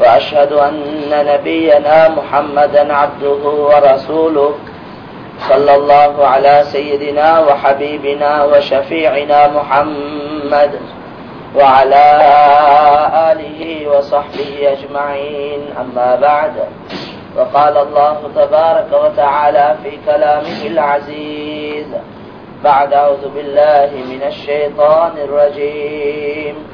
وأشهد أن نبينا محمدا عبده ورسوله صلى الله على سيدنا وحبيبنا وشفيعنا محمد وعلى آله وصحبه أجمعين. أما بعد وقال الله تبارك وتعالى في كلامه العزيز بعد أعوذ بالله من الشيطان الرجيم.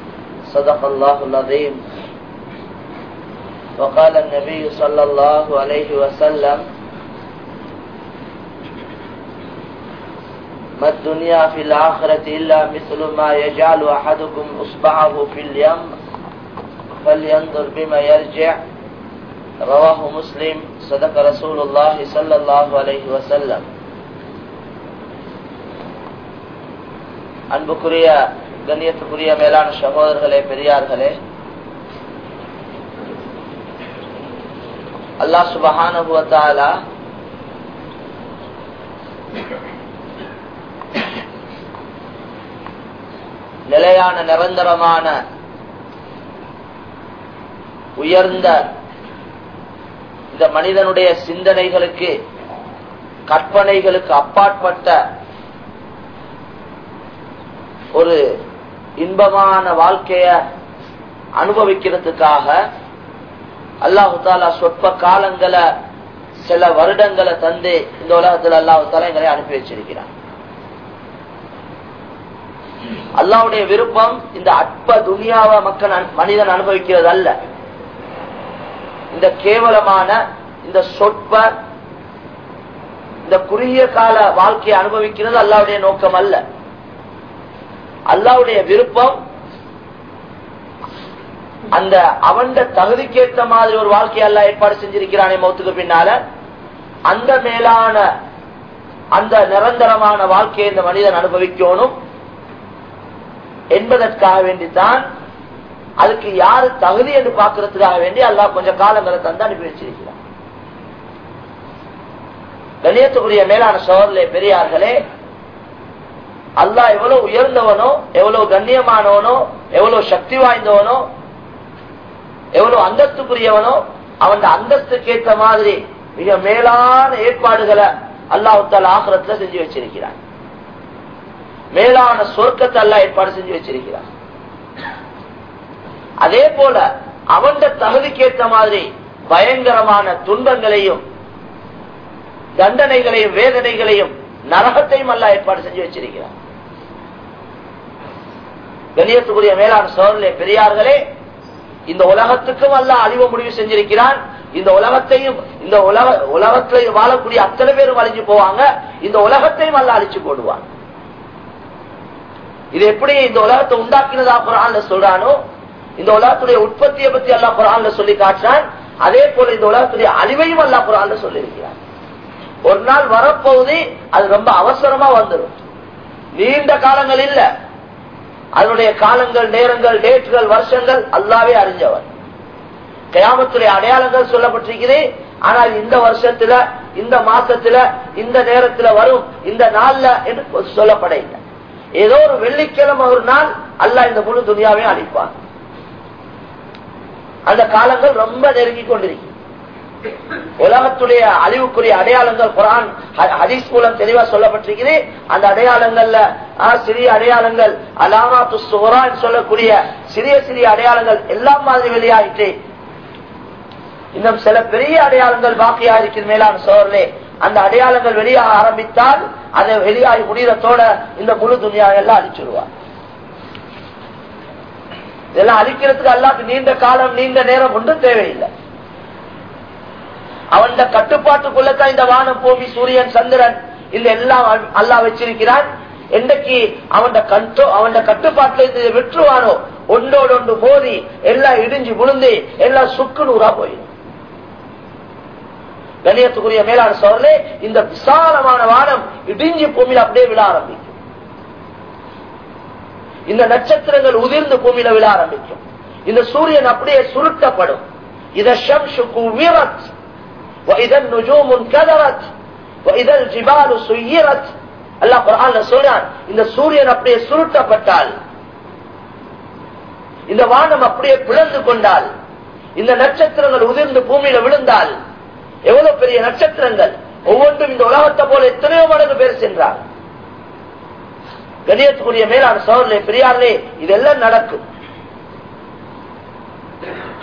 صدق الله العظيم وقال النبي صلى الله عليه وسلم ما الدنيا في الآخرة إلا مثل ما يجعل أحدكم إصبعه في اليم فلينظر بما يرجع رواه مسلم صدق رسول الله صلى الله عليه وسلم அன்புக்குரிய கண்ணியத்துக்குரிய மேலான சகோதரர்களே பெரியார்களே. அல்லா சுபஹானுவத்தாலா நிலையான நிரந்தரமான உயர்ந்த இந்த மனிதனுடைய சிந்தனைகளுக்கு கற்பனைகளுக்கு அப்பாற்பட்ட ஒரு இன்பமான வாழ்க்கைய அனுபவிக்கிறதுக்காக அல்லாஹு தாலா சொற்ப காலங்களை சில வருடங்களை தந்து இந்த உலகத்தில் அல்லாஹு தாலா எங்களை அனுப்பி வச்சிருக்கிறார். அல்லாவுடைய விருப்பம் இந்த அற்ப துணியாவை மக்கள் மனிதன் அனுபவிக்கிறது அல்ல இந்த கேவலமான இந்த சொற்ப இந்த குறுகிய கால வாழ்க்கையை அனுபவிக்கிறது அல்லாவுடைய நோக்கம் அல்ல அல்லாவுடைய விருப்பம் அந்த அவன் தகுதிக்கேற்ற மாதிரி ஒரு வாழ்க்கையை அல்ல ஏற்பாடு செஞ்சிருக்கிறானே மௌத்துக்கு பின்னால. அந்த மேலான அந்த நிரந்தரமான வாழ்க்கையை இந்த மனிதன் அனுபவிக்கணும் என்பதற்காக வேண்டித்தான் அதுக்கு யாரு தகுதி என்று பார்க்கறதுக்காக வேண்டி அல்லா கொஞ்சம் காலங்களை தந்து அனுப்பி வச்சிருக்கிறான். கணியத்துக்குரிய மேலான சோதரிலே பெரியார்களே அல்லா எவ்வளவு உயர்ந்தவனோ எவ்வளவு கண்ணியமானவனோ எவ்வளவு சக்தி வாய்ந்தவனோ எவ்வளவு அந்தஸ்துக்குரியவனோ அவன் அந்தஸ்துக்கு மாதிரி மிக மேலான ஏற்பாடுகளை அல்லாஹால ஆக்கிரத்துல செஞ்சு வச்சிருக்கிறான். மேலான சொர்க்கத்தை அல்லா ஏற்பாடு செஞ்சு வச்சிருக்கிறான். அதே போல அவன் தகுதிக்கேற்ற மாதிரி பயங்கரமான துன்பங்களையும் தண்டனைகளையும் வேதனைகளையும் நரகத்தையும் அல்ல ஏற்பாடு செஞ்சு வச்சிருக்கிறார் கண்ணியத்துக்குரிய மேலான சோழர்களே பெரியார்களே இந்த உலகத்துக்கும் அல்ல அழிவு முடிவு செஞ்சிருக்கிறான். இந்த உலகத்தையும் இந்த உலக உலகத்திலையும் வாழக்கூடிய அத்தனை பேரும் அழிஞ்சு போவாங்க. இந்த உலகத்தையும் அல்ல அழிச்சு போடுவான். இது எப்படி இந்த உலகத்தை உண்டாக்கினதா குரான்ல சொல்றானோ இந்த உலகத்துடைய உற்பத்தியை பத்தி அல்லா குரான்ல சொல்லி காட்டுறான். அதே போல இந்த உலகத்துடைய அழிவையும் அல்லா குரான்ல சொல்லியிருக்கிறான். ஒரு நாள் வரப்போகுது அது ரொம்ப அவசரமா வந்துடும் நீண்ட காலங்கள் இல்ல. அதனுடைய காலங்கள் நேரங்கள் டேட்டுகள் வருஷங்கள் அல்லாவே அறிஞ்சவர். கயாமத்துடைய அடையாளங்கள் சொல்லப்பட்டிருக்குது. ஆனால் இந்த வருஷத்துல இந்த மாசத்துல இந்த நேரத்துல வரும் இந்த நாள்ல என்று சொல்லப்பட இல்லை ஏதோ ஒரு வெள்ளிக்கிழமை ஒரு நாள் அல்ல இந்த முழு துணியாவையும் அழிப்பான். அந்த காலங்கள் ரொம்ப நெருங்கி கொண்டிருக்கு உலகத்துடைய அழிவுக்குரிய அடையாளங்கள் குரான் ஹதீஸ் மூலம் தெளிவா சொல்லப்பட்டிருக்கிறது அந்த அடையாளங்கள்ல சிறிய அடையாளங்கள் அலாமா துஸ்துவரான் சொல்லக்கூடிய சிறிய சிறிய அடையாளங்கள் எல்லாம் மாதிரி வெளியாயிட்டு இன்னும் சில பெரிய அடையாளங்கள் பாக்கியா இருக்கிற மேலான சோழர்களே. அந்த அடையாளங்கள் வெளியாக ஆரம்பித்தால் அதை வெளியாகி முடியறதோட இந்த முழு துணியாவெல்லாம் அழிச்சிருவார். இதெல்லாம் அழிக்கிறதுக்கு அல்லாக்கு நீண்ட காலம் நீண்ட நேரம் ஒன்றும் தேவையில்லை. அவன் கட்டுப்பாட்டுக்குள்ளதான் இந்த வானம் பூமி சூரியன் சந்திரன் இந்த எல்லாம் அல்லா வச்சிருக்கிறான். என்றைக்கு அவன் கண்டோ அவன் கட்டுப்பாட்டுல இருந்து விட்டுருவானோ ஒன்றோடு ஒன்று மோதி எல்லாம் இடிஞ்சு விழுந்து எல்லாம் சுக்கு நூறா போயிடும். கணியத்துக்குரிய மேலான சோழலே இந்த விசாலமான வானம் இடிஞ்சு பூமியில அப்படியே விழ ஆரம்பிக்கும். இந்த நட்சத்திரங்கள் உதிர்ந்து பூமியில விழ ஆரம்பிக்கும். இந்த சூரியன் அப்படியே சுருட்டப்படும். இத وإذا النجوم انكدرت وإذا الجبال سيرت அல்லாஹ் குர்ஆன்ல சொல்றான் இந்த சூரியன் அப்படியே சுருட்டப்பட்டால் இந்த வானம் அப்படியே பிளந்து கொண்டால் இந்த நட்சத்திரங்கள் உதிர்ந்து பூமியில விழுந்தால் எவ்வளவு பெரிய நட்சத்திரங்கள் ஒவ்வொன்றும் இந்த உலகத்தை போல எத்தனையோ மடங்கு பேர் சென்றார் கணியத்துக்குரிய மேலான சோழர்களே பெரியார்களே இதெல்லாம் நடக்கும்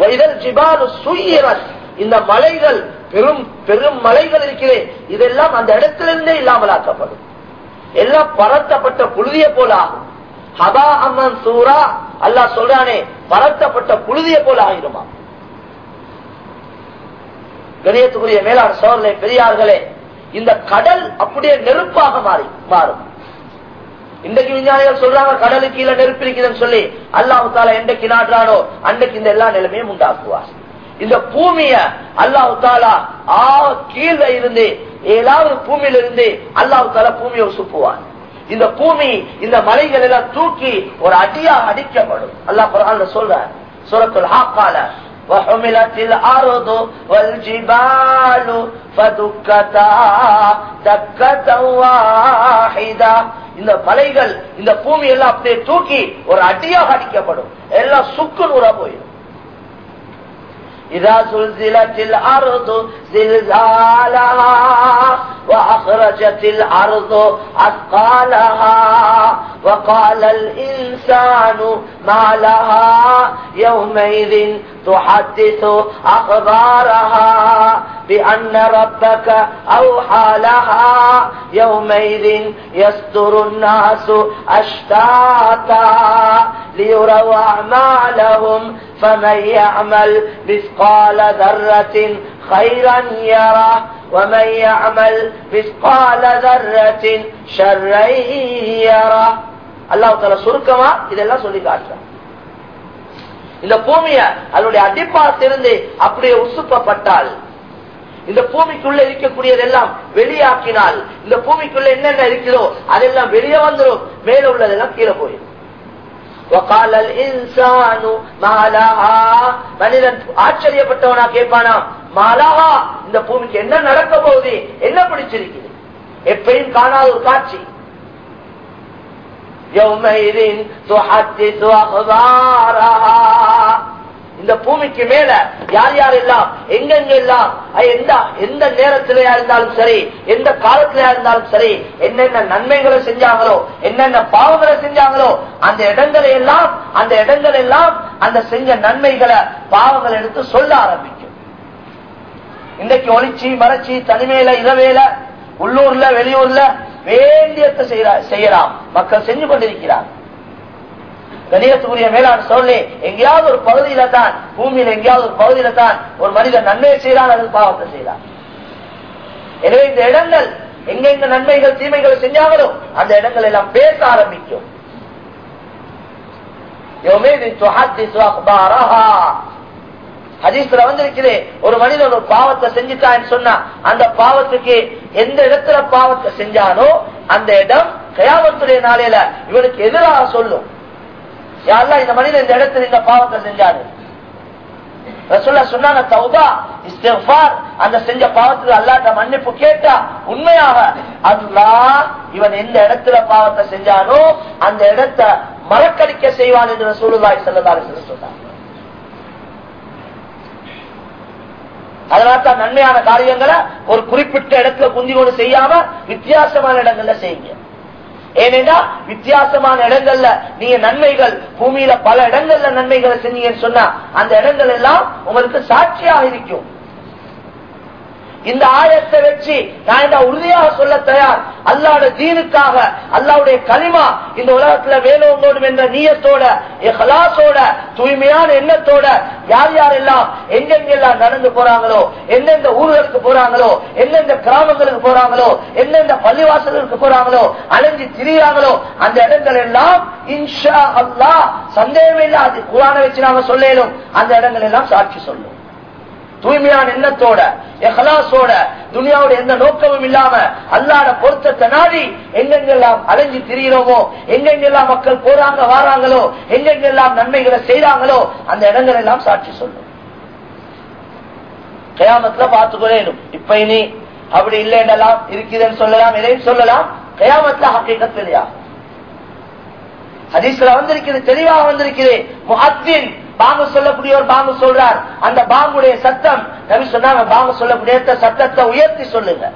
இதழ் ஜிபாலு சுயிரத் இந்த மலைகள் பெரும் பெரும் மலைகள் இருக்கிறேன் இதெல்லாம் அந்த இடத்திலிருந்தே இல்லாமலாக்கப்படும். எல்லாம் பரத்தப்பட்ட புழுதிய போல ஆகும். ஹபா அம்மன் சூரா அல்லா சொல்றானே பரத்தப்பட்ட புழுதிய போல ஆகிடுமா கணியத்துக்குரிய மேலாண் சோழர்களே பெரியார்களே இந்த கடல் அப்படியே நெருப்பாக மாறி மாறும். இன்றைக்கு விஞ்ஞானிகள் சொல்றாங்க கடலுக்கு கீழே நெருப்பு இருக்குதுன்னு சொல்லி அல்லாஹு தாலா என்றைக்கு நாடுறானோ அன்றைக்கு இந்த எல்லா நிலைமையும் உண்டாக்குவார். இந்த பூமிய அல்லாஹு தாலா ஆ கீழ இருந்து ஏதாவது பூமியில இருந்து அல்லாஹு தாலா பூமியை சுப்புவான் இந்த பூமி இந்த மலைகள் எல்லாம் தூக்கி ஒரு அடியா அடிக்கப்படும் அல்லாஹ் குரான்ல சொல்ற சுரத்துல் ஹாக்கால وحملت الأرض والجبال فدكتا دكة واحدة இந்த மலைகள் இந்த பூமி எல்லாம் அப்படியே தூக்கி ஒரு அடியாக அடிக்கப்படும் எல்லாம் சுக்கு நூறா போயிடும் إذا زلزلت الأرض زلزالها وأخرجت الأرض أثقالها وقال الإنسان ما لها يومئذ تحدث أخبارها بأن ربك أوحى لها يومئذ يصدر الناس أشتاتا ليروا أعمالهم فمن يعمل مثقال ذرة خيرا يره ومن يعمل مثقال ذرة شرا يره அல்லாஹ் தால சுருக்கமா இதெல்லாம் சொல்லி காட்டுறான் இந்த பூமிய அதனுடைய அடிப்பாத்திலிருந்து அப்படியே உசுப்பப்பட்டால் இந்த பூமிக்குள்ள இருக்கக்கூடியதெல்லாம் வெளியாக்கினால் இந்த பூமிக்குள்ள என்னென்ன இருக்கிறதோ அதெல்லாம் வெளியே வந்துடும் மேல உள்ளதெல்லாம் கீழே போயிடும் மனிதன் ஆச்சரியப்பட்டவனா கேட்பானா மாலாஹா இந்த பூமிக்கு என்ன நடக்க போகுது என்ன பிடிச்சிருக்குது எப்பயும் காணாத ஒரு காட்சி يومئذ تحدث أخبارها இந்த பூமிக்கு மேல யார் யார் எல்லாம் எங்கெங்க எல்லாம் எந்த எந்த நேரத்திலேயா இருந்தாலும் சரி எந்த காலத்திலேயா இருந்தாலும் சரி என்னென்ன நன்மைகளை செஞ்சாங்களோ என்னென்ன பாவங்களை செஞ்சாங்களோ அந்த இடங்களை எல்லாம் அந்த இடங்கள் எல்லாம் அந்த செஞ்ச நன்மைகளை பாவங்களை எடுத்து சொல்ல ஆரம்பிக்கும். இன்றைக்கு ஒளிச்சி மறைச்சி தனிமையில இரவேல உள்ளூர்ல வெளியூர்ல வேண்டியத்தை செய்யலாம். மக்கள் செஞ்சு கொண்டிருக்கிறார் கணியத்துக்குரிய மேலாண் சொல்லி எங்கேயாவது ஒரு பகுதியில தான் பூமியில எங்கேயாவது ஒரு பகுதியில தான் ஒரு மனிதன் நன்மை செய்யறான் அது பாவத்தை செய்யலாம் எனவே இந்த இடங்கள் எங்கெங்க நன்மைகள் தீமைகள் செஞ்சாங்களோ அந்த இடங்கள் எல்லாம் பேச ஆரம்பிக்கும். ஹதீஸ்ல வந்திருக்கிறே ஒரு மனிதன் ஒரு பாவத்தை செஞ்சுட்டான்னு சொன்னா அந்த பாவத்துக்கு எந்த இடத்துல பாவத்தை செஞ்சானோ அந்த இடம் கயாமத்துடைய நாளையில இவனுக்கு எதிராக சொல்லும். யாரெல்லாம் இந்த மனிதன் இந்த இடத்துல இந்த பாவத்தை செஞ்சாரு ரசூல்லா சொன்னாங்க தௌபா இஸ்திஃபார் அந்த செஞ்ச பாவத்துல அல்லாட்ட மன்னிப்பு கேட்டா உண்மையாக அல்லாஹ் இவன் எந்த இடத்துல பாவத்தை செஞ்சானோ அந்த இடத்த மறக்கடிக்க செய்வான் என்று ரசூலுல்லாஹி ஸல்லல்லாஹு அலைஹி வஸல்லம் சொன்னாங்க. அதனால தான் நன்மையான காரியங்களை ஒரு குறிப்பிட்ட இடத்துல குந்தி கொண்டு செய்யாம வித்தியாசமான இடங்கள்ல செய்யுங்க. ஏனென்றா வித்தியாசமான இடங்கள்ல நீங்க நன்மைகள் பூமியில பல இடங்கள்ல நன்மைகளை செஞ்சீங்கன்னு சொன்னா அந்த இடங்கள் எல்லாம் உங்களுக்கு சாட்சியாக இருக்கும். இந்த ஆயத்தை வச்சு நான் இந்த உறுதியாக சொல்ல தயார். அல்லாட தீனுக்காக அல்லாவுடைய களிமா இந்த உலகத்துல வேலோங்கோடும் என்ற நீயத்தோட ஹலாசோட தூய்மையான எண்ணத்தோட யார் யாரெல்லாம் எங்கெங்கெல்லாம் நடந்து போறாங்களோ எந்தெந்த ஊர்களுக்கு போறாங்களோ எந்தெந்த கிராமங்களுக்கு போறாங்களோ எந்தெந்த பள்ளிவாசல்களுக்கு போறாங்களோ அலைஞ்சு திரியாங்களோ அந்த இடங்கள் எல்லாம் இன்ஷா அல்லாஹ் சந்தேகமே இல்லாது குரான வச்சு நாங்க சொல்லலும் அந்த இடங்கள் எல்லாம் சாட்சி சொல்லும். தூய்மையான எண்ணத்தோட எஹலாசோட துனியாவோட எந்த நோக்கமும் இல்லாம அல்லாட பொருத்தத்தை நாடி எங்கெங்கெல்லாம் அலைஞ்சு திரிகிறோமோ எங்கெங்கெல்லாம் மக்கள் போறாங்க வாராங்களோ எங்கெங்கெல்லாம் நன்மைகளை செய்யறாங்களோ அந்த இடங்கள் எல்லாம் சாட்சி சொல்லும். கயாமத்துல பார்த்துக்கொள்ளேனும் இப்ப இனி அப்படி இல்லைன்னெல்லாம் இருக்குதுன்னு சொல்லலாம் எதையும் சொல்லலாம். கயாமத்துல ஹக்கீக்கத் இல்லையா? ஹதீஸ்ல வந்திருக்கிறது தெளிவாக வந்திருக்கிறது பாம்பு பாங்கு சொல்லக்கூடிய ஒரு பாங்கு சொல்றார். அந்த பாங்குடைய சத்தம் நபி சொன்னாங்க பாங்கு சொல்லக்கூடிய சத்தத்தை உயர்த்தி சொல்லுங்க.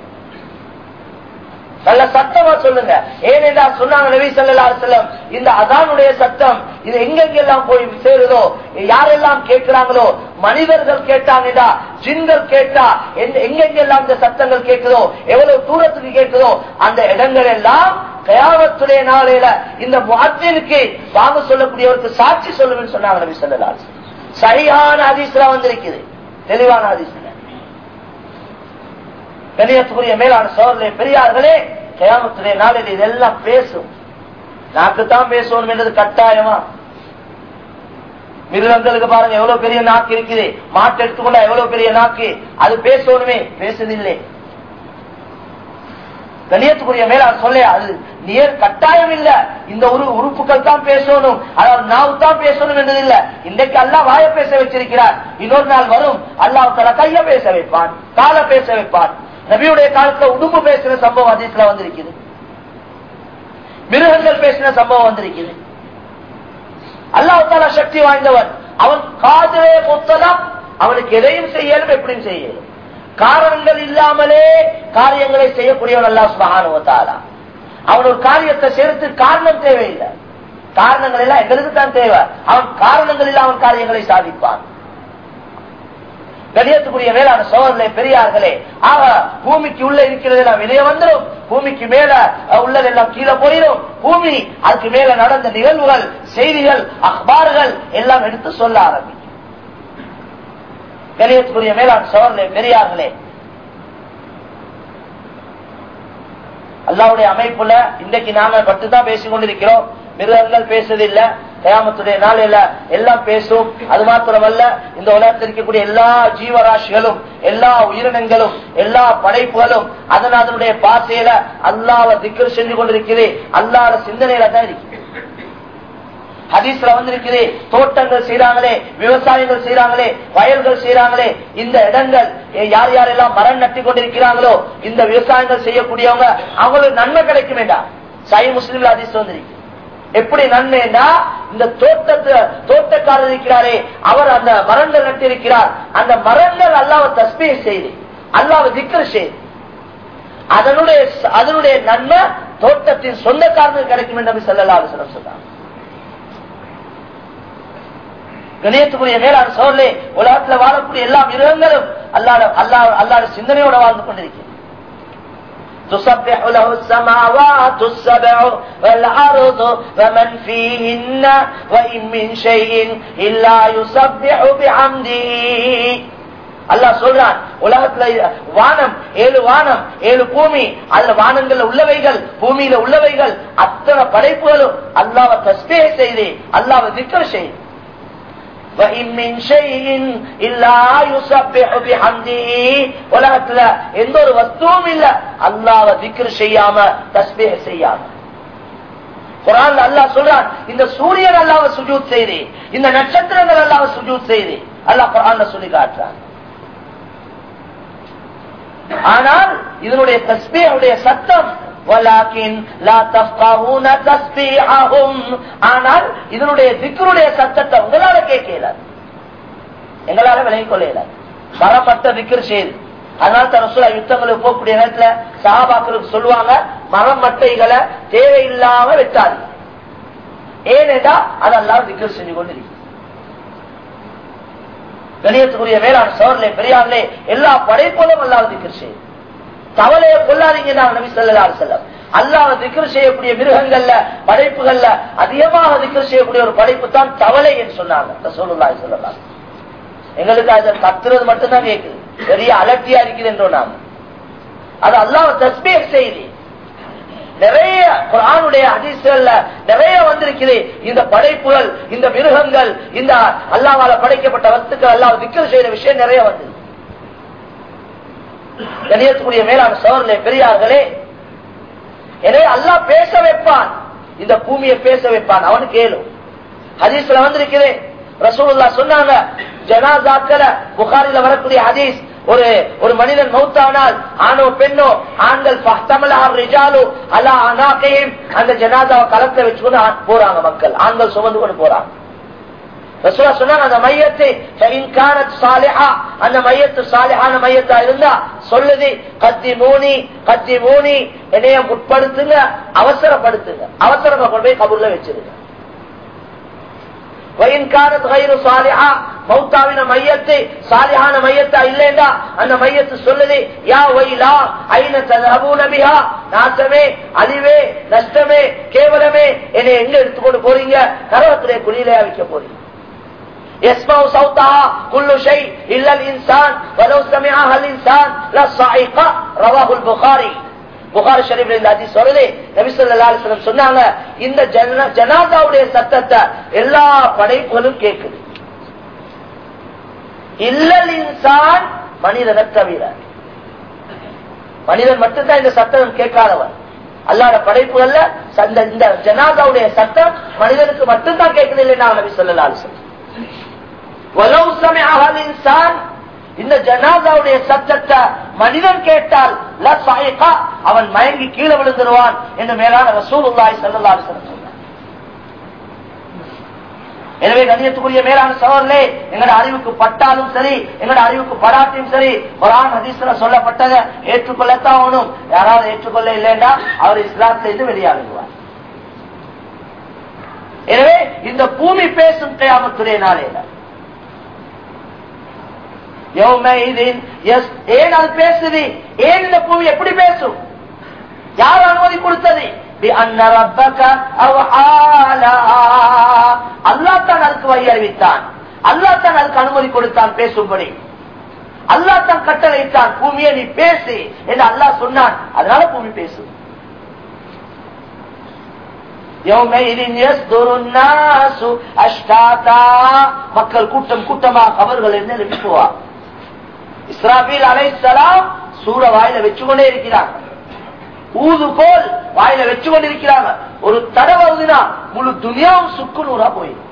நல்ல சத்தமா சொல்லுங்க. ஏனென்றா சொன்னாங்க நபி சொல்லா செல்லம் இந்த அதானுடைய சத்தம் இது எங்கெங்கெல்லாம் போய் சேருதோ யாரெல்லாம் கேட்கிறாங்களோ மனிதர்கள் கேட்டாங்கடா ஜின்கள் கேட்டா எங்கெங்கெல்லாம் இந்த சத்தங்கள் கேட்குதோ எவ்வளவு தூரத்துக்கு கேட்குதோ அந்த இடங்கள் எல்லாம் கயாமத்துடைய நாளையில இந்த முகத்திற்கு வாங்க சொல்லக்கூடியவருக்கு சாட்சி சொல்லுவேன்னு சொன்னாங்க நபி சொல்லலா சரியான அதிசல வந்திருக்குது. தெளிவான அதிசல கணியத்துக்குரிய மேலான சோழர்களே பெரியார்களே கயாமத்துடைய நாளில் இதெல்லாம் பேசும். நாக்குத்தான் பேசணும் என்றது கட்டாயமா? மிருகங்களுக்கு பாருங்க எவ்வளவு பெரிய நாக்கு இருக்குது. மாட்டு எடுத்துக்கொண்டா எவ்வளவு பெரிய நாக்கு? அது பேசணுமே? பேசுதில்லை கணியத்துக்குரிய மேல சொல்ல அது நேர் கட்டாயம் இல்ல. இந்த ஒரு உறுப்புகள் தான் பேசணும். அதாவது நாவு தான் பேசணும் என்றதில்ல இன்றைக்கு அல்லாஹ் வாய பேச வச்சிருக்கிறார். இன்னொரு நாள் வரும் அல்லாஹ் தல கைய பேச வைப்பான் கால பேச வைப்பான். நபியுடைய காலத்துல உடும்பு பேசுற சம்பவம் அதிசல வந்திருக்குது. மிருகங்கள் பேசின சம்பவம் வந்திருக்குது. அல்லாஹ் சக்தி வாய்ந்தவன். அவன் காதலே முத்தலாம் அவனுக்கு எதையும் செய்யலும் எப்படியும் செய்யலும் காரணங்கள் இல்லாமலே காரியங்களை செய்யக்கூடியவன் அல்லா சுபகானுவத்தாலா அவன் ஒரு காரியத்தை சேர்த்து காரணம் தேவையில்லை. காரணங்கள் எல்லாம் எங்களுக்கு தான் தேவை. அவன் காரணங்கள் இல்லாமல் காரியங்களை சாதிப்பான். கணியத்துக்குரிய மேலான சோழர்களே பெரியார்களே ஆக பூமிக்கு உள்ள இருக்கிறதெல்லாம் வெளியே வந்துடும் பூமிக்கு மேல உள்ளதெல்லாம் கீழே போயிடும் பூமி அதுக்கு மேல நடந்த நிகழ்வுகள் செய்திகள் அக்பார்கள் எல்லாம் எடுத்து சொல்ல ஆரம்பிக்கும். கணியத்துக்குரிய மேலான சோழர்களே பெரியார்களே அல்லாவுடைய அமைப்புல இன்றைக்கு நாங்க மட்டும்தான் பேசிக் கொண்டிருக்கிறோம் மிருகங்கள் பேசுவதில்லை கயாமத்துடைய நாளில எல்லாம் பேசும். அது மாத்திரமல்ல இந்த உலகத்தில் இருக்கக்கூடிய எல்லா ஜீவராசிகளும் எல்லா உயிரினங்களும் எல்லா படைப்புகளும் அதன் அதனுடைய பாசையில அல்லாவ திக்கர் செஞ்சு கொண்டிருக்கிறது அல்லாத சிந்தனையில தான் இருக்கு ஹதீஸ்ல வந்திருக்குது தோட்டங்கள் செய்யறாங்களே விவசாயங்கள் செய்யறாங்களே வயல்கள் செய்யறாங்களே இந்த இடங்கள் யார் யாரெல்லாம் மரம் நட்டி கொண்டிருக்கிறாங்களோ இந்த விவசாயங்கள் செய்யக்கூடியவங்க அவங்களுக்கு நன்மை கிடைக்கும் வேண்டாம் சை முஸ்லீம் ஹதீஸ் வந்திருக்கு. எப்படி நன்மைன்னா இந்த தோட்டத்தை தோட்டக்காரர் இருக்கிறாரே அவர் அந்த மரங்கள் நட்டிருக்கிறார். அந்த மரங்கள் அல்லாவ தஸ்மியை செய்து அல்லாவ திக்கர் செய்து. அதனுடைய அதனுடைய நன்மை தோட்டத்தின் சொந்தக்காரனுக்கு கிடைக்கும் என்று செல்லலாது சொன்னார் கணியத்துக்குரிய மேலான சோழலே உலகத்துல வாழக்கூடிய எல்லா மிருகங்களும் அல்லாட அல்லா அல்லாட சிந்தனையோட வாழ்ந்து கொண்டிருக்கிறது. تسبح له السماوات السبع والأرض ومن فيهن وإن من شيء إلا يسبح بحمده அல்லாஹ் சொல்றான் உலகத்துல வானம் ஏழு வானம் ஏழு பூமி அல்ல வானங்கள்ல உள்ளவைகள் பூமியில உள்ளவைகள் அத்தனை படைப்புகளும் அல்லாவ தஸ்பே செய்து அல்லாவ திக்கர் செய்து உலகத்துல எந்த ஒரு வஸ்துவும் இல்ல அல்லாவ திக்ரு செய்யாம தஸ்பே செய்யாம குரான் அல்லாஹ் சொல்றான் இந்த சூரியன் அல்லாவ சுஜூத் செய்து இந்த நட்சத்திரங்கள் அல்லாவ சுஜூத் செய்து அல்லாஹ் குரான்ல சொல்லி காட்டுறான் ஆனால் இதனுடைய தஸ்பீஹுடைய சத்தம் ஆனால் இதனுடைய திக்ருடைய சத்தத்தை உங்களால கேட்கல எங்களால விலகிக் கொள்ளல மரப்பட்ட திக்ர் செய்து. அதனால தான் ரசூலா யுத்தங்களுக்கு போகக்கூடிய நேரத்துல சகாபாக்களுக்கு சொல்லுவாங்க மரம் மட்டைகளை தேவையில்லாம வெட்டாது. ஏனென்றா அதெல்லாம் திக்ர் செஞ்சு கொண்டிருக்கு கணியத்துக்குரிய வேளாண் சோர்லே பெரியார்லே எல்லா படைப்போலும் அல்லாத திக்ர் செய்யுது தவளையை கொள்ளாதீங்க நான் நபி சொல்லலாம் செல்லம் அல்லாஹ் திக்கர் செய்யக்கூடிய மிருகங்கள்ல படைப்புகள்ல அதிகமாக திக்ரு செய்யக்கூடிய ஒரு படைப்பு தான் தவளை என்று சொன்னாங்க சொல்லுல்லாய் சொல்லலாம் எங்களுக்கு அது கத்துறது மட்டும்தான் கேட்குது பெரிய அலட்டியா இருக்குது என்றோம் நாம. அது அல்லாஹ் தஸ்பீர் செய்தி. நிறைய குரானுடைய அதிசயல்ல நிறைய வந்திருக்கிறது இந்த படைப்புகள் இந்த மிருகங்கள் இந்த அல்லாவால படைக்கப்பட்ட வஸ்துக்கள் அல்லாஹ் திக்கல் செய்யற விஷயம் நிறைய வந்திருக்கு கணியத்துக்குரிய மேலான சோழர்களே பெரியார்களே எனவே அல்லாஹ் பேச வைப்பான். இந்த பூமியை பேச வைப்பான். அவனு கேளும் ஹதீஸ்ல வந்திருக்கிறேன் ரசூலுல்லா சொன்னாங்க ஜனாசாக்கள புகாரில வரக்கூடிய ஹதீஸ் ஒரு ஒரு மனிதன் மௌத்தானால் ஆணோ பெண்ணோ ஆண்கள் அந்த ஜனாதாவை களத்தை வச்சுக்கொண்டு போறாங்க மக்கள். ஆண்கள் சுமந்து கொண்டு போறாங்க. ரசூலா சொன்னாங்க அந்த மையத்தை அந்த மையத்து சாலிஹான மையத்தா இருந்தா சொல்லுது கத்தி மூனி கத்தி மூணி என்னைய முற்படுத்துங்க அவசரப்படுத்துங்க. அவசரமா கொண்டு போய் கபூர்ல வச்சிருங்க. மௌத்தாவின மையத்தை சாலியான மையத்தா இல்லைண்டா அந்த மையத்து சொல்லுது யா ஒயிலா ஐன நபிஹா நாசமே அழிவே நஷ்டமே கேவலமே என்னை எங்க எடுத்துக்கொண்டு போறீங்க? கரவத்துடைய குழியிலே வைக்க போறீங்க. يسمع صوتها كل شيء إلا الإنسان ولو سمعها الإنسان لصعق رواه البخاري புகாரி ஷரீப்ல இந்த அதி சொல்லுது நபிசல்லாஸ்லம் சொன்னாங்க இந்த ஜனாதாவுடைய சத்தத்தை எல்லா படைப்புகளும் கேட்குது இல்லல் இன்சான் மனிதனை தவிர மனிதன் மட்டும்தான் இந்த சத்தம் கேட்காதவன் அல்லாத படைப்புகள்ல இந்த ஜனாதாவுடைய சத்தம் மனிதனுக்கு மட்டும்தான் கேட்குது இல்லைன்னா நபி சொல்லலாம் இன்சான் இந்த ஜனாதாவுடைய சத்தத்தை மனிதன் கேட்டால் அவன் மயங்கி கீழே விழுந்துருவான் என்று மேலான ரசூலுல்லாய் செல்லலாறு சொன்னார். எனவே கண்ணியத்துக்குரிய மேலான சோழர்களே எங்களோட அறிவுக்கு பட்டாலும் சரி எங்களோட அறிவுக்கு படாட்டியும் சரி குரான் ஹதீஸ்ல சொல்லப்பட்டதை ஏற்றுக்கொள்ளத்தான் ஆகணும் யாராவது ஏற்றுக்கொள்ள இல்லைன்னா அவர் இஸ்லாத்துல இருந்து வெளியாகுவார். எனவே இந்த பூமி பேசும் கையாமத்துடைய நாளையில ஏன் அது பேசுது? ஏன் இந்த பூமி எப்படி பேசும்? யார் அனுமதி கொடுத்தது? அல்லாத்தான் அதுக்கு வழி அறிவித்தான். அல்லாத்தான் அதுக்கு அனுமதி கொடுத்தான் பேசும்படி. அல்லாத்தான் கட்ட கட்டளைத்தான் பூமியை நீ பேசு என்று அல்லா சொன்னான். அதனால பூமி பேசு மக்கள் கூட்டம் கூட்டமா கவர்கள் என்ன எழுப்புவார் இஸ்ராபில் அலைசலாம் சூட வாயில வச்சு கொண்டே இருக்கிறாங்க. ஊது வாயில வச்சு கொண்டிருக்கிறாங்க ஒரு தடவை வருதுன்னா முழு துணியாவும் சுக்கு நூறா போயிடும்.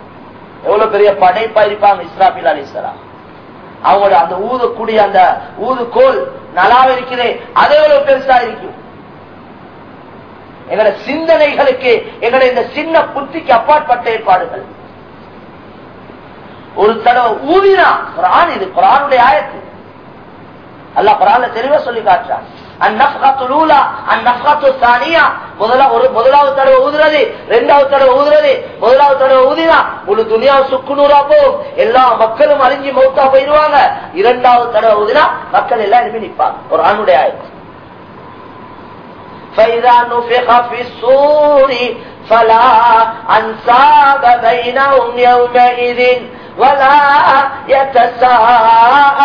எவ்வளவு பெரிய படைப்பா இருப்பாங்க இஸ்ராபில் அலைசலாம் அவங்களோட அந்த ஊதக்கூடிய அந்த ஊதுகோல் நல்லாவ இருக்கிறே. அது எவ்வளவு பெருசா இருக்கும்? எங்களோட சிந்தனைகளுக்கு எங்களோட இந்த சின்ன புத்திக்கு அப்பாற்பட்ட ஏற்பாடுகள். ஒரு தடவை ஊதினா குரான் இது குரானுடைய ஆயத்து. அல்லா குரான்ல தெளிவா சொல்லி காட்டுறான் முதலாவது தடவை ஊதுறது ரெண்டாவது தடவை ஊதுறது முதலாவது தடவை ஊதினா முழு துணியா சுக்குநூறா போகும் எல்லா மக்களும் அழிஞ்சு மௌத்தா போயிடுவாங்க இரண்டாவது தடவை ஊதினா மக்கள் எல்லாம் இனிமே நிற்பாங்க ஒரு ஆணுடைய ஆயிடுச்சு فإذا نفخ في الصور فلا أنساب بينهم يومئذ ولا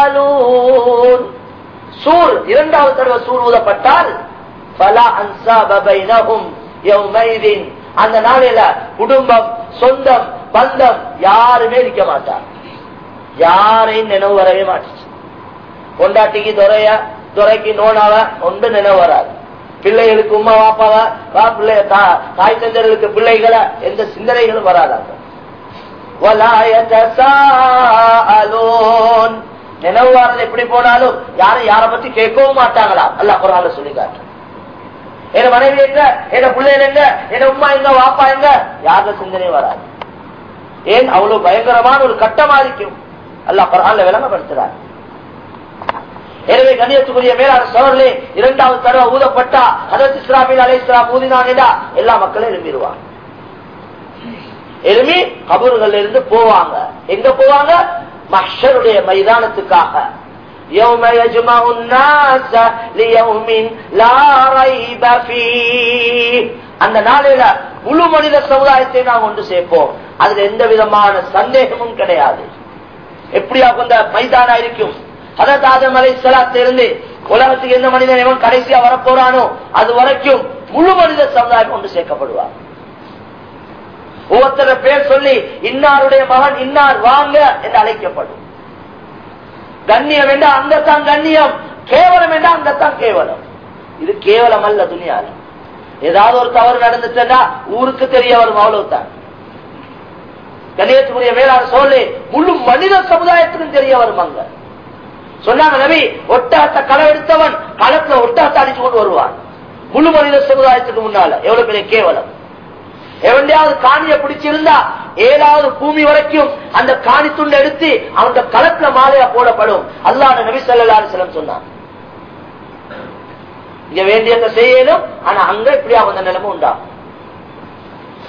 يتساءلون சூர் இரண்டாவது தடவை சூர் ஊதப்பட்டால் பலா அந்த நாளில குடும்பம் சொந்தம் பந்தம் யாருமே இருக்க மாட்டார் யாரையும் நினைவு வரவே மாட்டுச்சு. கொண்டாட்டிக்கு துறைய துறைக்கு நோனாவ ஒன்று நினைவு வராது. பிள்ளைகளுக்கு உமா வாப்பாவ வா பிள்ளை தாய் தந்தர்களுக்கு பிள்ளைகளை எந்த சிந்தனைகளும் வராதாங்க நினைவாரத்தில் எப்படி போனாலும் யாரும் யாரை பத்தி கேட்கவும் மாட்டாங்களா? அல்ல குரால சொல்லி காட்டு என் மனைவி எங்க? என்ன பிள்ளைகள் எங்க? என் உமா எங்க? வாப்பா எங்க? யாருக்கும் சிந்தனையும் வராது. ஏன்? அவ்வளவு பயங்கரமான ஒரு கட்டமா இருக்கும் அல்ல குரான்ல விளங்கப்படுத்துறாரு. எனவே கணியத்துக்குரிய மேலாளர் சோழர்களே இரண்டாவது தடவை ஊதப்பட்டா அதற்கு இஸ்லாமியில் அலை இஸ்லாம் ஊதினானேடா எல்லா மக்களும் எழும்பிடுவாங்க. எழுமி கபூர்கள் இருந்து போவாங்க. எங்க போவாங்க? மஷருடைய மைதானத்துக்காக يوم يجمع الناس ليوم لا ريب فيه அந்த நாளையில முழு மனித சமுதாயத்தை நாம் ஒன்று சேர்ப்போம் அதுல எந்த விதமான சந்தேகமும் கிடையாது எப்படியா அந்த மைதானா இருக்கும் அதற்கு ஆதம் அலை இருந்து உலகத்துக்கு எந்த மனிதன் எவன் கடைசியா வரப்போறானோ அது வரைக்கும் முழு மனித சமுதாயம் ஒன்று சேர்க்கப்படுவார் ஒவ்வொருத்தர பேர் சொல்லி இன்னாருடைய மகன் இன்னார் வாங்க என்று அழைக்கப்படும். கண்ணியம் என்றா அங்கத்தான் கண்ணியம் கேவலம் என்றா அங்கத்தான் கேவலம். இது கேவலம் அல்ல துணியாரு ஏதாவது ஒரு தவறு நடந்துச்சுன்னா ஊருக்கு தெரிய வரும் அவ்வளவுதான். கண்ணியத்துக்குரிய வேளாண் சொல்லி முழு மனித சமுதாயத்திலும் தெரிய வரும் அங்க. சொன்னாங்க நபி ஒட்டகத்தை களை எடுத்தவன் களத்துல ஒட்டகத்தை அடிச்சு கொண்டு வருவான். முழு மனித சமுதாயத்துக்கு முன்னால. எவ்வளவு பெரிய கேவலம். எவன்டையாவது காணிய பிடிச்சிருந்தா ஏதாவது பூமி வரைக்கும் அந்த காணி துண்டை எடுத்து அவன் களத்துல மாலையா போடப்படும். அல்லாத நபி சொல்லலாரு சொன்னான். இங்க வேண்டியதை செய்யணும்? ஆனா அங்க இப்படி அவங்க நிலைமை உண்டா?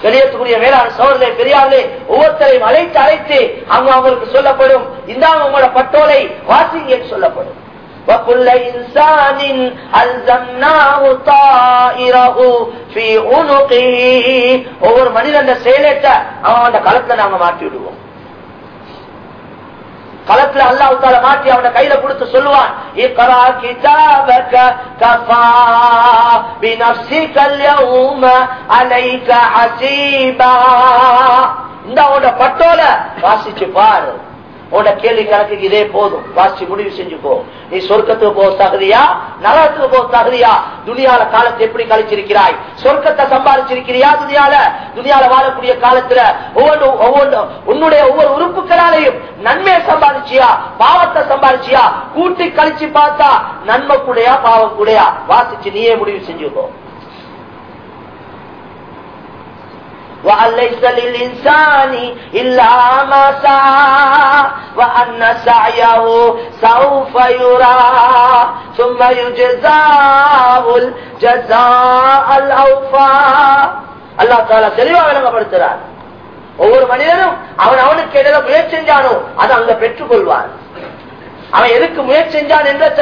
வெளியேற்றக்கூடிய மேலான சோழர்களே பெரியார்களே ஒவ்வொருத்தரையும் அழைத்து அழைத்து அவங்க அவங்களுக்கு சொல்லப்படும் இந்த உங்களோட பட்டோலை வாசிங்க என்று சொல்லப்படும். وكل إنسان ألزمناه طائره في عنقه ஒவ்வொரு மனிதன் செயலேற்ற அவன் அந்த களத்துல நாங்க மாற்றி விடுவோம் களத்துல அல்லாஹால மாற்றி அவன கையில கொடுத்து சொல்லுவான் இக்கரா கிதாபக கஃபா பினஃப்ஸிக اليوم عليك حسيبا இந்த அவனோட பட்டோல வாசிச்சு பாரு உன்னோட கேள்வி கணக்குக்கு இதே போதும். வாசி முடிவு செஞ்சுக்கோ நீ சொர்க்கத்துக்கு போக தகுதியா? நரகத்துக்கு போக தகுதியா? துணியால காலத்தை எப்படி கழிச்சிருக்கிறாய்? சொர்க்கத்தை சம்பாதிச்சிருக்கிறியா துணியால துணியால வாழக்கூடிய காலத்துல ஒவ்வொன்று ஒவ்வொன்றும் உன்னுடைய ஒவ்வொரு உறுப்புகளாலையும் நன்மையை சம்பாதிச்சியா? பாவத்தை சம்பாதிச்சியா? கூட்டி கழிச்சு பார்த்தா நன்மை கூடயா பாவம் கூடயா? வாசிச்சு நீயே முடிவு செஞ்சுக்கோ وأن ليس للإنسان إلا ما سعى وأن سعيه سوف يرى ثم يجزاه الجزاء الأوفى الله تعالى தெளிவா விளங்கப்படுத்துறார் ஒவ்வொரு மனிதனும் அவன் அவனுக்கு எதிர முயற்சி செஞ்சானோ அதை அங்க பெற்றுக் கொள்வான் அவன் எதுக்கு முயற்சி செஞ்சான் என்றத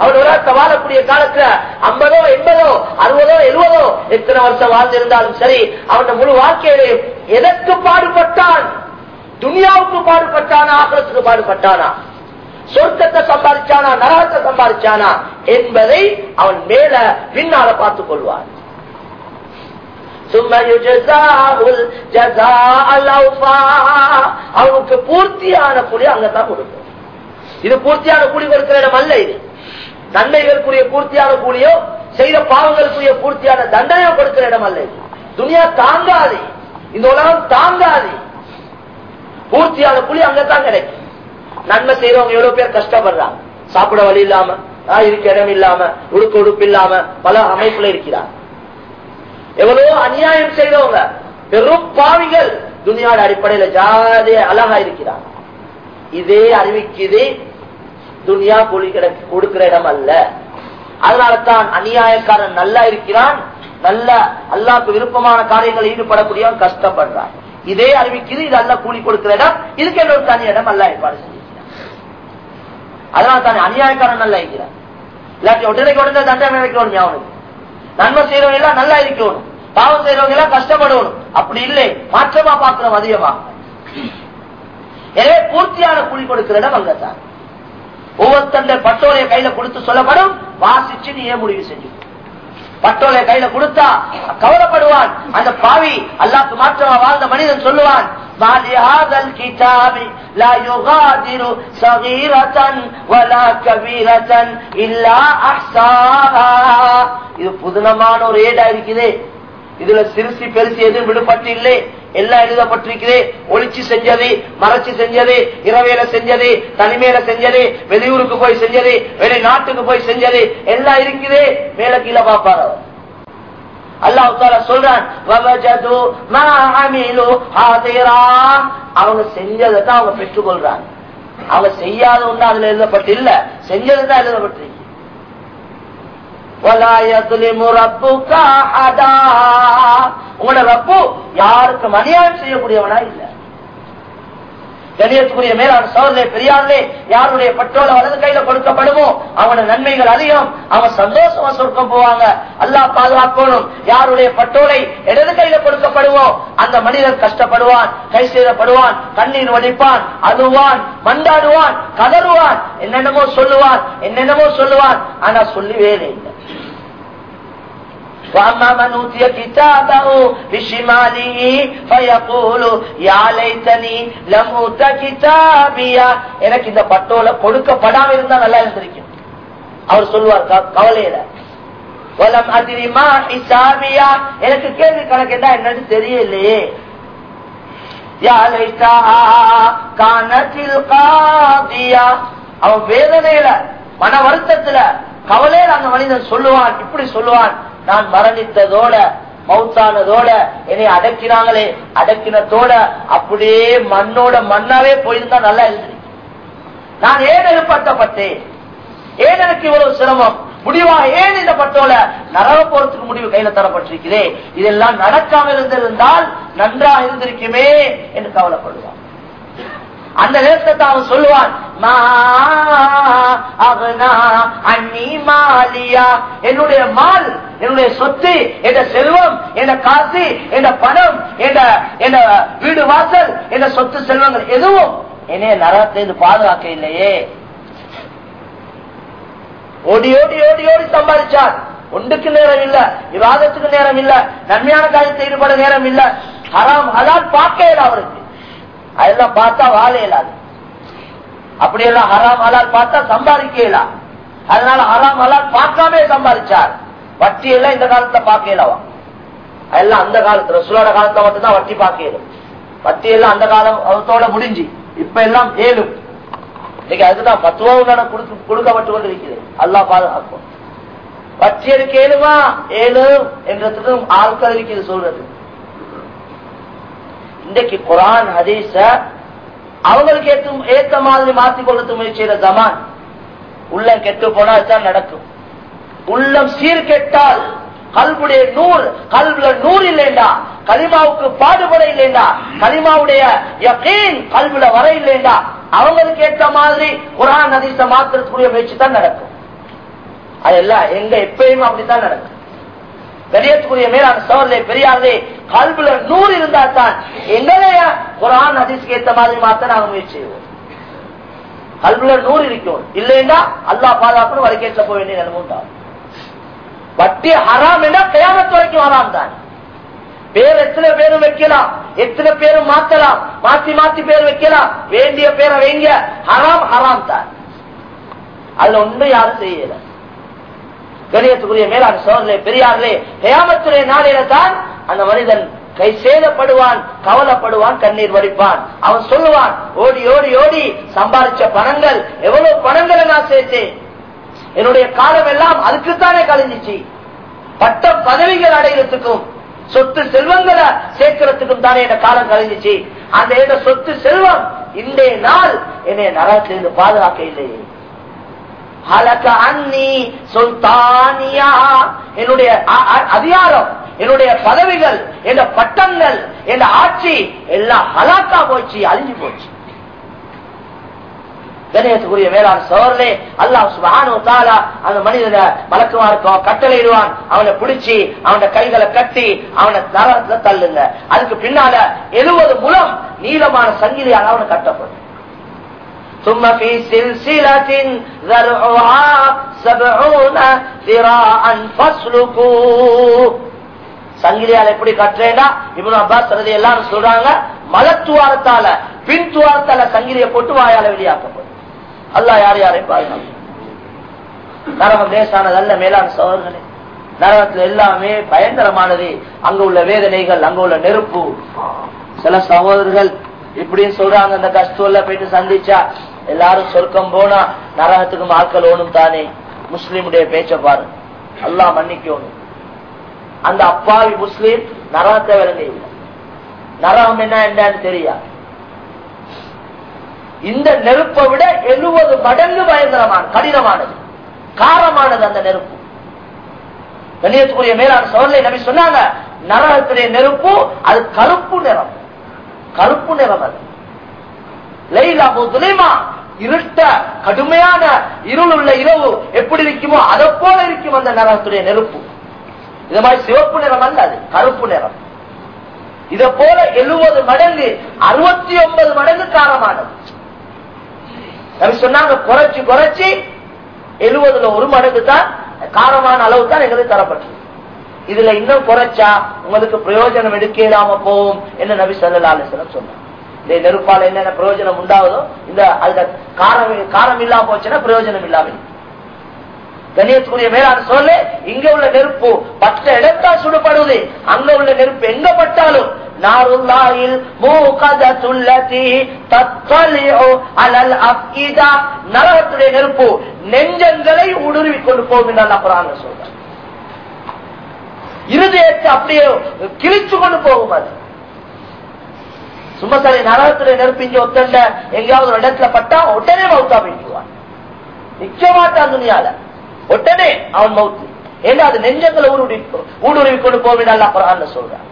அவன் உலகத்தை வாழக்கூடிய காலத்துல ஐம்பதோ எண்பதோ அறுபதோ எழுபதோ எத்தனை வருஷம் வாழ்ந்திருந்தாலும் சரி அவன் முழு வாழ்க்கையிலே எதற்கு பாடுபட்டான்? துனியாவுக்கு பாடுபட்டானா ஆகலத்துக்கு பாடுபட்டானா? சொர்க்கத்தை சம்பாதிச்சானா நரகத்தை சம்பாதிச்சானா என்பதை அவன் மேல பின்னால பார்த்துக் கொள்வான். அவனுக்கு பூர்த்தியான கூலி அங்கதான் கொடுக்கும். இது பூர்த்தியான கூலி கொடுக்கிற இடம் அல்ல இது. நன்மைகளுக்குரிய பூர்த்தியான கூலியோ செய்த பாவங்களுக்குரிய பூர்த்தியான தண்டனையோ கொடுக்கிற இடம் அல்ல இது. துனியா தாங்காது. இந்த உலகம் தாங்காது. பூர்த்தியான கூலி அங்கதான் கிடைக்கும். நன்மை செய்யறவங்க எவ்வளவு பேர் கஷ்டப்படுறாங்க. சாப்பிட வழி இல்லாம இருக்க இடம் இல்லாம உடுக்க உடுப்பு இல்லாம பல அமைப்புல இருக்கிறார் எவ்வளவோ அநியாயம் செய்தவங்க. பெரும் பாவிகள். துணியாட அடிப்படையில ஜாதிய அழகா இருக்கிறார் இதே அறிவிக்குது துனியா கூலி கொடுக்கிற இடம் அல்ல. அதனால தான் அநியாயக்காரன் நல்லா இருக்கிறான். நல்ல அல்லாக்கு விருப்பமான காரியங்கள் ஈடுபடக்கூடியவன் கஷ்டப்படுறான். இதே அறிவிக்குது இது அல்ல கூலி கொடுக்கிற இடம். இதுக்கு என்ன ஒரு தனி இடம்? அல்ல ஏற்பாடு செஞ்சிருக்கிறான். அதனால தான் அநியாயக்காரன் நல்லா இருக்கிறான். இல்லாட்டி உடனே உடனே தண்டனை நினைக்கணும் ஞாபகம் நன்மை செய்யறவங்க எல்லாம் நல்லா இருக்கணும். பாவம் செய்யறவங்க எல்லாம் கஷ்டப்படணும். அப்படி இல்லை. மாற்றமா பாக்குறோம் அதிகமா. எனவே பூர்த்தியான கூலி கொடுக்கிற இடம் அங்கத்தான் ஒவ்வொருத்தந்த பட்டோலைய கையில கொடுத்து சொல்லப்படும். வாசிச்சு நீ ஏன் முடிவு செஞ்சு. பட்டோலைய கையில கொடுத்தா கவலைப்படுவான். அந்த பாவி அல்லாக்கு மாற்றமா வாழ்ந்த மனிதன் சொல்லுவான் இது புதுனமான ஒரு ஏடா இருக்குதே. இதுல சிறுசி பெருசி எதுவும் விடுபட்டு இல்லை. எல்லாம் எழுதப்பட்டிருக்குது. ஒளிச்சு செஞ்சது மறைச்சு செஞ்சது இரவேல செஞ்சது தனிமையில செஞ்சது வெளியூருக்கு போய் செஞ்சது வெளிநாட்டுக்கு போய் செஞ்சது. எல்லாம் இருக்குது. மேல கீழே பாப்பாரு அல்லாஹ் தாலா சொல்றான் அவங்க செஞ்சதை தான் அவங்க பெற்றுக்கொள்றாங்க. அவங்க செய்யாத ஒன்று அதுல எழுதப்பட்டு இல்ல. செஞ்சதுதான் எழுதப்பட்டிருக்கு. உங்களோட ரப்பு யாருக்கும் அநியாயம் செய்யக்கூடியவனா இல்ல. கணியத்துக்குரிய மேலான சோதனை பெரியார்களே யாருடைய பெட்ரோல வலது கையில கொடுக்கப்படுமோ அவனோட நன்மைகள் அதிகம் அவன் சந்தோஷமா சொர்க்கம் போவாங்க. அல்லாஹ் பாதுகாக்கணும். யாருடைய பட்டோலை இடது கையில கொடுக்கப்படுமோ அந்த மனிதன் கஷ்டப்படுவான் கை செய்தப்படுவான் கண்ணீர் வடிப்பான் அழுவான் மண்டாடுவான் கதறுவான் என்னென்னமோ சொல்லுவான் என்னென்னமோ சொல்லுவான் ஆனா சொல்லவே இல்லை. وأما من أوتي كتابه بشماله فيقول يا ليتني لم أوت كتابيا எனக்கு இந்த பட்டோல கொடுக்கப்படாம இருந்தா நல்லா இருந்திருக்கும் அவர் சொல்லுவார் க- கவலையில வலம் அதிரிமா ஹிசாபியா எனக்கு கேள்வி கணக்கு என்ன என்னன்னு தெரியலையே யா லைட்டாஹா கானத்தில் காதியா அவன் வேதனையில மன வருத்தத்துல கவலையில அந்த மனிதன் சொல்லுவான் இப்படி சொல்லுவான் நான் மரணித்ததோட மவுத்தானதோட என்னை அடக்கினாங்களே அடக்கினதோட அப்படியே மண்ணோட மண்ணாவே போயிருந்தா நல்லா இருந்தது நான் ஏன் ஏற்படுத்தப்பட்டேன் ஏன் எனக்கு இவ்வளவு சிரமம்? முடிவா ஏன் இந்த பட்டோல நரக போறதுக்கு முடிவு கையில தரப்பட்டிருக்கிறேன் இதெல்லாம் நடக்காமல் இருந்திருந்தால் நன்றாக இருந்திருக்குமே என்று கவலைப்படுவான். அந்த நேரத்தை அவன் சொல்லுவான் "மா அன்னி மாலியா." என்னுடைய மால் என்னுடைய சொத்து என்ற செல்வம் என்ற காசு என்ற பணம் என்ற வீடு வாசல் என்ற சொத்து செல்வங்கள் எதுவும் என்னைய நரகத்திலிருந்து பாதுகாக்க இல்லையே ஓடி ஓடி ஓடி ஓடி சம்பாதிச்சார் ஒன்றுக்கு நேரம் இல்ல விவாதத்துக்கு நேரம் இல்ல நன்மையான காரியத்தை ஈடுபட நேரம் இல்ல. ஹராம் ஹலால் பார்க்க இல்லை அவருக்கு. அதெல்லாம் பார்த்தா வாழ இயலாது அப்படியெல்லாம் ஹராம் ஹலால் பார்த்தா சம்பாதிக்க இயலாம் அதனால ஹராம் ஹலால் பார்க்காம சம்பாதிச்சார். வட்டி எல்லாம் இந்த காலத்துல பார்க்க இயலவா அதெல்லாம் அந்த காலத்துல ரசூலோட காலத்துல மட்டும்தான் வட்டி பார்க்க இயலும் வட்டி எல்லாம் அந்த காலம் அவத்தோட முடிஞ்சு. இப்ப எல்லாம் ஏழும் இன்னைக்கு அதுதான் பத்துவாவுடன் கொடுக்கப்பட்டு கொண்டிருக்கிறது. அல்லா பாதுகாக்கும். வட்டி எடுக்க ஏழுமா? ஏழு என்றதுக்கு ஆட்கள் இருக்கிறது சொல்றது. இன்றைக்கு குரான் ஹதீஸ அவங்களுக்கு ஏற்ற ஏத்த மாதிரி மாத்திக் கொள்ளத்து முயற்சி ஜமான். உள்ளம் கெட்டு போனா தான் நடக்கும். உள்ளம் சீர்கெட்டால் கல்புடைய நூல் கல்வில நூல் இல்லைண்டா கலிமாவுக்கு பாடுபட இல்லைண்டா கலிமாவுடைய கல்வில வர இல்லைண்டா அவங்களுக்கு ஏற்ற மாதிரி குரான் அதிச மாத்திரத்துக்குரிய முயற்சி தான் நடக்கும். அதெல்லாம் எங்க எப்பயுமே அப்படித்தான் நடக்கும். கணியத்துக்குரிய மேலான சோழர்களே பெரியார்களே கல்வில நூறு இருந்தா தான் எங்களைய குரான் ஹதீஸ்க்கு ஏற்ற மாதிரி மாத்த நாங்க முயற்சி செய்வோம். கல்வில நூறு இருக்கும் இல்லைன்னா அல்லா பாதுகாப்பு வரைக்கேற்ற போக வேண்டிய நிலைமை வட்டி ஹராம் என்ன கயாமத்து வரைக்கும் ஹராம் தான். பேர் எத்தனை பேரும் வைக்கலாம்? எத்தனை பேரும் மாத்தலாம்? மாத்தி மாத்தி பேர் வைக்கலாம். வேண்டிய பேரை வைங்க. ஹராம் ஹராம் தான். அதுல ஒண்ணு யாரும் செய்யலை. கணியத்துக்குரிய மேலான சோழர்களே பெரியார்களே கயாமத்துடைய நாளையில தான் அந்த மனிதன் கை சேதப்படுவான் கவலைப்படுவான் கண்ணீர் வடிப்பான். அவன் சொல்லுவான் ஓடி ஓடி ஓடி சம்பாதிச்ச பணங்கள் எவ்வளவு பணங்களை நான் சேர்த்தேன். என்னுடைய காலம் எல்லாம் அதுக்குத்தானே கழிஞ்சிச்சு. பட்ட பதவிகள் அடைகிறதுக்கும் சொத்து செல்வங்களை சேர்க்கிறதுக்கும் தானே என்ன காலம் கழிஞ்சிச்சு. அந்த சொத்து செல்வம் இன்றைய நாள் என்னை நரகத்திலிருந்து பாதுகாக்க இல்லையே என்னுடைய அதிகாரம் என்னுடைய பதவிகள் என் பட்டங்கள் என் ஆட்சி எல்லாம் ஹலாக்கா போச்சு அழிஞ்சு போச்சு கணேசத்துக்குரிய மேலாண் சோர்லே அல்லாஹ் சுபானு தாலா அந்த மனிதனை மலக்குமாருக்கும் கட்டளையிடுவான். அவனை பிடிச்சி அவன கைகளை கட்டி அவனை தரத்துல தள்ளுங்க. அதுக்கு பின்னால எழுபது முலம் நீளமான சங்கிலியால் அவனை கட்டப்படும். ثم في سلسلة ذرعها سبعون ذراعا فاسلكوه சங்கிலியால் எப்படி கட்டுறேன்னா இவனு அப்பாஸ் ரதி எல்லாரும் சொல்றாங்க மலத்துவாரத்தால பின் துவாரத்தால சங்கிலியை போட்டு வாயால வெளியாக்கப்படும் அல்லாஹ் யார் யாரையும் பாருங்க நரகம் லேசானது அல்ல மேலான சோழர்களே நரகத்துல எல்லாமே பயங்கரமானது அங்க உள்ள வேதனைகள் அங்க உள்ள நெருப்பு சில சகோதரர்கள் இப்படின்னு சொல்றாங்க அந்த கஷ்டம்ல போயிட்டு சந்திச்சா எல்லாரும் சொர்க்கம் போனா நரகத்துக்கு ஆட்கள் ஓணும் தானே? முஸ்லீமுடைய பேச்ச பாரு. அல்லா மன்னிக்கணும். அந்த அப்பாவி முஸ்லீம் நரகத்தை விளங்க இல்லை நரகம் என்ன என்னன்னு தெரியா? இந்த நெருப்பை விட எழுபது மடங்கு பயங்கரமான கடினமானது. காரமானது அந்த நெருப்பு. கண்ணியத்துக்குரிய மேலான சோழலை நம்பி சொன்னாங்க நரகத்துடைய நெருப்பு அது கருப்பு நிறம். கருப்பு நிறம் அது. லைலா முதுலிமா இருட்ட கடுமையான இருள் உள்ள இரவு எப்படி இருக்குமோ அதை போல இருக்கும் அந்த நரகத்துடைய நெருப்பு. இது மாதிரி சிவப்பு நிறம் அல்ல அது கருப்பு நிறம். இதை போல எழுபது மடங்கு அறுபத்தி ஒன்பது மடங்கு காரமானது. நபி சொன்னாங்க குறைச்சு குறைச்சு எழுபதுல ஒரு மடங்கு தான் காரமான அளவு தான் எங்களுக்கு தரப்பட்டது. இதுல இன்னும் குறைச்சா உங்களுக்கு பிரயோஜனம் எடுக்க இல்லாம போகும் என்ன நபி சொல்லலா அலிஸ்லம் சொன்னாங்க இந்த நெருப்பால என்னென்ன பிரயோஜனம் உண்டாவதோ இந்த அதுல காரம் காரம் இல்லாம போச்சுன்னா பிரயோஜனம் இல்லாம கணியத்துக்குரிய மேலான சொல்ல இங்க உள்ள நெருப்பு பட்ட இடத்தால் சுடுபடுவது. அங்க உள்ள நெருப்பு எங்க பட்டாலும் அலல் நரகத்துடைய நெருப்பு நெஞ்சங்களை ஊடுருவி கொண்டு போகும் என்று அல்லாஹ் இருதயத்தை அப்படியே கிழிச்சு கொண்டு போகும் அது. சும்மா சரி நரகத்துடைய ஒத்தண்ட எங்கேயாவது ஒரு இடத்துல பட்டா உடனே மவுத்தா போயிடுவான். நிச்சயமாட்டான் மாட்டான் துணியால. உடனே அவன் மவுத்து. ஏன்னா அது நெஞ்சத்துல ஊடுருவி ஊடுருவி கொண்டு போவேன் அப்புறம் குரான் சொல்றான்.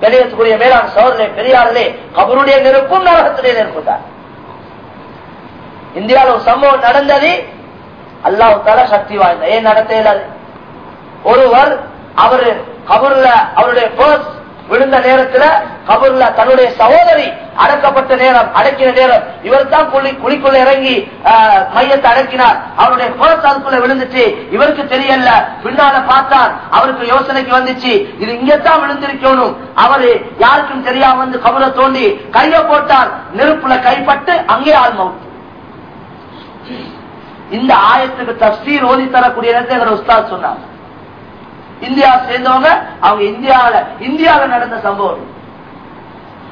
கணியத்துக்குரிய மேலான சோதனை பெரியாரிலே அவருடைய நெருப்பும் நரகத்துடைய நெருப்பு தான் இந்தியாவில் ஒரு சம்பவம் நடந்தது. அல்லாஹு தர சக்தி வாய்ந்த. ஏன் நடத்த ஒருவர் அவரு கபூர்ல அவருடைய பர்ஸ் விழுந்த நேரத்துல கபூர்ல தன்னுடைய சகோதரி அடக்கப்பட்ட நேரம் அடக்கின நேரம் இவர் தான் குழிக்குள்ள இறங்கி மையத்தை அடக்கினார். அவருடைய பர்ஸ் அதுக்குள்ள விழுந்துச்சு. இவருக்கு தெரியல. பின்னால பார்த்தார். அவருக்கு யோசனைக்கு வந்துச்சு. இது இங்கத்தான் விழுந்திருக்கணும். அவரு யாருக்கும் தெரியாம வந்து கபரை தோண்டி கைய போட்டார். நெருப்புல கைப்பட்டு அங்கே ஆள் இந்த ஆயத்துக்கு தஸ்தீர் ஓதி தரக்கூடிய நேரத்தை எங்க உஸ்தாத் சொன்னார். இந்தியா சேர்ந்தவங்க அவங்க இந்தியாவில இந்தியாவில நடந்த சம்பவம்.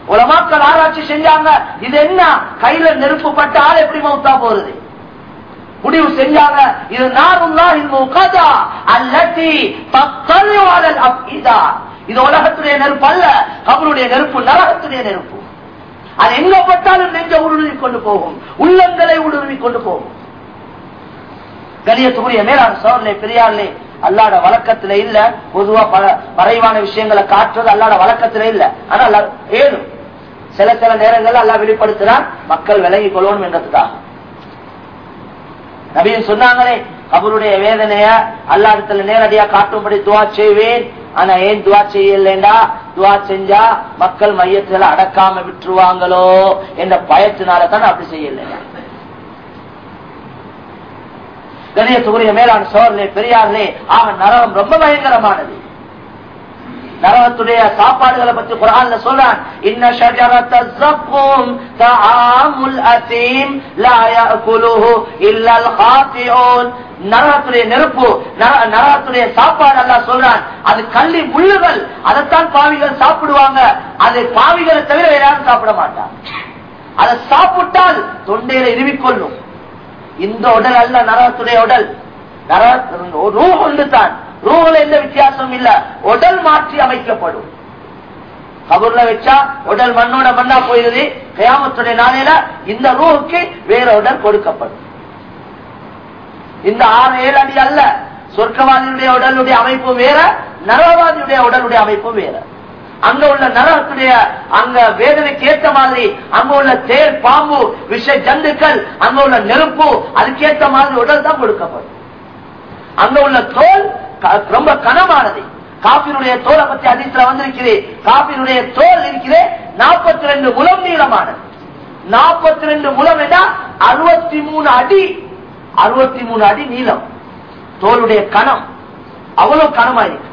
உலமாக்கள் ஆராய்ச்சி செஞ்சாங்க. இது என்ன? கையில நெருப்பு பட்ட ஆள் எப்படி மவுத்தா போறது? முடிவு செஞ்சாங்க. இது நாருல்லாஹி இது உலகத்துடைய நெருப்பு அல்ல. கபருடைய நெருப்பு நரகத்துடைய நெருப்பு. அது எங்க பட்டாலும் நெஞ்ச ஊடுருவி கொண்டு போகும். உள்ளங்களை ஊடுருவி கொண்டு போகும். கணியத்துக்குரிய மேலான சோழனை பெரியார்லே அல்லாட வழக்கத்துல இல்ல. பொதுவா பல மறைவான விஷயங்களை காட்டுறது அல்லாட வழக்கத்துல இல்ல. ஆனா அல்லா- ஏழும் சில சில நேரங்கள்ல அல்லா வெளிப்படுத்துறான் மக்கள் விலகி கொள்ளணும் என்றதுக்காக. நபியும் சொன்னாங்களே அவருடைய வேதனைய அல்லாடத்துல நேரடியா காட்டும்படி துவா செய்வேன். ஆனா ஏன் துவா செய்யலண்டா துவா செஞ்சா மக்கள் மையத்துல அடக்காம விட்டுருவாங்களோ என்ற பயத்தினால தான் அப்படி செய்யல. கணியத்துக்குரிய மேலான சோழர்களே பெரியார்களே அவன் நரகம் ரொம்ப பயங்கரமானது. நரகத்துடைய சாப்பாடுகளை பத்தி குரான்ல சொல்றான். இன்ன ஷஜரத்த ஸக்கும் தஆமுல் அசீம் லா யாக்குலுஹு இல்லல் காத்தியூன் நரகத்துடைய நெருப்பு நரகத்துடைய சாப்பாடு அல்லாஹ் சொல்றான். அது கள்ளி முள்ளுகள் அதைத்தான் பாவிகள் சாப்பிடுவாங்க. அது பாவிகளை தவிர யாரும் சாப்பிட மாட்டாங்க அதை சாப்பிட்டால் தொண்டையில இருவிக்கொள்ளும் இந்த உடல் அல்ல நரகத்துடைய உடல். நரக ரூ ஒன்று தான். ரூஹுல எந்த வித்தியாசம் இல்ல. உடல் மாற்றி அமைக்கப்படும். கபூர்ல வச்சா உடல் மண்ணோட மண்ணா போயிருது கயாமத்துடைய நாளையில இந்த ரூஹுக்கு வேற உடல் கொடுக்கப்படும். இந்த ஆறு ஏழு அடி அல்ல. சொர்க்கவாதியுடைய உடலுடைய அமைப்பு வேற நரகவாதியுடைய உடலுடைய அமைப்பு வேற. அங்க உள்ள நரகத்துடைய அங்க வேதனைக்கு ஏற்ற மாதிரி அங்க உள்ள தேர் பாம்பு விஷ ஜந்துக்கள் அங்க உள்ள நெருப்பு அதுக்கேற்ற மாதிரி உடல் தான் கொடுக்கப்படும். அங்க உள்ள தோல் ரொம்ப கனமானது. காப்பினுடைய தோலை பத்தி அதிசல வந்திருக்கிறேன் காப்பினுடைய தோல் இருக்கிறேன் நாற்பத்தி ரெண்டு முலம் நீளமானது. நாற்பத்தி ரெண்டு முலம் அறுபத்தி மூணு அடி. அறுபத்தி மூணு அடி நீளம். தோலுடைய கணம். அவ்வளவு கனமா இருக்கு.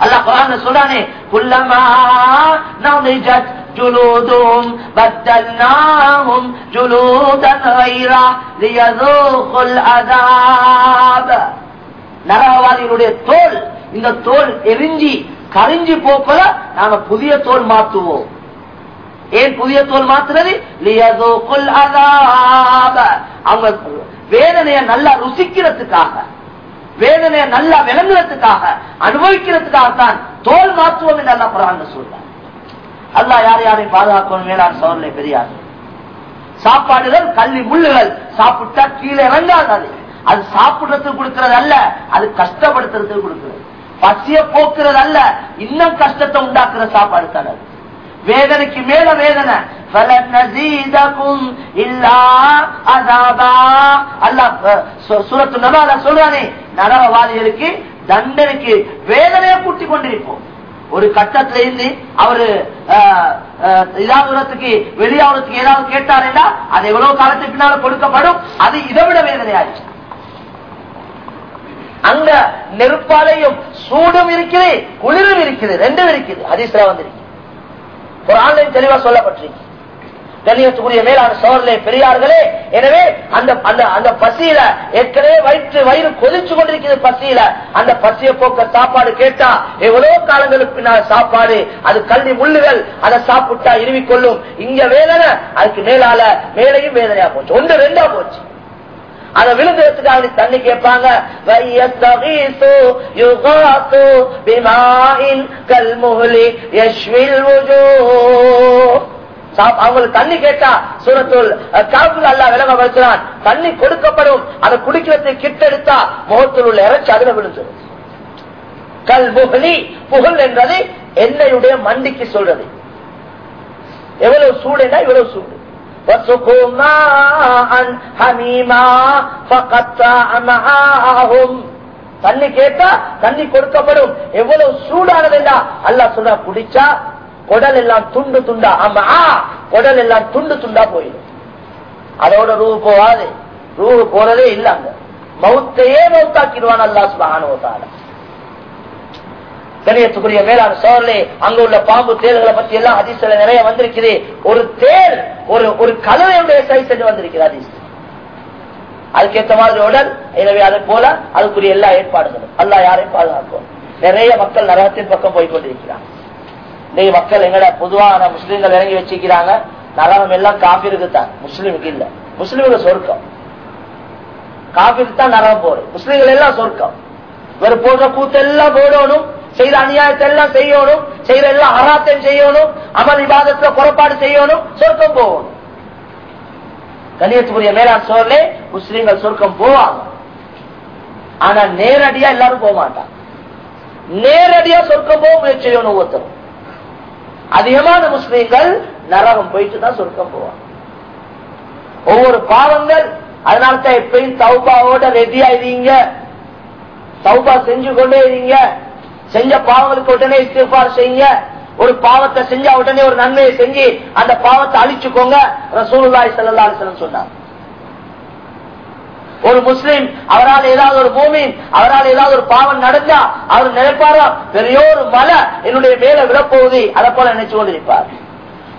அல்லா குரான் சொல்றானே குல்லமா நாம் جلودهم بدلناهم جلودا غيرا ليذوقوا العذاب நரகவாதிகளுடைய தோல் இந்த தோல் எரிஞ்சி கரிஞ்சி போப்பல நாம புதிய தோல் மாத்துவோம் ஏன் புதிய தோல் மாத்துறது அவங்க வேதனைய நல்லா ருசிக்கிறதுக்காக வேதனைய நல்லா விளங்குறதுக்காக அனுபவிக்கிறதுக்காகத்தான் தோல் மாற்றுவோம் என்று அல்லா குரான் சொல்ற அல்லாஹ் யார் யாரையும் பாதுகாக்கணும்? வேளாண் சோழனை பெரியார். சாப்பாடுகள் கல்வி முள்ளுகள் சாப்பிட்டா கீழே இறங்காது அது சாப்பிடுறதுக்கு கொடுக்கறது அல்ல அது கஷ்டப்படுத்துறதுக்கு கொடுக்கறது. பசிய போக்குறது அல்ல இன்னும் கஷ்டத்தை உண்டாக்குற சாப்பாடு தரது வேதனைக்கு மேல வேதனை. சொல்றானே நரகவாதிகளுக்கு தண்டனைக்கு வேதனையை கூட்டி கொண்டிருப்போம். ஒரு கட்டத்துல இருந்து அவரு இல்லாதத்துக்கு வெளியாவதுக்கு ஏதாவது கேட்டாரேடா அது எவ்வளவு காலத்துக்கு பின்னால கொடுக்கப்படும். அது இதை விட வேதனையாச்சு அங்க நெருப்பாலையும் சூடும் இருக்குது குளிரும் இருக்குது ரெண்டும் இருக்குது. அதிசல வந்திருக்கு. ஒரு ஆன்லைன் தெளிவா சொல்லப்பட்டிருக்கு. கண்ணியத்துக்குரிய மேலான சோழர்களே பெரியார்களே எனவே அந்த அந்த அந்த பசியில ஏற்கனவே வயிற்று வயிறு கொதிச்சு கொண்டிருக்கிறது பசியில. அந்த பசியை போக்க சாப்பாடு கேட்டா எவ்வளவு காலங்களுக்கு பின்னால் சாப்பாடு அது கல்வி முள்ளுகள் அதை சாப்பிட்டா இருவி கொள்ளும் இங்க வேதனை அதுக்கு மேலால மேலையும் வேதனையா போச்சு. ஒன்று ரெண்டா போச்சு. அதை விழுந்ததுக்காக தண்ணி கேட்பாங்க. அவங்களுக்கு தண்ணி கேட்டா சூரத்துல் காப்புல அல்லா விலக வைக்கிறான் தண்ணி கொடுக்கப்படும். அதை குடிக்கிறதை கிட்டெடுத்தா முகத்தில் உள்ள இறைச்சி அதுல விழுந்துடும் கல் முகலி புகழ் என்றது என்னையுடைய மண்டிக்கு சொல்றது. எவ்வளவு சூடுனா இவ்வளவு சூடு. وَسُقُوا مَاءً حَمِيمًا فَقَطَّعَ أَمْعَاءَهُمْ தண்ணி கேட்டா தண்ணி கொடுக்கப்படும் எவ்வளவு சூடானதுண்டா அல்லாஹ் சொல்றா குடிச்சா குடல் எல்லாம் துண்டு துண்டா ஆமா குடல் எல்லாம் துண்டு துண்டா போயிடும் அதோட ரூ போவாது ரூ போறதே இல்ல அங்க மௌத்தையே மௌத்தாக்கிடுவான் அல்லா சுபானுவத்தால கணியத்துக்குரிய மேலான சோழலே அங்க உள்ள பாம்பு தேர்களை பத்தி எல்லாம் அதிசல நிறைய வந்திருக்குது. ஒரு தேர் ஒரு ஒரு கலவையுடைய சைஸ் என்று வந்திருக்கிறது அதிஸ் அதுக்கேற்ற மாதிரி உடல் எனவே அதை போல அதுக்குரிய எல்லா ஏற்பாடுகளும். எல்லாம் யாரையும் பாதுகாக்கும்? நிறைய மக்கள் நரகத்தின் பக்கம் போய் கொண்டிருக்கிறாங்க. இன்னைக்கு மக்கள் எங்கட பொதுவான முஸ்லீம்கள் இறங்கி வச்சிருக்கிறாங்க? நரகம் எல்லாம் காபிருக்கு தான். முஸ்லீமுக்கு இல்ல. முஸ்லீம்கள் சொர்க்கம். காபிருக்கு தான் நரகம் போறது முஸ்லீம்கள் எல்லாம் சொர்க்கம். இவர் போடுற கூத்தெல்லாம் போடணும். செய்த அநியாயத்தை எல்லாம் செய்யணும் செய்யற எல்லாம் அராத்தையும் செய்யணும் அமல் விவாதத்துல புறப்பாடு செய்யணும் சொர்க்கம் போகணும் கண்ணியத்துக்குரிய மேலாண் சோழலே முஸ்லீம்கள் சொர்க்கம் போவாங்க. ஆனா நேரடியா எல்லாரும் போக மாட்டாங்க. நேரடியா சொர்க்கம் போக முயற்சி செய்யணும் ஒவ்வொருத்தரும். அதிகமான முஸ்லீம்கள் நரகம் போயிட்டு தான் சொர்க்கம் போவாங்க. ஒவ்வொரு பாவங்கள் அதனால தான் எப்பயும் தௌபாவோட ரெடியா இருங்க. தௌபா செஞ்சு கொண்டே இருங்க. செஞ்ச பாவங்களுக்கு உடனே இஸ்திஃபார் செய்யுங்க. ஒரு பாவத்தை செஞ்சா உடனே ஒரு நன்மையை செஞ்சு அந்த பாவத்தை அழிச்சுக்கோங்க. ரசூலுல்லாய் ஸல்லல்லாஹு சொன்னார். சொன்னாங்க ஒரு முஸ்லீம் அவரால் ஏதாவது ஒரு பூமி அவரால் ஏதாவது ஒரு பாவம் நடந்தா அவர் நினைப்பாரா? பெரிய ஒரு மலை என்னுடைய மேல விழப்போகுது. அதை போல நினைச்சு கொண்டிருப்பார்.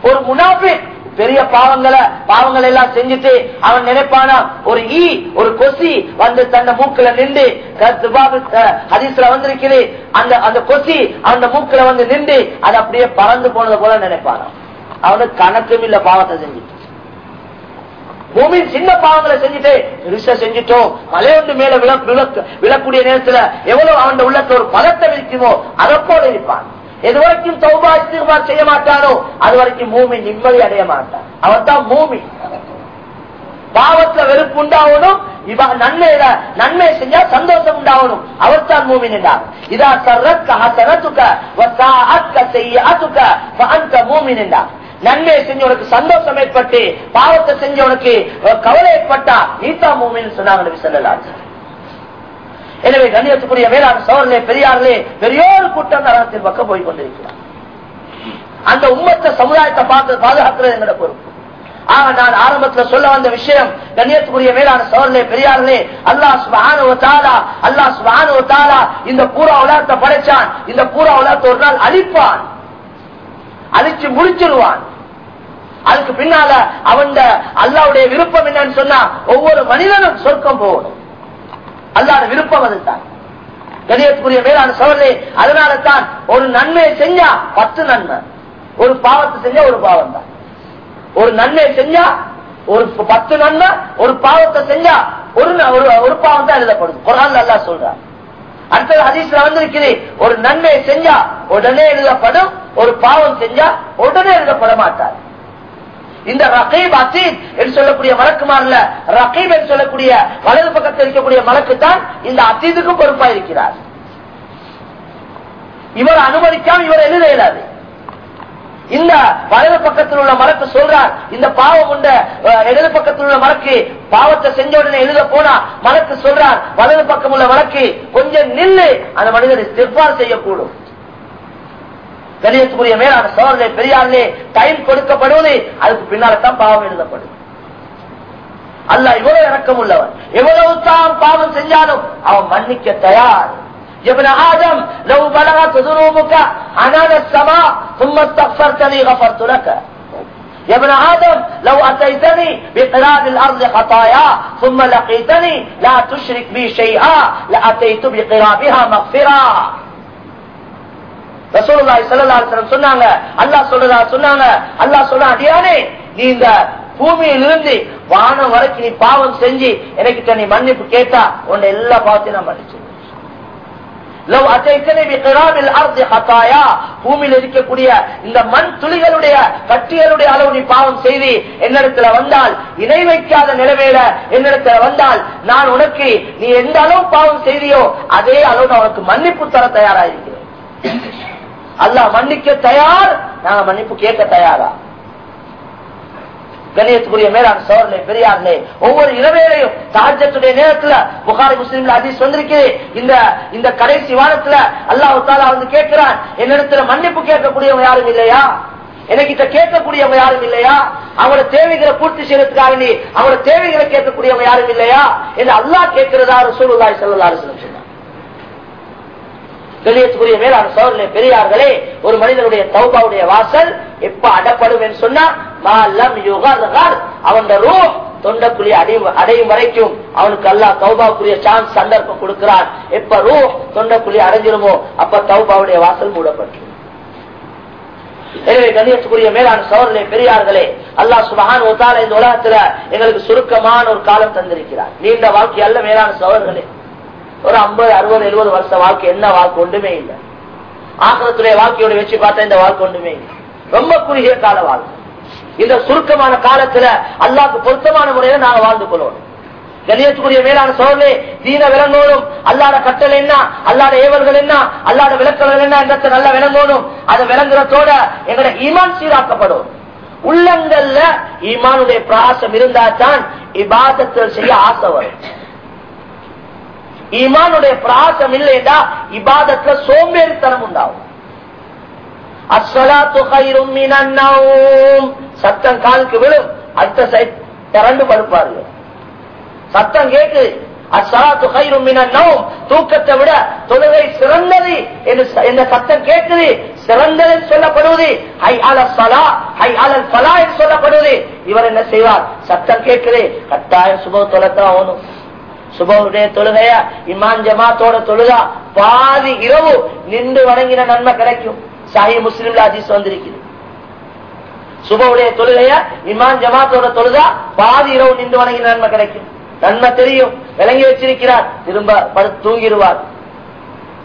ஒரு முனாஃபிக் பெரிய பாவங்களை பாவங்கள் எல்லாம் செஞ்சுட்டு அவன் நினைப்பானா? ஒரு ஈ ஒரு கொசி வந்து தன்னை மூக்குல நின்று ஹதீஸ்ல வந்திருக்குது. அந்த அந்த கொசி அந்த மூக்குல வந்து நின்று அது அப்படியே பறந்து போனது போல நினைப்பானா? அவனுக்கு கணக்கும் இல்ல பாவத்தை செஞ்சுட்டு. பூமி சின்ன பாவங்களை செஞ்சுட்டு பெருசா செஞ்சுட்டோம். மலை ஒன்று மேல விழக்கூடிய நேரத்துல எவ்வளவு அவன் உள்ளத்துல ஒரு பதத்தை விதிக்குமோ அதை போல இருப்பான். எது வரைக்கும் செய்ய மாட்டானோ அது வரைக்கும் மூமி நிம்மதி அடைய மாட்டான். அவன் தான் மூமி பாவத்துல வெறுப்பு உண்டாகணும் நன்மையில நன்மை செஞ்சா சந்தோஷம் உண்டாகணும் அவர் தான் மூமின் என்றார். இதா சர்ரத்க ஹசனத்துக்க வசாஅத்க செய்யாத்துக்க ஃபஅன்த மூமின் என்றார். நன்மை செஞ்சவனுக்கு சந்தோஷம் ஏற்பட்டு பாவத்தை செஞ்சவனுக்கு கவலை ஏற்பட்டா நீதா மூமின்னு சொன்னாங்க சொல்லலாம் ஸல்லல்லாஹு எனவே கண்ணியத்துக்குரிய வேளாண் சோழர்களே பெரியார்களே பெரியோரு கூட்டம் நரகத்தின் பக்கம் போய் கொண்டிருக்கிறார். அந்த உம்மத்த சமுதாயத்தை பார்த்து பாதுகாக்கிறது எங்களோட பொறுப்பு. ஆக நான் ஆரம்பத்துல சொல்ல வந்த விஷயம் கண்ணியத்துக்குரிய மேலான சோழர்களே பெரியார்களே அல்லாஹ் சுப்ஹானஹு அல்லா தஆலா அல்லாஹ் இந்த பூரா உலகத்தை படைச்சான் இந்த பூரா உலகத்தை ஒரு நாள் அழிப்பான் அழிச்சு முடிச்சிருவான். அதுக்கு பின்னால அவன் அல்லாவுடைய விருப்பம் என்னன்னு சொன்னா ஒவ்வொரு மனிதனும் சொர்க்கம் போகணும். அல்லாத விருப்பம் அதுதான். கணியத்துக்குரிய மேலான சோழரே அதனால தான் ஒரு நன்மையை செஞ்சா பத்து நன்மை. ஒரு பாவத்தை செஞ்சா ஒரு பாவம் தான் ஒரு நன்மையை செஞ்சா ஒரு பத்து நன்மை ஒரு பாவத்தை செஞ்சா ஒரு ஒரு- ஒரு பாவம் தான் எழுதப்படுது. குரான் நல்லா சொல்றார் அடுத்தது ஹதீஸ்ல வந்திருக்கிறேன் ஒரு நன்மையை செஞ்சா உடனே எழுதப்படும் ஒரு பாவம் செஞ்சா உடனே எழுதப்பட மாட்டார். இந்த ரகீப் அசீத் என்று சொல்லக்கூடிய மலக்குமார்ல ரகீப் என்று சொல்லக்கூடிய வலது பக்கத்தில் இருக்கக்கூடிய மலக்கு தான் இந்த அசீதுக்கு பொறுப்பா இருக்கிறார் இவர் அனுமதிக்காம இவர் எழுத இயலாது. இந்த வலது பக்கத்தில் உள்ள மலக்கு சொல்றார் இந்த பாவம் உண்ட அஹ், இடது பக்கத்தில் உள்ள மலக்கு பாவத்தை செஞ்ச உடனே எழுத போனா மலக்கு சொல்றார் வலது பக்கம் உள்ள மலக்கு கொஞ்சம் நில்லு அந்த மனிதனை திருப்பார் செய்யக்கூடும். கணியத்துக்குரிய மேலான சோழர்களே பெரியார்களே டைம் கொடுக்கப்படுவது அதுக்கு பின்னால்தான் பாவம் எழுதப்படும் அல்லாஹ் இவ்வளவு இறக்கம் உள்ளவன் எவ்வளவு தான் பாவம் செஞ்சாலும் அவன் மன்னிக்க தயார் ابن آدم لو بلغت ذنوبك عنان السماء ثم استغفرتني غفرت لك يا ابن آدم لو أتيتني بقراب الأرض خطايا ثم لقيتني لا تشرك بي شيئا لأتيت بقرابها مغفرا ரசூலுல்லாஹி ஸல்லல்லாஹு சொன்னாங்க. அல்லாஹ் சொல்றதா சொன்னாங்க. அல்லாஹ் சொன்னா அடியானே நீ இந்த பூமியிலிருந்து வானம் வரைக்கும் நீ பாவம் செஞ்சு எனக்கு நீ மன்னிப்பு கேட்டா உன்னை எல்லா பாவத்தையும் நான் மன்னிச்சு லவ் பூமியில் இருக்கக்கூடிய இந்த மண் துளிகளுடைய கட்டிகளுடைய அளவு நீ பாவம் செய்து என்னிடத்துல வந்தால் இணை வைக்காத நிலைமையில என்னிடத்துல வந்தால் நான் உனக்கு நீ எந்த அளவு பாவம் செய்தியோ அதே அளவு நான் உனக்கு மன்னிப்பு தர தயாராயிருக்கிறேன். அல்லாஹ் மன்னிக்க தயார் நாங்க மன்னிப்பு கேட்க தயாரா? கணியத்துக்குரிய மேலான சோர்லே பெரியார்லே ஒவ்வொரு இரவேலையும் சாஜத்துடைய நேரத்துல புகாரி முஸ்லீம்ல அதிஸ் வந்திருக்கிறேன் இந்த இந்த கடைசி வாரத்துல அல்லாஹ் தாலா வந்து கேட்கிறான் என்னிடத்துல மன்னிப்பு கேட்கக்கூடியவங்க யாரும் இல்லையா? எனக்கிட்ட கேட்கக்கூடியவங்க யாரும் இல்லையா? அவங்களோட தேவைகளை பூர்த்தி செய்யறதுக்காக நீ அவங்களோட தேவைகளை கேட்கக்கூடியவங்க யாரும் இல்லையா? என்று அல்லாஹ் கேட்கிறதா ரசூலுல்லாஹி ஸல்லல்லாஹு அலைஹி சொன்னார் கணியத்துக்குரிய மேலான சோழர்களே பெரியார்களே ஒரு மனிதனுடைய தௌபாவுடைய வாசல் எப்ப அடப்படும் என்று சொன்னா அவன் ரூ தொண்டக்குரிய அடையும் அடையும் வரைக்கும் அவனுக்கு அல்லா தௌபாவுக்குரிய சான்ஸ் சந்தர்ப்பம் கொடுக்கிறான். எப்ப ரூ தொண்டக்குழி அடைஞ்சிருமோ அப்ப தௌபாவுடைய வாசல் மூடப்பட்டு. எனவே கண்ணியத்துக்குரிய மேலான சோழர்களே பெரியார்களே அல்லாஹ் சுபஹான் ஒத்தால இந்த உலகத்துல எங்களுக்கு சுருக்கமான ஒரு காலம் தந்திருக்கிறார். நீண்ட வாழ்க்கை அல்ல மேலான சோழர்களே ஒரு ஐம்பது அறுபது எழுபது வருஷ வாழ்க்கை என்ன வாழ்க்கை ஒன்றுமே இல்லை. ஆக்கிரத்துடைய வாழ்க்கையோட வச்சு பார்த்தா இந்த வாழ்க்கை ஒன்றுமே இல்லை. ரொம்ப குறுகிய கால வாழ்க்கை. இந்த சுருக்கமான காலத்துல அல்லாக்கு பொருத்தமான முறையில நாங்க வாழ்ந்து கொள்ளணும் கணியத்துக்குரிய மேலான சோழர்களே தீன விளங்கணும் அல்லாத கட்டளை என்ன அல்லாத ஏவல்கள் என்ன அல்லாத விளக்கல்கள் என்ன என்றத்தை நல்லா விளங்கணும். அதை விளங்குறதோட எங்களோட ஈமான் சீராக்கப்படும். உள்ளங்கள்ல ஈமானுடைய பிராசம் இருந்தா தான் இபாதத்தில் செய்ய ஆசை வரும். ஈமானுடைய பிராசம் இல்லைடா இபாதத்துல சோம்பேறித்தனம் உண்டாகும். அஸ்வலாத்து கைரும் மினன்னவும் சத்தம் காலுக்கு விழும். அடுத்த சைட் திரண்டு படுப்பார்கள். சத்தம் கேட்டு அஸ்வலாத்து கைரும் மினன்னவும் தூக்கத்தை விட தொழுகை சிறந்தது என்று என்ற சத்தம் கேட்குது. சிறந்தது என்று சொல்லப்படுவது. ஹை அல சலா ஹை அலல் ஃபலா என்று சொல்லப்படுவது. இவர் என்ன செய்வார்? சத்தம் கேட்குது. கட்டாயம் சுப தொலைத்தான் ஆகணும். சுபவுடைய தொழுகைய? இமான் ஜமாத்தோட தொழுகா? பாதி இரவு நின்று வணங்கின நன்மை கிடைக்கும். சாஹி முஸ்லிம்ல அதிஸ் வந்திருக்குது. சுபவுடைய தொழுகைய? இமான் ஜமாத்தோட தொழுதா பாதி இரவு நின்று வணங்கின நன்மை கிடைக்கும். நன்மை தெரியும். விளங்கி வச்சிருக்கிறார். திரும்ப படுத்து தூங்கிடுவார்.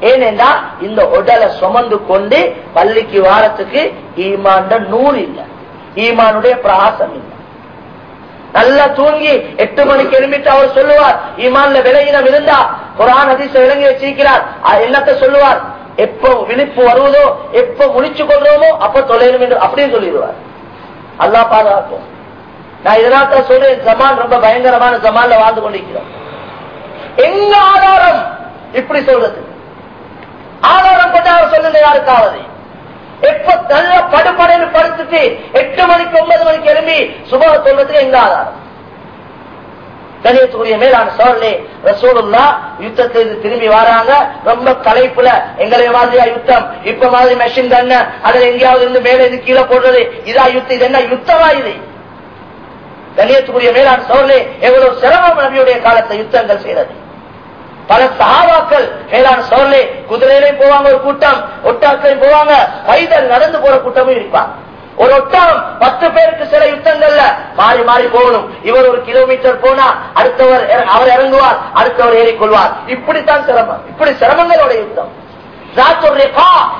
ஏனென்றா இந்த உடலை சுமந்து கொண்டு பள்ளிக்கு வாரத்துக்கு ஈமான் நூல் இல்லை. ஈமானுடைய பிரகாசம் இல்லை நல்லா தூங்கி எட்டு மணிக்கு எழுப்பிட்டு அவர் சொல்லுவார் ஈமான்ல விலகினம் இருந்தா குரான் அதிச விளங்கி வச்சிருக்கிறார். என்னத்தை சொல்லுவார்? எப்போ விழிப்பு வருவதோ எப்போ முடிச்சு கொள்றோமோ அப்ப தொலைணும் என்று அப்படின்னு சொல்லிடுவார். அல்லா பாதுகாக்கும். நான் இதனால தான் சொல்றேன் ஜமான் ரொம்ப பயங்கரமான ஜமான்ல வாழ்ந்து கொண்டிருக்கிறோம். எங்க ஆதாரம் இப்படி சொல்றது? ஆதாரம் கொண்டு அவர் சொல்லுங்க யாருக்காவது? எப்ப நல்ல படுபடைன்னு படுத்துட்டு எட்டு மணிக்கு ஒன்பது மணிக்கு எழுப்பி சுபா சொல்றதுக்கு எங்க ஆதாரம்? கணியத்துக்குரிய மேலான சோழலே ரசூலுல்லா யுத்தத்திலிருந்து திரும்பி வராங்க. ரொம்ப கலைப்புல எங்களை மாதிரியா யுத்தம். இப்ப மாதிரி மெஷின் கண்ண அதுல எங்கேயாவது இருந்து மேலே இருந்து கீழே போடுறது. இதா யுத்தம் இது என்ன யுத்தமா இது? தனியத்துக்குரிய மேலான சோழலே எவ்வளவு சிரமம் நபியுடைய காலத்தை யுத்தங்கள் செய்யறது பல சகாபாக்கள் மேலான சோழலே குதிரையிலையும் போவாங்க ஒரு கூட்டம் ஒட்டாக்களையும் போவாங்க பைதல் நடந்து போற கூட்டமும் இருப்பாங்க. ஒரு ஒட்டம் பத்து பேருக்கு சில யுத்தங்கள்ல மாறி மாறி போகணும். இவர் ஒரு கிலோமீட்டர் போனா அடுத்தவர் இற- அவர் இறங்குவார் அடுத்தவர் ஏறிக்கொள்வார். இப்படித்தான் சிரமம். இப்படி சிரமங்களோட யுத்தம்.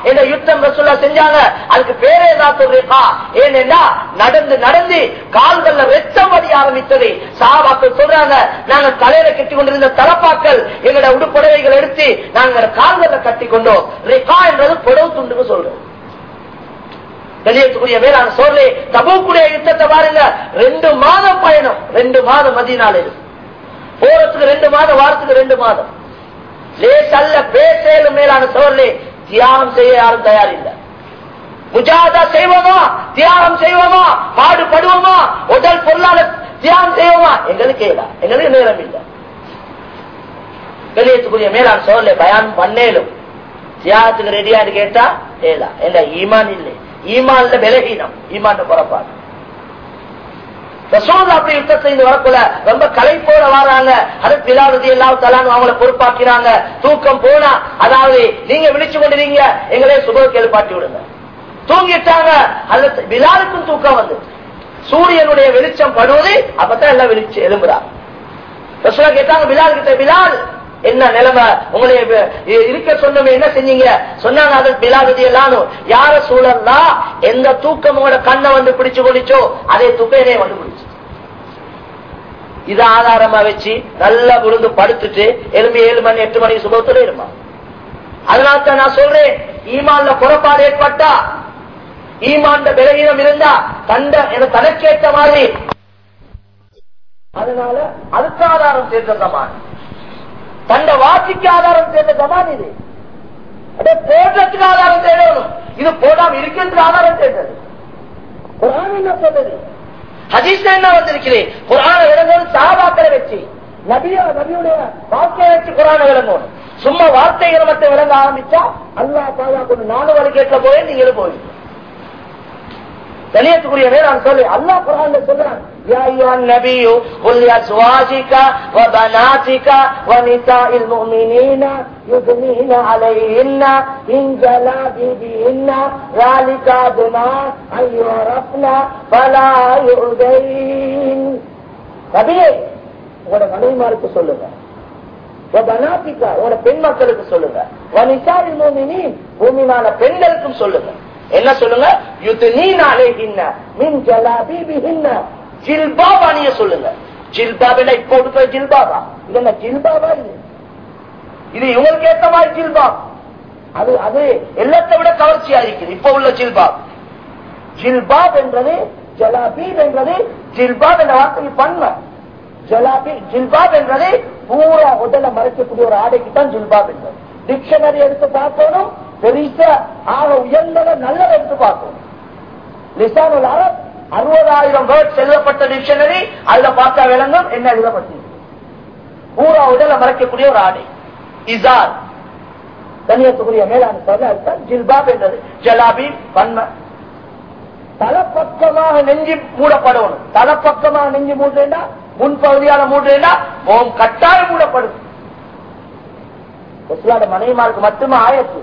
என்ற யுத்தம் ரசூல்லா செஞ்சாங்க? அதுக்கு பேரே ஜாத்துர் ரேகா ஏனென்றா நடந்து நடந்து கால்கள்ல ரத்தம் வடி ஆரம்பித்தது. சாபாக்கள் சொல்றாங்க நாங்க தலையில கட்டி கொண்டிருந்த தலப்பாக்கள் எங்களோட உடுப்புடவைகள் எடுத்து நாங்க கால்கள்ல கட்டி கொண்டோம் ரேகா என்றது புடவு துண்டுன்னு சொல்றோம். வெளியேற்றக்கூடிய மேலான சோர்லே தபுக்குடைய யுத்தத்தை பாருங்க. ரெண்டு மாதம் பயணம். ரெண்டு மாதம் மதியனால போறதுக்கு ரெண்டு மாதம் வாரத்துக்கு ரெண்டு மாதம். லேசல்ல பேசேலும் மேலான சோர்லே தியாகம் செய்ய யாரும் தயார் இல்லை முஜாதா செய்வோமா? தியாகம் செய்வோமா? பாடுபடுவோமா? உடல் பொருளாளர் தியாகம் செய்வோமா? எங்களுக்கு கேளா எங்களுக்கு நேரம் இல்லை. வெளியேற்றக்கூடிய மேலான சோர்லே பயான் பண்ணேலும் தியாகத்துக்கு ரெடியான்னு கேட்டா ஏலா இல்ல ஈமான் இல்லை. ஈமான்ல விலகீனம் ஈமான் புறப்பாடு. அப்படி யுத்தம் செய்து வரக்குள்ள ரொம்ப கலைப்போட வராங்க. அது பிலாவதி எல்லாம் தலான்னு அவங்கள பொறுப்பாக்கிறாங்க. தூக்கம் போனா அதாவது நீங்க விழிச்சு கொண்டிருங்க எங்களே சுப கேள்பாட்டி விடுங்க. தூங்கிட்டாங்க அல்ல பிலாலுக்கும் தூக்கம் வந்து. சூரியனுடைய வெளிச்சம் படுவது அப்பதான் எல்லாம் விழிச்சு எழும்புறாங்க ரசூலா கேட்டாங்க பிலால் கிட்ட பிலால் என்ன நிலைமை? உங்களை இ- இருக்க சொன்னமே என்ன செஞ்சீங்க? சொன்னாங்க அது பிலாவதி எல்லாம் யார சூழல்லா எந்த தூக்கமோட உங்களோட கண்ணை வந்து பிடிச்சு கொடிச்சோ அதே தூக்கமே வந்து இத ஆதாரமா வச்சு நல்லா விழுந்து படுத்துட்டு எலும்பி ஏழு மணி எட்டு மணி சுபத்துல இருமா? அதனால தான் நான் சொல்றேன் ஈமான்ல குறைபாடு ஏற்பட்டா ஈமான்ல விலகீனம் இருந்தா தண்ட என தனக்கேற்ற மாதிரி. அதனால அதுக்கு ஆதாரம் சேர்ந்த சமான் தண்ட வாசிக்கு ஆதாரம் சேர்ந்த சமான் இது. அடே போடுறதுக்கு ஆதாரம் தேடணும். இது போடாம இருக்கின்ற ஆதாரம் தேடுறது. என்ன சொல்றது? ஹதீஸ் என்ன வந்திருக்கிறேன் குரான விளங்கணும் சாபாக்களை வச்சு நபியா நபியுடைய வார்த்தையை வச்சு குரான விளங்கணும் சும்மா வார்த்தைகளை மட்டும் விளங்க ஆரம்பிச்சா அல்லா தாலா கொண்டு நாலு வரை கேட்க போய் நீங்களும் போயிருக்கோம் கணியத்துக்குரிய வேளாண் சொல்லி அல்லாஹ் குரான்ல சொல்றான் يا أيها النبي قل لأزواجك وبناتك ونساء المؤمنين يدنين عليهن من جلابيبهن ذلك أدنى أن يعرفن فلا يؤذين நபியே உங்களோட மனைவிமாருக்கு சொல்லுங்க பனாத்திக்கா உங்களோட பெண் மக்களுக்கு சொல்லுங்க வனிசாரில் மூமினி பூமிமான பெண்களுக்கும் சொல்லுங்க என்ன சொல்லுங்க? யுத்து நீ நாளேகின்ன மின் ஜலாபிபிஹின்ன ஜில்பாப் அணிய சொல்லுங்க. ஜில்பாபில இப்ப இப்போ கொடுக்கிற ஜில்பாபா இது என்ன ஜில்பாபா இது இது இவங்களுக்கு ஏத்த மாதிரி ஜில்பாப் அது அது எல்லாத்தை விட கவர்ச்சியா இருக்குது. இப்ப உள்ள ஜில்பாப் ஜில்பாப் என்றது ஜலாபீப் என்றது ஜில்பாப் என்ற வார்த்தைக்கு பண்ண ஜலாபி ஜில்பாப் என்றது பூரா உடலை மறைக்கக்கூடிய ஒரு ஆடைக்கு தான் ஜில்பாப் என்றது டிக்ஷனரி எடுத்து பார்க்கணும் பெருச ஆக உயர்ந்தத நல்லதை எடுத்து பார்க்கணும் லிசானுல் அரப் அறுபதாயிரம் வேர்ட் செல்லப்பட்ட டிக்ஷனரி அதுல பார்த்தா விளங்கும் என்ன எழுதப்பட்டு பூரா உடலை மறைக்கக்கூடிய ஒரு ஆடை. இசார். தனியத்துக்குரிய மேலான அதுதான் ஜில்பாப் என்றது ஜலாபி பன்மை தலப்பக்கமாக நெஞ்சு மூடப்படணும். தலப்பக்கமாக நெஞ்சு மூடுறேண்டா முன்பகுதியால மூடுறேண்டா ஓம் கட்டாயம் மூடப்படும். மனைவிமாருக்கு மட்டுமே ஆயத்து?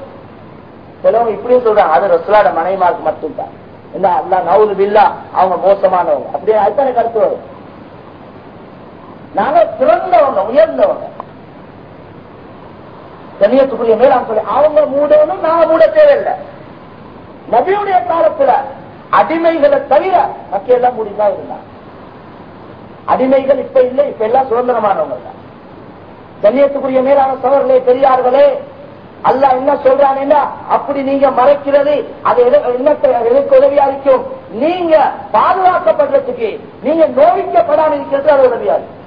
சிலவங்க இப்படியும் சொல்றாங்க அது ரசுலாட மனைவிமாருக்கு மட்டும்தான். என்ன அல்லா நவுது பில்லா. அவங்க மோசமானவங்க. அப்படியே அதுதானே கருத்து வரும். நாங்க சிறந்தவங்க உயர்ந்தவங்க. கண்ணியத்துக்குரிய மேல சொல்லி அவங்க மூடணும் நாங்க மூட தேவையில்லை. நபியுடைய காலத்துல அடிமைகளை தவிர மக்கள் எல்லாம் மூடிதான் இருந்தாங்க. அடிமைகள் இப்ப இல்லை இப்ப எல்லாம் சுதந்திரமானவங்க தான். கண்ணியத்துக்குரிய மேலான சவர்களே பெரியார்களே அல்ல என்ன சொல்றான் அப்படி நீங்க மறைக்கிறது அது எதற்கு உதவியா இருக்கும்? நீங்க பாதுகாக்கப்படுறதுக்கு நீங்க நோய்க்கப்படாமல் இருக்கிறது அது உதவியா இருக்கும்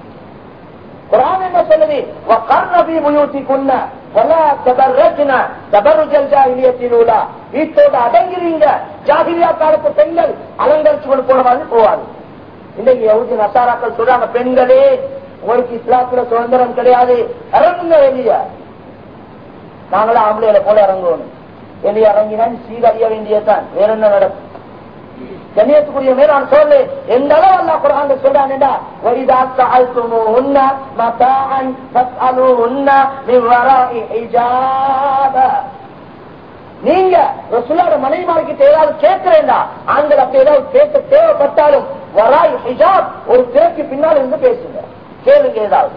குரான் என்ன சொல்லுது? கர்ணபி முயற்சி கொன்ன வீட்டோடு அடங்கிறீங்க ஜாகிரியா காலத்து பெண்கள் அலங்கரிச்சு கொண்டு போன மாதிரி போவாங்க. இன்னைக்கு நசாராக்கள் சொல்றாங்க பெண்களே உங்களுக்கு இஸ்லாத்துல சுதந்திரம் கிடையாது. இறங்குங்க வெளியே. நாங்களாம் ஆம்பளை போல இறங்குவோம். வெளியே இறங்கினான் சீர் அறிய வேற என்ன நடக்கும்? கண்ணியத்துக்குரிய மேலான சொல்லு எந்த அளவு அல்லா குரான் சொல்றான்டா வைதா சஅல்துமு உன்ன மதாஅன் ஃபஸ்அலு உன்ன மின் வராஇ ஹிஜாப நீங்க ரசூலோட மனைவிமார்கிட்ட ஏதாவது கேட்கிறேன்டா ஆண்கள் அப்படி ஏதாவது கேட்க தேவைப்பட்டாலும் வராய் ஹிஜாப். ஒரு திரைக்கு பின்னால் இருந்து பேசுங்க. கேளுங்க ஏதாவது.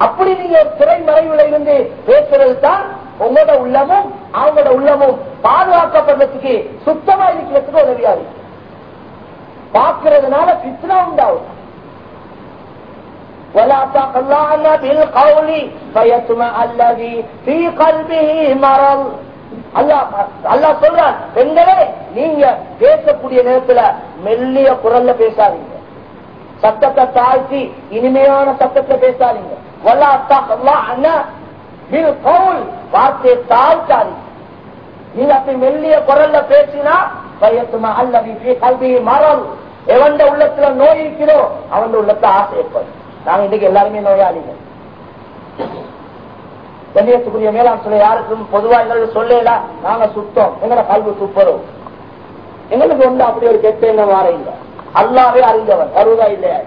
அப்படி நீங்க ஒரு திரை மறைவுல இருந்து பேசுறது தான் உங்களோட உள்ளமும் அவங்களோட உள்ளமும் பாதுகாக்கப்படுறதுக்கு சுத்தமா இருக்கிறதுக்கு உதவியா இருக்கு பார்க்கறதுனால பித்னா உண்டாகும் ولا تخلعن بالقول فيطمع الذي في قلبه مرض அல்லா அல்லாஹ் சொல்றான் பெண்களே நீங்க பேசக்கூடிய நேரத்துல மெல்லிய குரல்ல பேசாதீங்க. சத்தத்தை தாழ்த்தி இனிமையான சத்தத்தை பேசாதீங்க. வார்த்தையை தாழ்த்தாதீங்க. நீங்க அப்படி மெல்லிய குரல்ல பேசினா பயத்துமா அல்ல கல்வி மரம் எவன் உள்ளத்துல நோய் இருக்கிறோ அவன் உள்ளத்துல ஆசை ஏற்படும். நாங்க இன்னைக்கு எல்லாருமே நோயாளிகள். கண்ணியத்துக்குரிய மேலாம் சொல்ல யாருக்கும் பொதுவா எங்களுக்கு சொல்லல நாங்க சுத்தம். எங்களை கல்வி துப்புறோம். எங்களுக்கு வந்து அப்படி ஒரு கெட்ட எண்ணம் வார இல்லை. அல்லாவே அறிந்தவர் கருதா இல்லையா?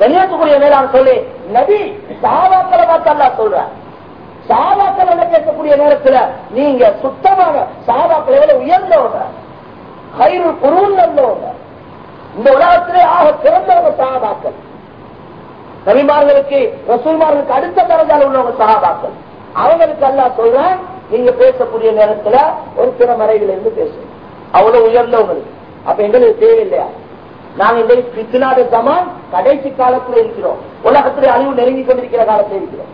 கண்ணியத்துக்குரிய மேலாம் சொல்லி நபி சாதாக்களை பார்த்து அல்லா சொல்ற சாவாக்கள் பேசக்கூடிய நேரத்துல நீங்க சுத்தமான சாவாக்கள் எவ்வளவு உயர்ந்தவங்க. கயிறு குருந்தவங்க இந்த உலகத்திலே ஆக சிறந்தவங்க சாதாக்கள். நபிமார்களுக்கு ரசூல்மார்களுக்கு அடுத்த தரஜால உள்ளவங்க சகாபாக்கள் அவங்களுக்கு எல்லாம் சொல்றேன் நீங்க பேசக்கூடிய நேரத்துல ஒரு பிற மறைவில இருந்து பேசுங்க. அவ்வளவு உயர்ந்தவங்களுக்கு அப்ப எங்களுக்கு தேவையில்லையா? நாங்க இன்றைக்கு பித்னாத ஜமான் கடைசி காலத்துல இருக்கிறோம். உலகத்துல அழிவு நெருங்கி கொண்டிருக்கிற காலத்துல இருக்கிறோம்.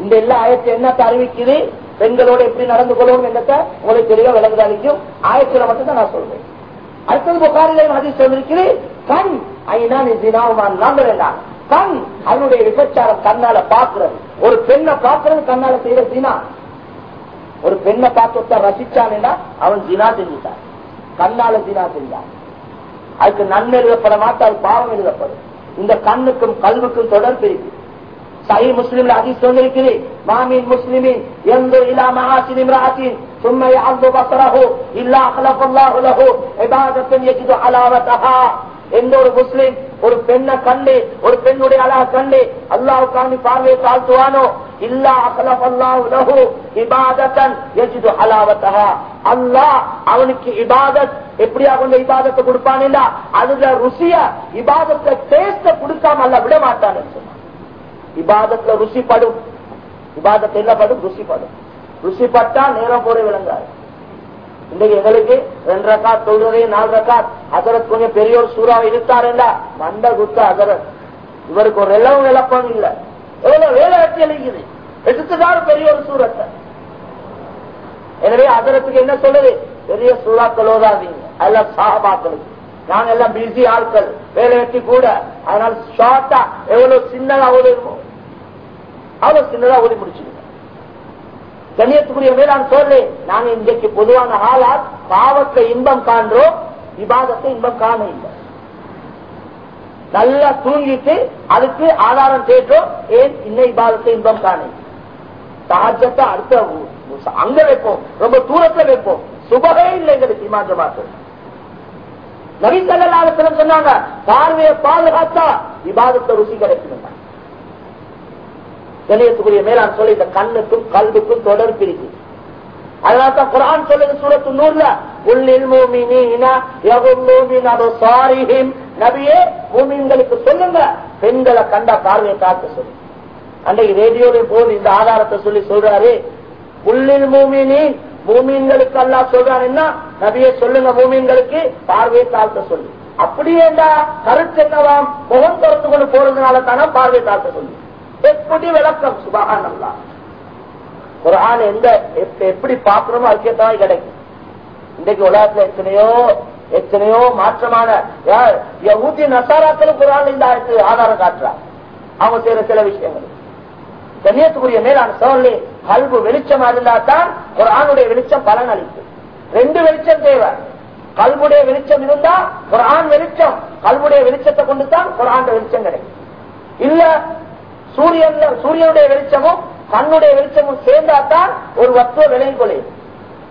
இந்த எல்லா ஆயத்தை என்னத்தை அறிவிக்குது? பெண்களோட எப்படி நடந்து கொள்ளணும் என்னத்தை? உங்களுக்கு தெளிவா விளங்குதா அளிக்கும் ஆயத்துல மட்டும் தான் நான் சொல்றேன். அடுத்தது புகாரிலே அதில் சொல்லிருக்கிறது கண் கண் அதனுடைய விபச்சாரம் கண்ணால பாக்குறது ஒரு பெண்ணை பாக்குறது கண்ணால செய்யற தினா ஒரு பெண்ணை பார்த்து ரசிச்சானா அவன் தினா செஞ்சுட்டான் கண்ணால தினா செஞ்சான் அதுக்கு நன்மை எழுதப்பட மாட்டால் பாவம் எழுதப்படும் இந்த கண்ணுக்கும் கல்வுக்கும் தொடர்பு இருக்கு சஹி முஸ்லிம்ல அதில் சொல்லிருக்கிறேன் மாமின் முஸ்லிமின் எந்த இலா மகாசின் இம்ராசின் ثم يعظ بصره إلا أخلف الله له عبادة يجد حلاوتها எந்த ஒரு முஸ்லிம் ஒரு பெண்ணை கண்டு ஒரு பெண்ணுடைய அழக கண்டு அல்லாவுக்காண்டி பார்வையை தாழ்த்துவானோ? இல்லா அகலப் அல்லாஹு லஹு இபாதத்தன் யஜிது ஹலாவத்தஹா அல்லாஹ் அவனுக்கு இபாதத் எப்படியா கொண்ட இபாதத்தை கொடுப்பான் அதுல ருசிய இபாதத்தை டேஸ்ட கொடுக்காம அல்ல விட மாட்டான்னு சொன்னான். இபாதத்துல ருசி படும் இபாதத்தை என்ன படும்? ருசி படும் ருசி பட்டா நேரம் போற விளங்காது. இன்னைக்கு எங்களுக்கு ரெண்டு ரக்கா தொழுறதே நாலு ரக்கா அதரத் கொஞ்சம் பெரிய ஒரு சூறாவை என்றா? மண்ட குத்த அதரத் இவருக்கு ஒரு எல்லாம் இழப்பம் இல்ல. எவ்வளவு வேலை வச்சு எழுக்குது எடுத்துதான் பெரிய ஒரு சூரத்தை. எனவே அதரத்துக்கு என்ன சொல்லுது? பெரிய சூறாக்கள் ஓதாதீங்க. அதெல்லாம் சாபாக்களுக்கு. நாங்க எல்லாம் பிஸி ஆட்கள். வேலை வெட்டி கூட. அதனால ஷார்ட்டா எவ்வளவு சின்னதா ஓடுமோ அவ்வளவு சின்னதா ஓடி முடிச்சுக்கணும் கண்ணியத்துக்குரிய மேலான் சொல்லு நாங்க இன்றைக்கு பொதுவான ஆளால் பாவத்தை இன்பம் காண்றோம் விவாதத்தை இன்பம் காண இல்லை நல்லா தூங்கிட்டு அதுக்கு ஆதாரம் தேற்றோம் ஏன் இன்ன விவாதத்தை இன்பம் காண தாஜத்தை அடுத்த அங்க வைப்போம் ரொம்ப தூரத்துல வைப்போம். சுபகே இல்லை எங்களுக்கு இமாஞ்ச மாற்றம் நவீன சொன்னாங்க பார்வையை பாதுகாத்தா விவாதத்தை ருசி கிடைக்கும் கணியத்துக்குரிய மேலான் சொல்லி இந்த கண்ணுக்கும் கல்விக்கும் தொடர்பு இருக்கு அதனால்தான் குரான் சொல்லுது சூரத்து நூறுல உள்ளில் நபியே பூமிங்களுக்கு சொல்லுங்க பெண்களை கண்டா பார்வையை காக்க சொல்லு. அன்றைக்கு ரேடியோவில் போது இந்த ஆதாரத்தை சொல்லி சொல்றாரு. உள்ளில் மூமினி பூமீன்களுக்கு அல்லா சொல்றான் என்ன? நபியை சொல்லுங்க பூமீன்களுக்கு பார்வையை தாழ்த்த சொல்லு. அப்படியேண்டா கருத்து என்னவாம்? முகம் திறந்து கொண்டு போறதுனால தானே பார்வையை தாழ்த்த சொல்லு. எப்படி விளக்கம் சுபகானந்தா ஒரு ஆள் எந்த எப்படி பாக்குறோமோ அதுக்கேற்ற கிடைக்கும். இன்றைக்கு உலகத்துல எத்தனையோ எத்தனையோ மாற்றமான ஊத்தி நசாராக்களும் குரான் இந்த ஆதாரம் காட்டுறாங்க. அவங்க செய்யற சில விஷயங்கள். கண்ணியத்துக்குரிய மேலான சோழலே கல்வு வெளிச்சமா இருந்தா தான் ஒரு ஆணுடைய வெளிச்சம் பலன் அளிக்கும் ரெண்டு வெளிச்சம் தேவை. கல்வுடைய வெளிச்சம் இருந்தா ஒரு ஆண் வெளிச்சம். கல்வுடைய வெளிச்சத்தை கொண்டு தான் ஒரு ஆண்டு வெளிச்சம் கிடைக்கும். இல்ல சூரியன் சூரியனுடைய வெளிச்சமும் கண்ணுடைய வெளிச்சமும் சேர்ந்தாதான் ஒரு வத்துவ விளையும் கொலை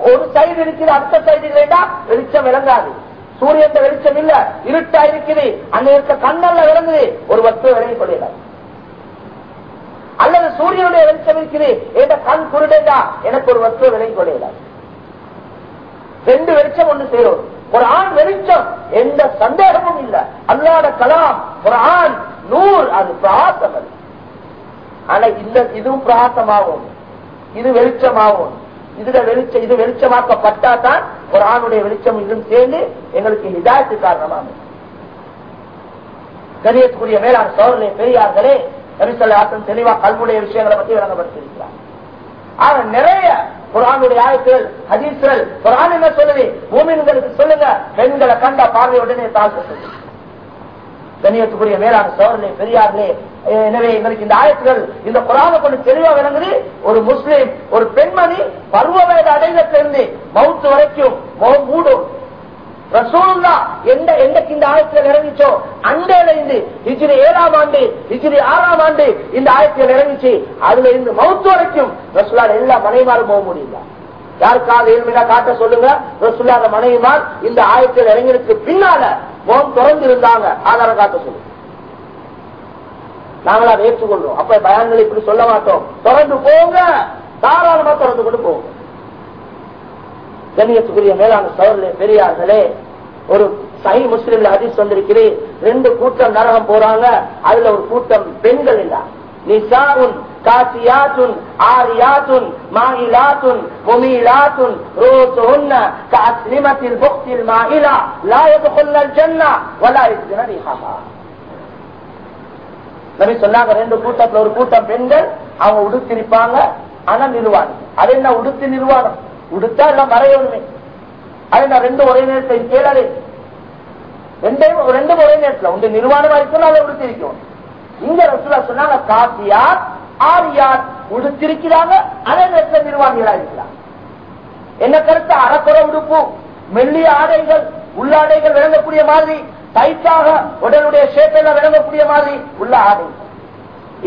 ஒரு சைடு இருக்குது அடுத்த சைடு இல்லைன்னா வெளிச்சம் விளங்காது. சூரியன் வெளிச்சம் இல்ல இருட்டா இருக்குது. அந்த இருக்க கண்ணல்ல விளங்குது. ஒரு வத்துவ விளையும் கொள்ளையில அல்லது சூரியனுடைய வெளிச்சம் இருக்குது. என்ற கண் குருடா எனக்கு ஒரு வத்துவ விளையும் கொள்ளையில ரெண்டு வெளிச்சம் ஒண்ணு சேரும். ஒரு ஆண் வெளிச்சம் எந்த சந்தேகமும் இல்ல. அல்லாத கலாம் ஒரு ஆண் நூறு அது பிரகாசம் அது ஆனா இந்த இதுவும் பிரகாசமாகும் இது வெளிச்சமாகும். இதுல வெளிச்சம் இது வெளிச்சமாக்கப்பட்டா தான் ஒரு ஆணுடைய வெளிச்சம் இதுவும் சேர்ந்து எங்களுக்கு இதாயத்து காரணமாகும். கரியத்துக்குரிய மேலாண் சோழர்களே பெரியார்களே நபிசல்லாசன் தெளிவா கல்முடைய விஷயங்களை பற்றி விளங்கப்படுத்தியிருக்கிறார். ஆனா நிறைய குரானுடைய ஆயத்துகள் ஹதீஸ்கள் குரான் என்ன சொல்லுது? பூமின்களுக்கு சொல்லுங்க பெண்களை கண்ட பார்வை உடனே தாழ்த்த கண்ணியத்துக்குரிய மேலான சோழர்களே பெரியார்களே. எனவே இவருக்கு இந்த ஆயத்துகள் இந்த குரான கொண்டு தெளிவா விளங்குது. ஒரு முஸ்லீம் ஒரு பெண்மணி பருவ வயது அடைந்தத்திலிருந்து மவுத்து வரைக்கும் மூடும். ரசூலுல்லா எந்த எந்தக்கு இந்த ஆயத்தில் இறங்கிச்சோ அண்டையில இருந்து ஏழாம் ஆண்டு ஹிஜ்ரி ஆறாம் ஆண்டு இந்த ஆயத்தில் இறங்கிச்சு. அதுல இருந்து மவுத்து வரைக்கும் ரசூலால் எல்லா மனைமாரும் போக முடியல யாருக்காவது ஏழ்மையா காட்ட சொல்லுங்க? ரசுல்லாத மனைவிமார் இந்த ஆயத்தில் இளைஞருக்கு பின்னால முகம் திறந்து இருந்தாங்க ஆதாரம் காட்ட சொல்லுங்க. நாங்களா அதை ஏற்றுக்கொள்றோம். அப்ப பயன்களை இப்படி சொல்ல மாட்டோம். திறந்து போங்க. தாராளமா திறந்து கொண்டு போங்க. கண்ணியத்துக்குரிய மேலான சோழர்களே பெரியார்களே ஒரு சஹி முஸ்லிம்ல ஹதீஸ் வந்திருக்கிறேன் ரெண்டு கூட்டம் நரகம் போறாங்க. அதுல ஒரு கூட்டம் பெண்கள் இல்ல. நிசாவுன் காசியாத்துன் ஆரியாத்துன் மாயிலாத்துன் முமீலாத்துன் ரோசுஹுன்ன கஅஸ்லிமத்தில் புக்தில் மாயிலா லா யதுகுல்லல் ஜன்னா வலா யஜ்ன ரிஹஹா நபி சொன்னாங்க ரெண்டு கூட்டத்துல ஒரு கூட்டம் பெண்கள் அவங்க உடுத்திருப்பாங்க ஆனா நிர்வாணம் அது என்ன உடுத்தி நிர்வாணம் உடுத்தா எல்லாம் மறையணுமே? அது நான் ரெண்டு ஒரே நேரத்தை கேளாலே? ரெண்டையும் ரெண்டும் ஒரே நேரத்தில். உண்டு நிர்வாணமா இருக்கணும் அதை உடுத்திருக்கணும் இங்க ரசூலா சொன்னாங்க காசியார் ஆரியார் உடுத்திருக்கிறாங்க அதே நேரத்தில் நிர்வாகிகளா இருக்கிறாங்க என்ன கருத்து? அறக்குறை உடுப்பு மெல்லிய ஆடைகள் உள்ளாடைகள் விளங்கக்கூடிய மாதிரி டைட்டாக உடலுடைய ஷேப்பெல்லாம் விளங்கக்கூடிய மாதிரி உள்ள ஆடை.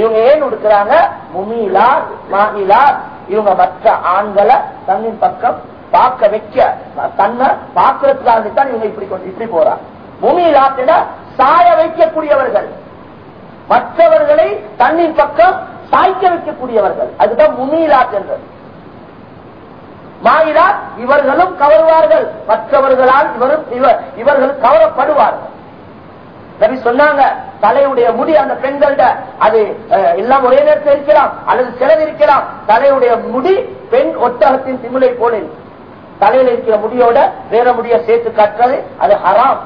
இவங்க ஏன் உடுக்கிறாங்க? முமிலார் மாகிலா இவங்க மற்ற ஆண்களை தன்னின் பக்கம் பார்க்க வைக்க தன்னை பார்க்கறதுக்காக தான் இவங்க இப்படி கொண்டு இப்படி போறாங்க. முமிலாத்திட சாய வைக்கக்கூடியவர்கள். மற்றவர்களை தன்னின் பக்கம் சாய்க்க வைக்கக்கூடியவர்கள். அதுதான் முமிலாத் என்றது. மாயிலா இவர்களும் கவருவார்கள். மற்றவர்களால் இவரும் இவர்கள் கவரப்படுவார்கள். நபி சொன்னாங்க தலையுடைய முடி அந்த பெண்கள்ட அது எல்லாம் ஒரே நேரத்தில் இருக்கலாம் அல்லது சிலர் இருக்கலாம். தலையுடைய முடி பெண் ஒட்டகத்தின் திமுலை போல தலையில இருக்கிற முடியோட வேற முடிய சேர்த்து கட்டுறது அது ஹராம்.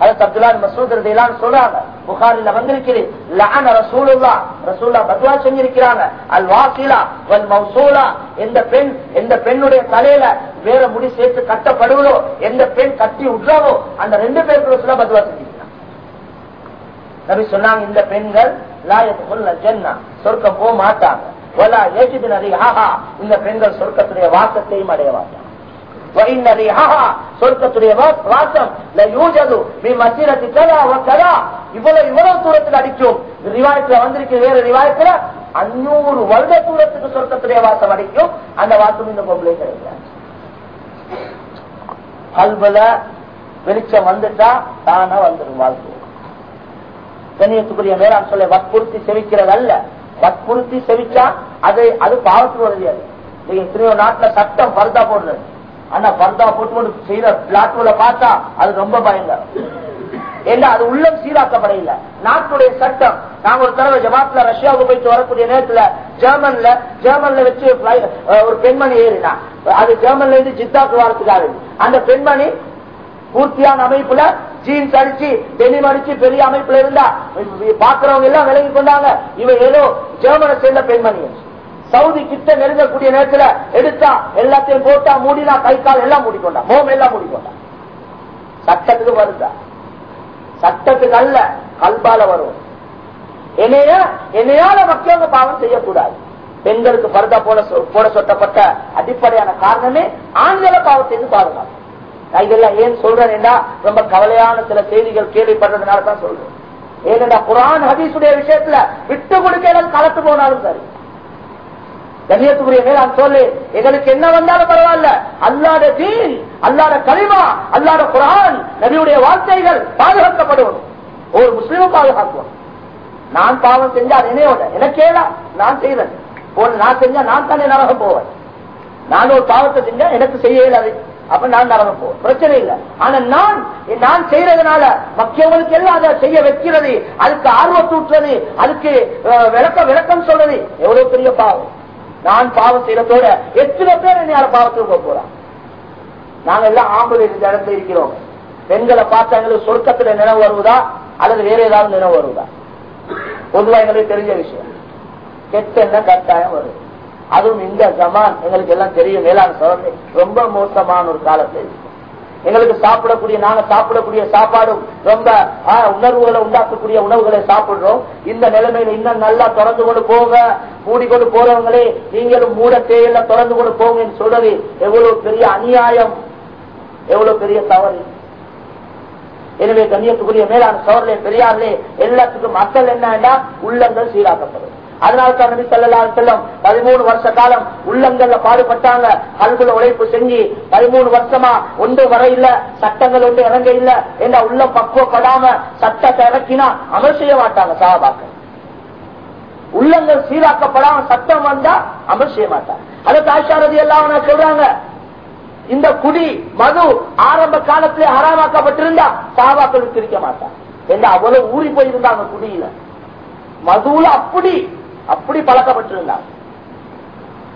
அது அப்துல்லான் மசூத் சொல்றாங்க புகாரில வந்திருக்கிறது. லஅன ரசூலுல்லா ரசூல்லா பத்வா செஞ்சிருக்கிறாங்க. அல் வாசிலா வல் மௌசூலா எந்த பெண் எந்த பெண்ணுடைய தலையில வேற முடி சேர்த்து கட்டப்படுவதோ எந்த பெண் கட்டி விடுறாவோ அந்த ரெண்டு பேருக்கு ரசூலா பத்வா செஞ்சிருக்கிறாங்க. நபி சொன்னாங்க இந்த பெண்கள் லாயத்துக்குள்ள ஜென்னா சொர்க்கம் போக மாட்டாங்க. இந்த பெண்கள் சொர்க்கத்துடைய வாசத்தையும் அடைய மாட்டாங்க. சொர்க்கத்துடைய வாசம். இவ்வளவு இவ்வளவு தூரத்தில் அடிக்கும். ரிவாயத்துல வந்திருக்கு வேற ரிவாயத்துல அஞ்சூறு வருட தூரத்துக்கு சொர்க்கத்துடைய வாசம் அடிக்கும். அந்த வாசம் இந்த பொம்பளை கிடைக்கிறார் கல்வல வெளிச்சம் வந்துட்டா தானா வந்துடும் வாழ்க்கை. கண்ணியத்துக்குரிய மேலாண் சொல்ல வற்புறுத்தி செவிக்கிறது அல்ல. வற்புறுத்தி செவிச்சா அது அது பாவத்துக்கு வருது நீங்க எத்தனையோ நாட்டுல சட்டம் வருதா போடுறது. ஆனா பர்தா போட்டு செய்யற பிளாட்ல பார்த்தா அது ரொம்ப பயங்கரம். ஏன்னா அது உள்ளம் சீராக்கப்படையில. நாட்டுடைய சட்டம். நாங்க ஒரு தடவை ஜமாத்ல ரஷ்யாவுக்கு போயிட்டு வரக்கூடிய நேரத்துல ஜெர்மன்ல ஜெர்மன்ல வச்சு ஒரு பெண்மணி ஏறினா. அது ஜெர்மன்ல இருந்து ஜித்தாக்கு வரத்துக்காக அந்த பெண்மணி பூர்த்தியான அமைப்புல ஜீன்ஸ் அடிச்சு டெனிம் அடிச்சு பெரிய அமைப்புல இருந்தா பாக்குறவங்க எல்லாம் விலகி கொண்டாங்க. இவ ஏதோ ஜெர்மனை சேர்ந்த பெண்மணி. சவுதி கிட்ட நெருங்கக்கூடிய நேரத்துல எடுத்தா எல்லாத்தையும் போட்டா மூடினா கை கால் எல்லாம் மூடிக்கொண்டா. மோம் எல்லாம் மூடிக்கொண்டா. சட்டத்துக்கு வருதா? சட்டத்துக்கு அல்ல கல்பால வரும். என்னைய என்னையால மக்கள் பாவம் செய்யக்கூடாது. பெண்களுக்கு பரதா போட போட சொட்டப்பட்ட அடிப்படையான காரணமே ஆண்கள பாவத்திற்கு பாதுகாப்பு இதெல்லாம் ஏன் சொல்றேன்னா ரொம்ப கவலையான சில செய்திகள் கேள்விப்படுறதுனால தான் சொல்றேன். ஏனென்றா குரான் ஹதீசுடைய விஷயத்துல விட்டு கொடுக்க கலத்து போனாலும் சரி. கண்ணியத்துக்குரிய மேலான் சொல்லு எங்களுக்கு என்ன வந்தாலும் பரவாயில்ல. அல்லாத தீன் அல்லாத கலிமா அல்லாத குரான் நபியுடைய வார்த்தைகள் பாதுகாக்கப்படும். ஒரு முஸ்லீமும் பாதுகாக்குவோம் நான் பாவம் செஞ்சா அது என்னையோட? எனக்கேடா நான் செய்வேன். போன நான் செஞ்சா நான் தானே நரகம் போவேன். நான் ஒரு பாவத்தை செஞ்சா எனக்கு செய்ய இயலாது. அப்ப நான் நரகம் போவேன். பிரச்சனை இல்லை. ஆனா நான் நான் செய்யறதுனால மக்கியவங்களுக்கு எல்லாம் அதை செய்ய வைக்கிறது அதுக்கு ஆர்வத்தூட்டுறது அதுக்கு விளக்க விளக்கம் சொல்றது எவ்வளவு பெரிய பாவம். நான் பாவம் செய்யறதோட எத்தனை பேர் என்ன பாவத்துக்கு போக போறான் நாங்க எல்லாம் ஆம்பளை இருந்த இடத்துல இருக்கிறோம். பெண்களை பார்த்தா எங்களுக்கு சொர்க்கத்துல நினைவு வருவதா அல்லது வேற ஏதாவது நினைவு வருவதா பொதுவா எங்களுக்கு தெரிஞ்ச விஷயம். கெட்ட கட்டாயம் வருது. அதுவும் இந்த ஜமான் எங்களுக்கு எல்லாம் தெரியும். மேலான சோதனை ரொம்ப மோசமான ஒரு காலத்தில் எங்களுக்கு சாப்பிடக்கூடிய நாங்க சாப்பிடக்கூடிய சாப்பாடும் ரொம்ப உணர்வுகளை உண்டாக்கக்கூடிய உணவுகளை சாப்பிடுறோம். இந்த நிலைமையில இன்னும் நல்லா திறந்து கொண்டு போங்க. மூடிக்கொண்டு போறவங்களே நீங்களும் மூட தேவையில்ல திறந்து கொண்டு போங்கன்னு சொல்றது எவ்வளவு பெரிய அநியாயம். எவ்வளவு பெரிய தவறு. எனவே கண்ணியத்துக்குரிய மேலான சோழர்களே பெரியார்களே எல்லாத்துக்கும் மக்கள் என்னன்னா உள்ளங்கள் சீராக்கப்படும். அதனால தான் நபி ஸல்லல்லாஹு பதிமூணு வருஷ காலம் உள்ளங்கள்ல பாடுபட்டாங்க. கல்குல உழைப்பு செஞ்சு பதிமூணு வருஷமா ஒன்று வர இல்ல சட்டங்கள் ஒன்று இறங்க இல்ல என்ற உள்ளம் பக்குவப்படாம சட்டத்தை இறக்கினா அமல் செய்ய மாட்டாங்க சாபாக்கள் உள்ளங்கள் சீராக்கப்படாம சட்டம் வந்தா அமல் செய்ய மாட்டாங்க. அதை தாஷாரதி எல்லாம் சொல்றாங்க இந்த குடி மது ஆரம்ப காலத்திலே ஹராமாக்கப்பட்டிருந்தா சாபாக்கள் பிரிக்க மாட்டான் என்ன அவ்வளவு ஊறி போயிருந்தாங்க குடியில. மதுல அப்படி அப்படி பழக்கப்பட்டிருந்தாங்க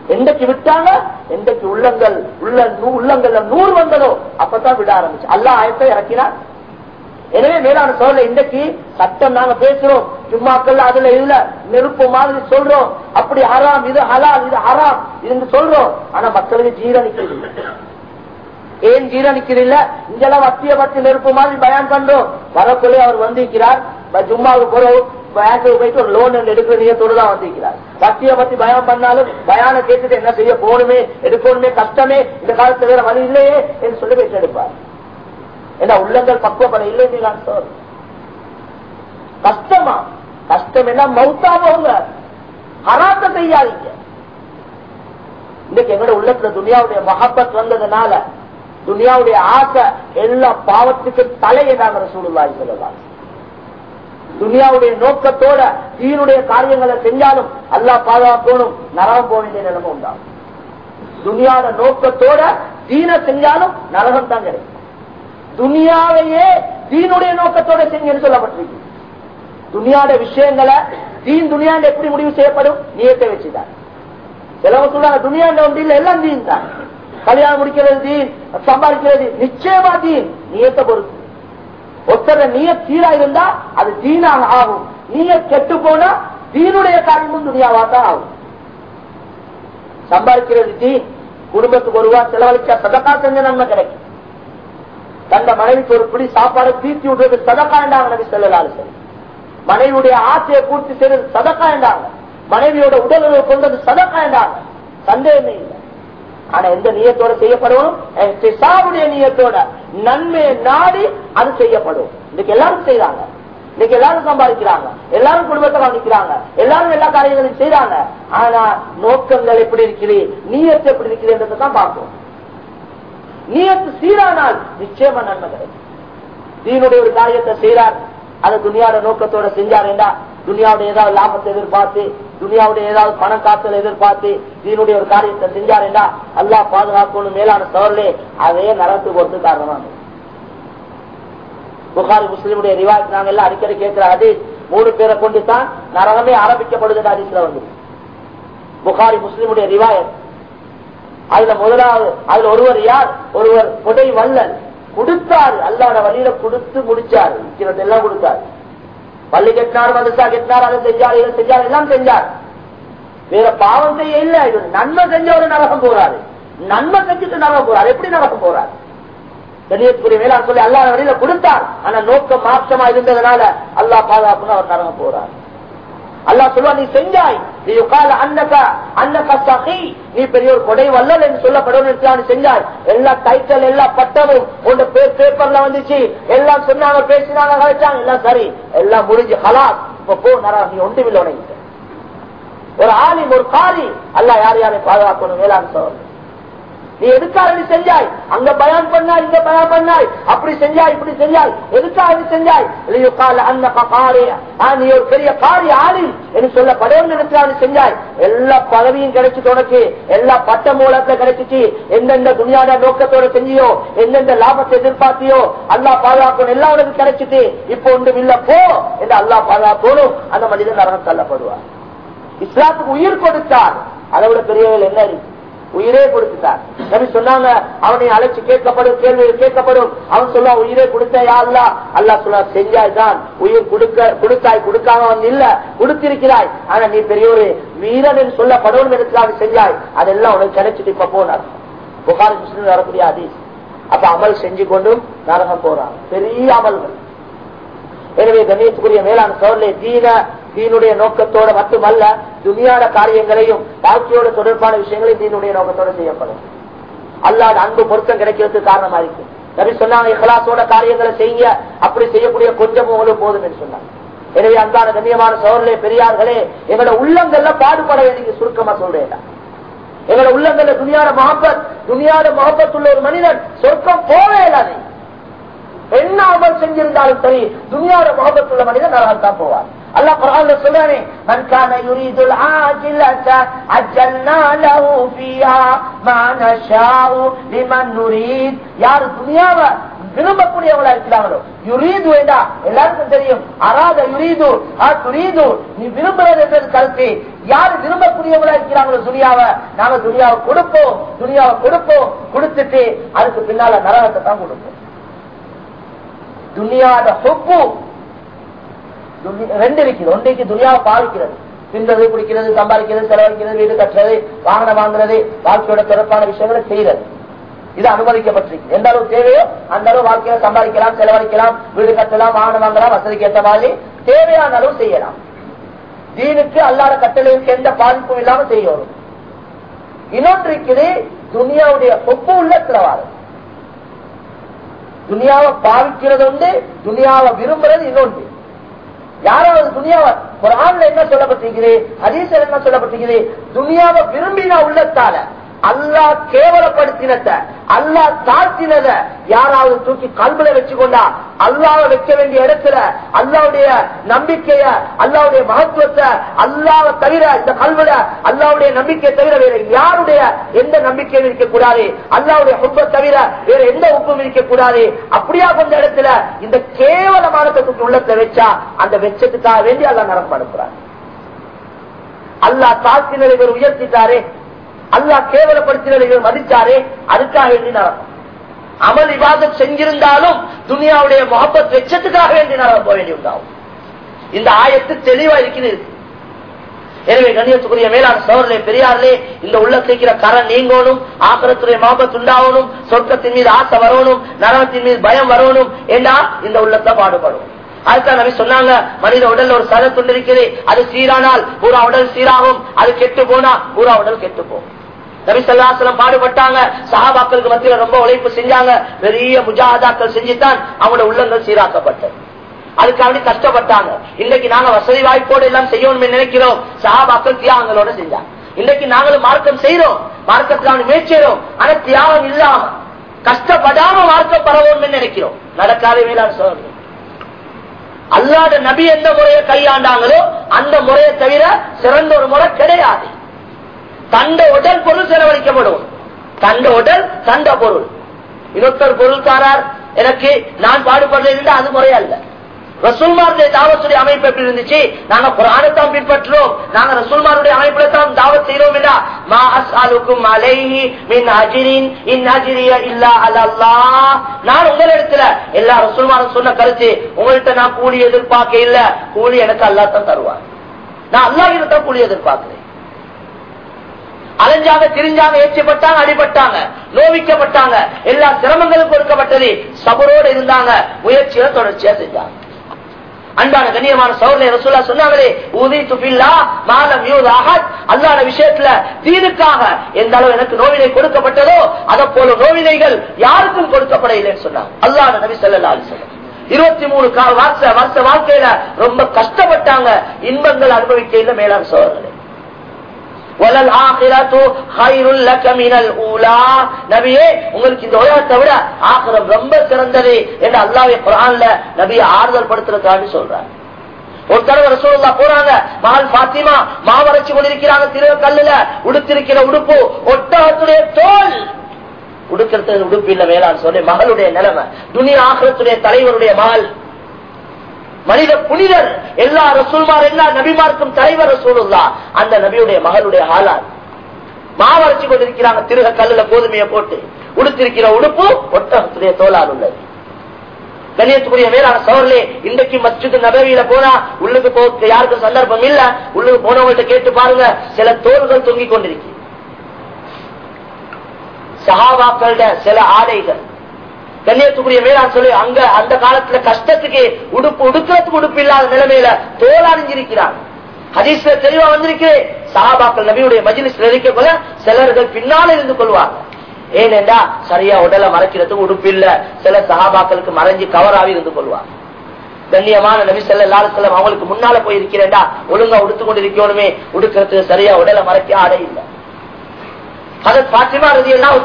எந்தக்கு விட்டாங்க? எந்தக்கு உள்ளங்கள் உள்ள நூ- உள்ளங்கள்ல நூறு வந்ததோ அப்பதான் விட ஆரம்பிச்சு. அல்லா ஆயத்தை இறக்கினார் எனவே மேலான சோழ இன்றைக்கு சட்டம் நாங்க பேசுறோம். சும்மாக்கள் அதுல இல்ல. நெருப்பு மாதிரி சொல்றோம். அப்படி ஹராம் இது ஹலால் இது ஹராம் இது சொல்றோம். ஆனா மக்களுக்கு ஜீரணிக்கிறது ஏன் ஜீரணிக்கிறீல்ல இங்கெல்லாம் வத்திய பத்தி நெருப்பு மாதிரி பயன் பண்றோம். வரக்குள்ளே அவர் வந்திருக்கிறார். ஜும்மாவுக்கு போறோம். பேங்க்கு போயிட்டு ஒரு லோன் எடுக்கிற நீயத்தோடு தான் வந்திருக்கிறார் பத்திய பத்தி பயம் பண்ணாலும் பயான கேட்டுட்டு என்ன செய்ய போகணுமே எடுக்கணுமே கஷ்டமே இந்த காலத்துல வேற வழி இல்லையே என்று சொல்லி பேச்சு எடுப்பார் ஏன்னா உள்ளங்கள் பக்குவப்பட இல்லை நான் சொல் கஷ்டமா? கஷ்டம் என்ன? மௌத்தா போங்க. ஹராத்த செய்யாதீங்க. இன்னைக்கு எங்களோட உள்ளத்துல துனியாவுடைய மகப்பத் வந்ததுனால துனியாவுடைய ஆசை எல்லா பாவத்துக்கும் தலையை நாங்கள் சூழ்நிலை சொல்லலாம் துனியாவுடைய நோக்கத்தோட தீனுடைய காரியங்களை செஞ்சாலும் அல்லா பாதுகாக்கணும் நரகம் போக வேண்டிய நிலைமை உண்டாகும். துனியாவோட நோக்கத்தோட தீன செஞ்சாலும் நரகம் தான் கிடைக்கும். துனியாவையே தீனுடைய நோக்கத்தோட செஞ்சு சொல்லப்பட்டிருக்கு? துனியாட விஷயங்களை தீன் துனியாண்ட எப்படி முடிவு செய்யப்படும்? நீயத்தை வச்சுதான். சிலவங்க சொல்றாங்க துனியாண்ட ஒன்று இல்ல எல்லாம் தீன் தான். கல்யாணம் முடிக்கிறது தீன் சம்பாதிக்கிறது நிச்சயமா தீன். நீயத்தை பொறுத்து. ஒருத்தர நீய தீரா இருந்தா அது தீனாக ஆகும். நீய கெட்டு போனா தீனுடைய காரணமும் துணியாவா தான் ஆகும். சம்பாதிக்கிறது தீன். குடும்பத்துக்கு ஒருவா செலவழிச்சா சதக்கா செஞ்ச நன்மை கிடைக்கும். தந்த மனைவிக்கு ஒரு பிடி சாப்பாடு தீர்த்தி விடுறது சதக்கா என்றாங்க நபி சொல்லலாரு சரி மனைவியுடைய ஆசையை பூர்த்தி செய்யறது சதக்கா என்றாங்க. மனைவியோட உடல் கொண்டது சதக்கா என்றாங்க. சந்தேகமே இல்லை. ஆனா எந்த நியத்தோட செய்யப்படணும்? சாவுடைய நியத்தோட நன்மையை நாடி அது செய்யப்படும். இன்னைக்கு எல்லாரும் செய்யறாங்க இன்னைக்கு எல்லாரும் சம்பாதிக்கிறாங்க. எல்லாரும் குடும்பத்தை கவனிக்கிறாங்க எல்லாரும் எல்லா காரியங்களையும் செய்யறாங்க ஆனா நோக்கங்கள் எப்படி இருக்குது நீயத்து எப்படி இருக்குது தான் பார்ப்போம். நீயத்து சீரானால் நிச்சயமா நன்மை கிடைக்கும். தீனுடைய ஒரு காரியத்தை செய்யறார் அதை துணியாவோட நோக்கத்தோட செஞ்சாருண்டா துணியாவுடைய ஏதாவது லாபத்தை எதிர்பார்த்து துனியாவுடைய ஏதாவது பணம் காத்தல் எதிர்பார்த்து தீனுடைய ஒரு காரியத்தை செஞ்சாருண்டா அல்லா பாதுகாக்கணும் மேலான சவர்களே அதே நரத்து பொறுத்து காரணமாக புகாரி முஸ்லிமுடைய ரிவாய்க்கு நாங்க எல்லாம் அடிக்கடி கேட்கிற அது மூணு பேரை கொண்டு தான் நரகமே ஆரம்பிக்கப்படுது அதிசல வந்து. புகாரி முஸ்லிமுடைய ரிவாயத். அதுல முதலாவது அதுல ஒருவர் யார்? ஒருவர் கொடை வல்லன் கொடுத்தாரு. அல்லாட வழியில கொடுத்து முடிச்சாரு. எல்லாம் கொடுத்தாரு. பள்ளி கெட்டினார் மதுசா கெட்டினார் அதை செஞ்சார் இதை செஞ்சார் எல்லாம் செஞ்சார். வேற பாவம் செய்ய இல்ல இது நன்மை செஞ்ச ஒரு நரகம் போறாரு நன்மை செஞ்சுட்டு நரகம் போறாரு எப்படி நரகம் போறாரு கண்ணியத்துக்குரிய மேலாண் சொல்லி அல்லாத வழியில கொடுத்தார். ஆனா நோக்கம் மாற்றமா இருந்ததுனால அல்லாஹ் பாதுகாப்புன்னு அவர் நரகம் போறார். அல்லா சொல்லுவா நீ செஞ்சாய் நீ உட்கால அன்னக்கா நீ பெரிய ஒரு கொடை வல்லல் என்று சொல்லப்படும் நீ செஞ்சாய். எல்லா டைட்டில் எல்லா பட்டமும் உன் பேர் பேப்பர்ல வந்துச்சு. எல்லாம் சொன்னாங்க பேசினாங்க கழிச்சாங்க எல்லாம் சரி. எல்லாம் முடிஞ்சு. ஹலா இப்ப போ நரா. நீ ஒன்றுமில்லை ஒரு ஆலிம் ஒரு காரி. அல்ல யார் யாரை பாதுகாக்கணும்? வேளாண் சோழர் நீ எதுக்காக நீ செஞ்சாய்? அங்க பயான் பண்ணாய் இங்க பயான் பண்ணாய். அப்படி செஞ்சாய் இப்படி செஞ்சாய். எதுக்காக நீ செஞ்சாய்? கால அந்த நீ ஒரு பெரிய காரி ஆளி என்று சொல்ல படையவன் இடத்துல நீ செஞ்சாய்? எல்லா பதவியும் கிடைச்சு உனக்கு எல்லா பட்ட மூலத்துல கிடைச்சிச்சு. எந்தெந்த துணியான நோக்கத்தோட செஞ்சியோ எந்தெந்த லாபத்தை எதிர்பார்த்தியோ அல்லா பாதுகாக்கணும் எல்லா உனக்கு கிடைச்சிட்டு இப்போ ஒன்றும் இல்ல போ என்று அல்லா பாதுகாக்கணும் அந்த மனிதன் நரகம் தள்ளப்படுவார் இஸ்லாத்துக்கு உயிர் கொடுத்தார். அதை விட பெரியவர்கள் என்ன இருக்கு உயிரே கொடுத்துட்டார். நபி சொன்னாங்க அவனை அழைச்சு கேட்கப்படும் கேள்விகள் கேட்கப்படும். அவன் சொல்ல உயிரே கொடுத்த அல்லா அல்லா சொல்ல செஞ்சாய்தான் உயிர் கொடுக்க கொடுத்தாய் கொடுக்காம அவன் இல்ல. கொடுத்திருக்கிறாய். ஆனா நீ பெரிய ஒரு வீரன் என்று சொல்லப்படும் எனக்காக செஞ்சாய். அதெல்லாம் உனக்கு கிடைச்சிட்டு இப்ப போனார் புகார் கிருஷ்ணன் வரக்கூடிய அதீஸ் அப்ப அமல் செஞ்சு கொண்டும் நரகம் போறான். பெரிய அமல்கள். எனவே கண்ணியத்துக்குரிய மேலான சோழலை தீன தீனுடைய நோக்கத்தோட மட்டுமல்ல துணியான காரியங்களையும் வாழ்க்கையோட தொடர்பான விஷயங்களையும் தீனுடைய நோக்கத்தோடு செய்யப்படும். அல்லாத அன்பு பொருத்தம் கிடைக்கிறதுக்கு காரணமா இருக்கு. நபி சொன்னாங்க இஹலாசோட காரியங்களை செய்ய அப்படி செய்யக்கூடிய கொஞ்சம் உங்களுக்கு போதும் என்று சொன்னாங்க. எனவே அன்பான கண்ணியமான சோழர்களே பெரியார்களே எங்களோட உள்ளங்கள்ல பாடுபட வேண்டிய சுருக்கமா சொல்றேன் எங்களோட உள்ளங்கள்ல துணியான மகப்பத் துணியான மகப்பத் உள்ள ஒரு மனிதன் சொர்க்கம் போவே இல்லாது என்ன அமல் செஞ்சிருந்தாலும் சரி துணியாட முகப்பத்துள்ள மனிதன் நரகத்தான் போவார் அல்லாஹ் குர்ஆன்ல சொல்றானே மன் கான யுரீதுல் ஆஜிலத அஜல்னா லஹு ஃபீஹா மா நஷாஉ லிமன் நுரீத். யார் துனியாவை விரும்பக்கூடியவங்களா இருக்கிறாங்களோ யுரீது வேண்டா எல்லாருக்கும் தெரியும் அராத யுரீது ஆ துரீது நீ விரும்புறது என்றது கருத்து யாரு விரும்பக்கூடியவங்களா இருக்கிறாங்களோ துனியாவை நாங்க துனியாவை கொடுப்போம் துனியாவை கொடுப்போம் கொடுத்துட்டு அதுக்கு பின்னால நரகத்தை தான் கொடுப்போம். துனியாத சொப்பு ரெண்டு இருக்குது ஒன்றைக்கு துரியா பாவிக்கிறது தின்றது குடிக்கிறது சம்பாதிக்கிறது செலவழிக்கிறது வீடு கட்டுறது வாகனம் வாங்குறது வாழ்க்கையோட தொடர்பான விஷயங்களை செய்யறது இது அனுமதிக்கப்பட்டிருக்கு. எந்த அளவு தேவையோ அந்த அளவு வாழ்க்கையில சம்பாதிக்கலாம் செலவழிக்கலாம் வீடு கட்டலாம் வாகனம் வாங்கலாம் வசதிக்கு ஏற்ற மாதிரி தேவையான அளவு செய்யலாம். தீனுக்கு அல்லாத கட்டளைக்கு எந்த பாதிப்பும் இல்லாம செய்யணும். இன்னொன்று இருக்குது துனியாவுடைய சொப்பு உள்ள திரவாதம் துனியாவை பாவிக்கிறது ஒன்று துனியாவை விரும்புறது இன்னொன்று. யாராவது துனியாவை ஒரு ஆண்ல என்ன சொல்லப்பட்டிருக்கிறது அதீசர் என்ன சொல்லப்பட்டிருக்கிறது துனியாவை விரும்பினா உள்ளத்தால. அல்லா கேவலப்படுத்தினத அல்லா தாழ்த்தினத யாராவது தூக்கி கல்வில வச்சுக்கொண்டா அல்லாவை வைக்க வேண்டிய இடத்துல அல்லாவுடைய நம்பிக்கைய அல்லாவுடைய மகத்துவத்தை அல்லாவை தவிர இந்த கல்வில அல்லாவுடைய நம்பிக்கையை தவிர வேற யாருடைய எந்த நம்பிக்கையும் இருக்கக்கூடாது. அல்லாவுடைய உப்பை தவிர வேற எந்த உப்பும் இருக்கக்கூடாது. அப்படியா கொண்ட இடத்துல இந்த கேவலமானத்தை தூக்கி உள்ளத்தை வச்சா அந்த வெச்சத்துக்காக வேண்டி அல்லா நரம் அனுப்புறாரு அல்லா தாழ்த்தினரை இவர் உயர்த்திட்டாரே அல்லா கேவலப்படுத்தினர் இவர் மதிச்சாரே அதுக்காக வேண்டி நடக்கும் அமல் விவாதம் செஞ்சிருந்தாலும் துனியாவுடைய முகப்பத் வெச்சத்துக்காக வேண்டி நடக்க போக வேண்டி உண்டாகும் இந்த ஆயத்து தெளிவா இருக்கிறது. எனவே கண்ணியத்துக்குரிய மேலான சோழர்களே பெரியார்களே இந்த உள்ளத்தில் கரை நீங்கணும் ஆக்கிரத்துடைய மாபத்து உண்டாகணும் சொர்க்கத்தின் மீது ஆசை வரணும் நரகத்தின் மீது பயம் வரணும் ஏண்டா? இந்த உள்ளத்தை பாடுபடும். அதுதான் நபி சொன்னாங்க மனித உடல் ஒரு சத துண்டு இருக்குது அது சீரானால் பூரா உடல் சீராகும் அது கெட்டு போனா பூரா உடல் கெட்டு போகும். நபி பாடுபட்டாங்க. சஹாபாக்களுக்கு மத்தியில ரொம்ப உழைப்பு செஞ்சாங்க. பெரிய முஜாதாக்கள் செஞ்சுதான் அவங்களோட உள்ளங்கள் சீராக்கப்பட்டது. அதுக்காக கஷ்டப்பட்டாங்க. இன்னைக்கு நாங்க வசதி வாய்ப்போடு எல்லாம் செய்யணும்னு நினைக்கிறோம். சஹாபாக்கள் தியாகங்களோட செஞ்சாங்க. இன்னைக்கு நாங்களும் மார்க்கம் செய்யறோம் மார்க்கத்துக்கான முயற்சியோம் ஆனா தியாகம் இல்லாம கஷ்டப்படாம மார்க்கம் பரவோம்னு நினைக்கிறோம். நடக்காத மேலான சோதனை. அல்லாத நபி எந்த முறையை கையாண்டாங்களோ அந்த முறையை தவிர சிறந்த ஒரு முறை கிடையாது. தண்ட உடல் பொருள் செலவழிக்கப்படும். தண்ட உடல் தண்ட பொருள். இன்னொருத்தர் பொருள்காரார் எனக்கு நான் பாடுபடுறேன் அது முறை இல்லை ரசூல்மாருடைய தாவத்துடைய அமைப்பு எப்படி இருந்துச்சு? நாங்க புராணத்தான் பின்பற்றுறோம். நாங்க ரசூல்மாருடைய அமைப்புல தான் தாவத் செய்யறோம் இல்ல. மா அஸ்அலுக்கும் அலைஹி மின் அஜிரின் இன் அஜிரிய இல்லா அலல்லாஹ். நான் உங்களிடத்துல எல்லா ரசூல்மாரும் சொன்ன கருத்து உங்கள்கிட்ட நான் கூலி எதிர்பார்க்க இல்ல. கூலி எனக்கு அல்லா தான் தருவார். நான் அல்லாஹ் கூலி எதிர்பார்க்கிறேன். அலைஞ்சாங்க திரிஞ்சாங்க ஏற்றப்பட்டாங்க அடிபட்டாங்க நோவிக்கப்பட்டாங்க. எல்லா சிரமங்களும் கொடுக்கப்பட்டது சபரோடு இருந்தாங்க. முயற்சியை தொடர்ச்சியா செஞ்சாங்க. அன்பான கண்ணியமான சௌர்ல ரசூல்லா சொன்னாங்களே உதி துபில்லா மாலம் யூத் அல்லாத விஷயத்துல தீனுக்காக எந்த அளவு எனக்கு நோவினை கொடுக்கப்பட்டதோ அதை போல நோவினைகள் யாருக்கும் கொடுக்கப்பட இல்லைன்னு சொன்னாங்க. அல்லாத நபி சொல்லா இருபத்தி மூணு வருஷ வருஷ வாழ்க்கையில ரொம்ப கஷ்டப்பட்டாங்க. இன்பங்கள் அனுபவிக்க இல்லை மேலான சோழர்களே வலல் ஆகிரத்து ஹைருல் லக ஊலா. நபியே உங்களுக்கு இந்த உலகத்தை விட ஆகிரம் ரொம்ப சிறந்தது என்று அல்லாஹ்வே குர்ஆன்ல நபியை ஆறுதல் படுத்துறதுக்காக சொல்றார் ஒரு தடவை ரசூலுல்லா போறாங்க மகள் பாத்திமா மாவரைச்சு கொண்டிருக்கிறாங்க திருவ கல்லுல உடுத்திருக்கிற உடுப்பு ஒட்டகத்துடைய தோல். உடுக்கிறது உடுப்பு இல்ல வேளாண் சொல்லி மகளுடைய நிலைமை. துனியா ஆகிரத்துடைய தலைவருடைய மகள் மனித புனிதர். எல்லா ரசூல்மார் எல்லா நபிமார்க்கும் தலைவர் ரசூலுல்லா அந்த நபியுடைய மகளுடைய ஆளார் மாவரைச்சு கொண்டிருக்கிறாங்க. திருக கல்லுல கோதுமையை போட்டு உடுத்திருக்கிற உடுப்பு ஒட்டகத்துடைய தோலால் உள்ளது. கண்ணியத்துக்குரிய மேலான சவர்களே இன்றைக்கு மஸ்ஜித் நபவியில போனா உள்ளுக்கு போக யாருக்கும் சந்தர்ப்பம் இல்ல. உள்ளுக்கு போனவங்கள்ட்ட கேட்டு பாருங்க. சில தோள்கள் தொங்கிக் கொண்டிருக்கு. சகாபாக்கள சில ஆடைகள். கண்ணியத்துக்குரிய மேலான் சொல்லி அங்க அந்த காலத்துல கஷ்டத்துக்கு உடுப்பு உடுக்கிறதுக்கு உடுப்பு இல்லாத நிலைமையில தோல் அணிஞ்சிருக்கிறாங்க ஹதீஸ்ல தெளிவா வந்திருக்கிறேன் சஹாபாக்கள் நபியுடைய மஜிலிஸ்ல இருக்க போல சிலர்கள் பின்னால இருந்து கொள்வாங்க ஏனென்றா சரியா உடலை மறைக்கிறதுக்கு உடுப்பு இல்ல. சில சகாபாக்களுக்கு மறைஞ்சு கவராவி இருந்து கொள்வாங்க கண்ணியமான நபி செல்ல அலைஹி வஸல்லம் அவங்களுக்கு முன்னால போய் இருக்கிறேன்டா ஒழுங்கா உடுத்து கொண்டு இருக்கணுமே உடுக்கிறதுக்கு சரியா உடலை மறைக்க ஆடை இல்லை. அதற்கு பாத்திமா ரதி எல்லாம்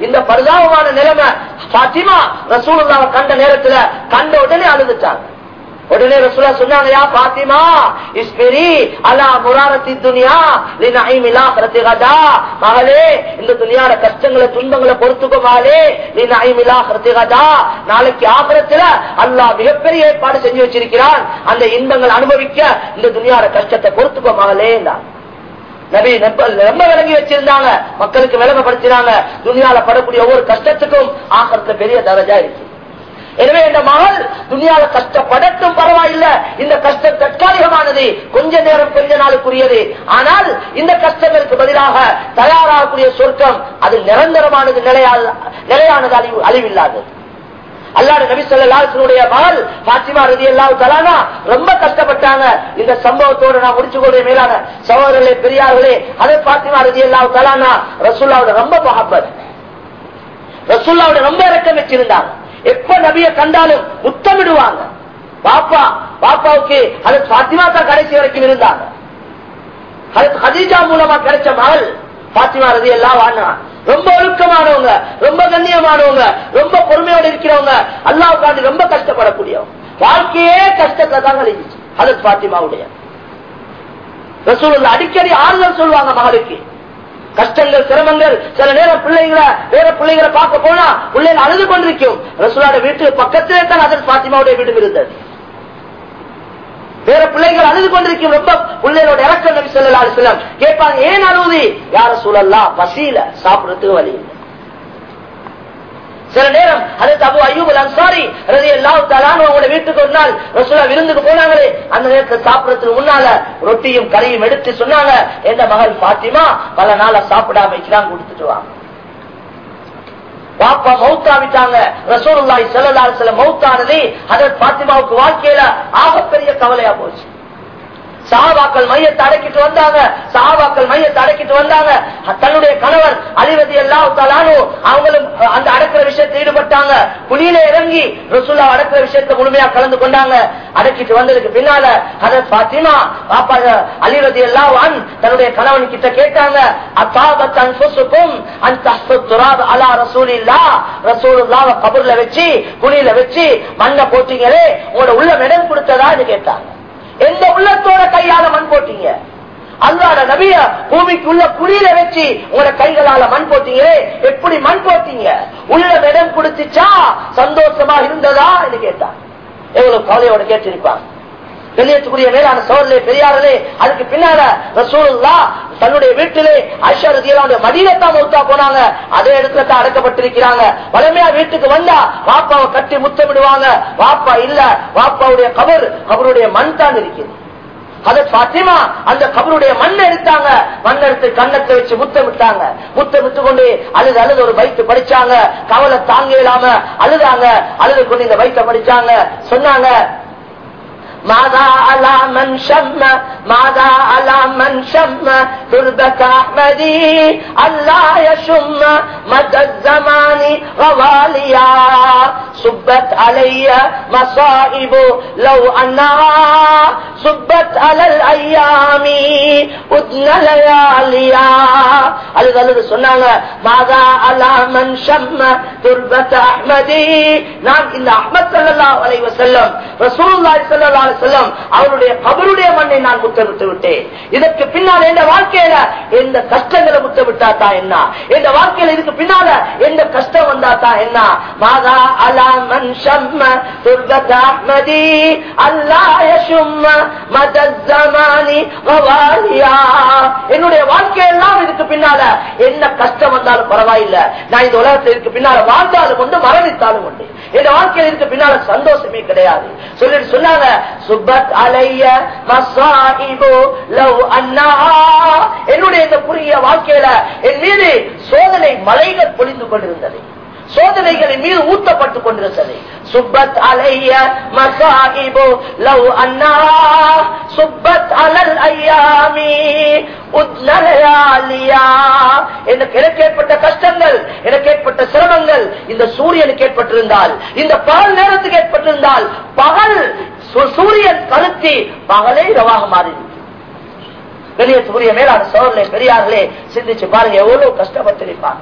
இந்த பரிதாபமான நிலைமை பாத்திமா ரசூலுல்லாவை கண்ட நேரத்துல கண்ட உடனே அழுதுட்டாங்க. உடனே ரசூலா சொன்னாங்க யா பாத்திமா இஸ்பிரி அலா முராரத்தி துனியா லினஐமிலா கரத்திகதா மகளே இந்த துனியாட கஷ்டங்களை துன்பங்களை பொறுத்துக்கோ மகளே லினஐமிலா கரத்திகதா நாளைக்கு ஆபரத்துல அல்லாஹ் மிகப்பெரிய ஏற்பாடு செஞ்சு வச்சிருக்கிறான். அந்த இன்பங்கள் அனுபவிக்க இந்த துனியாட கஷ்டத்தை பொறுத்துக்கோ மகளே நபி ரொம்ப விளங்கி வச்சிருந்தாங்க. மக்களுக்கு விளங்கப்படுத்தினாங்க. துணியால படக்கூடிய ஒவ்வொரு கஷ்டத்துக்கும் ஆகத்துல பெரிய தரஜா இருக்கு. எனவே இந்த மகள் துணியால கஷ்டப்படட்டும் பரவாயில்ல. இந்த கஷ்டம் தற்காலிகமானது. கொஞ்ச நேரம் கொஞ்ச நாளுக்குரியது. ஆனால் இந்த கஷ்டங்களுக்கு பதிலாக தயாராகக்கூடிய சொர்க்கம் அது நிரந்தரமானது நிலையா- நிலையானது அழிவு அழிவில்லாதது. அல்லாடு நபி சொல்லாசனுடைய மகள் பாத்திமா ரதி எல்லாம் தலானா ரொம்ப கஷ்டப்பட்டாங்க. இந்த சம்பவத்தோடு நான் முடிச்சு கொள்ற மேலான சகோதரர்களே பெரியார்களே அதை பாத்திமா ரதி எல்லாம் தலானா ரசூல்லாவோட ரொம்ப மகப்பத் ரசூல்லாவோட ரொம்ப இறக்கம் வச்சிருந்தாங்க. எப்ப நபிய கண்டாலும் முத்தமிடுவாங்க. பாப்பா பாப்பாவுக்கு அது பாத்திமா தான் கடைசி வரைக்கும் இருந்தாங்க. அது ஹதீஜா மூலமா கிடைச்ச மகள் பாத்திமா ரதி எல்லாம் வாங்கினா ரொம்ப ஒழுக்கமானவங்க ரொம்ப கண்ணியமானவங்க ரொம்ப பொறுமையோட இருக்கிறவங்க அல்லாவுக்காண்டி ரொம்ப கஷ்டப்படக்கூடியவங்க. வாழ்க்கையே கஷ்டத்துல தான் கழிஞ்சிச்சு அது பாத்திமாவுடைய. ரசூல் அடிக்கடி ஆறுதல் சொல்லுவாங்க மகளுக்கு. கஷ்டங்கள் சிரமங்கள் சில நேரம் பிள்ளைங்களை வேற பிள்ளைங்களை பார்க்க போனா பிள்ளைங்க அழுது கொண்டிருக்கும். ரசூலோட வீட்டு பக்கத்திலே தான் அதன் பாத்திமாவுடைய வீடு இருந்தது. வேற பிள்ளைகள் அழுது கொண்டிருக்கும் ரொம்ப பிள்ளைகளோட இறக்கம் நபி சொல்லலா செல்லம் கேட்பாங்க ஏன் அழுவுது? யார சூழல்லாம் பசியில சாப்பிடறதுக்கு வழி சில நேரம் அது தபு ஐயூப் அன்சாரி ரதி எல்லாம் தலான வீட்டுக்கு ஒரு நாள் ரசூலா விருந்துக்கு போனாங்களே அந்த நேரத்தில் சாப்பிடறதுக்கு முன்னால ரொட்டியும் கறியும் எடுத்து சொன்னாங்க எந்த மகள் பாத்திமா பல நாளா சாப்பிடாம வைக்கிறாங்க கொடுத்துட்டு வாங்க பாப்பா மௌத்தாவிட்டாங்க. ரசூலுல்லாஹி ஸல்லல்லாஹு சில வஸல்லம் மௌத்தானது. அதன் பாத்திமாவுக்கு வாழ்க்கையில ஆகப்பெரிய கவலையா போச்சு. சாபாக்கள் மையத்தை அடக்கிட்டு வந்தாங்க. சாபாக்கள் மையத்தை அடக்கிட்டு வந்தாங்க. தன்னுடைய கணவர் அலிவதி எல்லாம் தலானோ அவங்களும் அந்த அடக்கிற விஷயத்தில் ஈடுபட்டாங்க. புலியில இறங்கி ரசூல்லா அடக்கிற விஷயத்தை முழுமையா கலந்து கொண்டாங்க. அடக்கிட்டு வந்ததுக்கு பின்னால அத பாத்திமா பாப்பா அலிவதி எல்லாம் தன்னுடைய கணவன் கிட்ட கேட்டாங்க அத்தாபத்தன் அந்த துராப் அலா ரசூலில்லா ரசூலுல்லாவை கபூர்ல வச்சு குழியில வச்சு மண்ணை போட்டீங்களே உங்களோட உள்ள மெடல் கொடுத்ததான்னு கேட்டாங்க. எந்த உள்ளத்தோட கையால மண் போட்டீங்க? அல்லாட நபிய பூமிக்குள்ள குளியில வச்சு உங்களோட கைகளால மண் போட்டீங்களே எப்படி மண் போட்டீங்க? உள்ள இடம் குடிச்சுச்சா? சந்தோஷமா இருந்ததா? என்று கேட்டான். எவ்வளவு கவலையோட கேட்டிருப்பாங்க. வெளியேற்றக்கூடிய மேலான சோழர்களே பெரியார்களே அதுக்கு பின்னால ரசூலுல்லா தன்னுடைய வீட்டிலே ஐஸ்வரதியோட மடியிலத்தான் மௌத்தா போனாங்க. அதே இடத்துல தான் அடக்கப்பட்டிருக்கிறாங்க. வளமையா வீட்டுக்கு வந்தா வாப்பாவை கட்டி முத்தமிடுவாங்க. வாப்பா இல்ல வாப்பாவுடைய கபர் கபருடைய மண் தான் இருக்குது அது பாத்திமா அந்த கபருடைய மண்ணை எடுத்தாங்க. மண் எடுத்து கண்ணத்தை வச்சு முத்தமிட்டாங்க. முத்தமிட்டு கொண்டு அழுது அழுது ஒரு பைத்து படிச்சாங்க. கவலை தாங்க இல்லாம அழுதாங்க. அழுது கொண்டு இந்த பைத்தை படிச்சாங்க. சொன்னாங்க ماذا على من شم ماذا على من شم تربة أحمدي ألا يشم مدى الزمان غواليا صب சுப்பத் அலைய மசாயிபு லவ் அண்ணா சுப்பத் அலல் ஐயாமி உத்னலயாலியா அது அல்லது சொன்னாங்க மாதா அலா மன் ஷம்ம துர்பத் அஹ்மதி நான் இந்த அஹ்மத் ஸல்லல்லாஹு அலைஹி வஸல்லம் ரசூலுல்லாஹி ஸல்லல்லாஹு அலைஹி அவருடைய கபருடைய மண்ணை நான் முத்தமிட்டு விட்டேன். இதற்கு பின்னால் எந்த வாழ்க்கையில எந்த கஷ்டங்களை முத்தமிட்டா தான் என்ன? எந்த வாழ்க்கையில இதுக்கு பின்னால எந்த கஷ்டம் வந்தா தான் என்ன? மாதா அலா மன் ஷம்ம துர்பத் அஹ்மதி அல்லா யஷும்ம என்னுடைய வாழ்க்கையெல்லாம் இதுக்கு பின்னால என்ன கஷ்டம் வந்தாலும் பரவாயில்லை. நான் இந்த உலகத்தில் இதுக்கு பின்னால வாழ்ந்தாலும் உண்டு மரணித்தாலும் உண்டு. என் வாழ்க்கையில் இதுக்கு பின்னால சந்தோஷமே கிடையாது. சொல்லிட்டு சொன்னாங்க சுபத் அலைய லவ் அண்ணா என்னுடைய இந்த குறுகிய வாழ்க்கையில என் மீது சோதனை மலைகள் பொழிந்து கொண்டிருந்தது. சோதனைகளின் மீது ஊத்தப்பட்டுக் கொண்டிருந்தது. சுப்பத் அலைய மசாஹிபோ லவ் அண்ணா சுப்பத் அலல் ஐயாமி எனக்கு எனக்கு ஏற்பட்ட கஷ்டங்கள் எனக்கு ஏற்பட்ட சிரமங்கள் இந்த சூரியனுக்கு ஏற்பட்டிருந்தால் இந்த பகல் நேரத்துக்கு ஏற்பட்டிருந்தால் பகல் சூரியன் கருத்தி பகலே இரவாக மாறி பெரிய சூரிய மேலான சோழர்களே பெரியார்களே சிந்திச்சு பாருங்க எவ்வளவு கஷ்டப்பட்டிருப்பாங்க.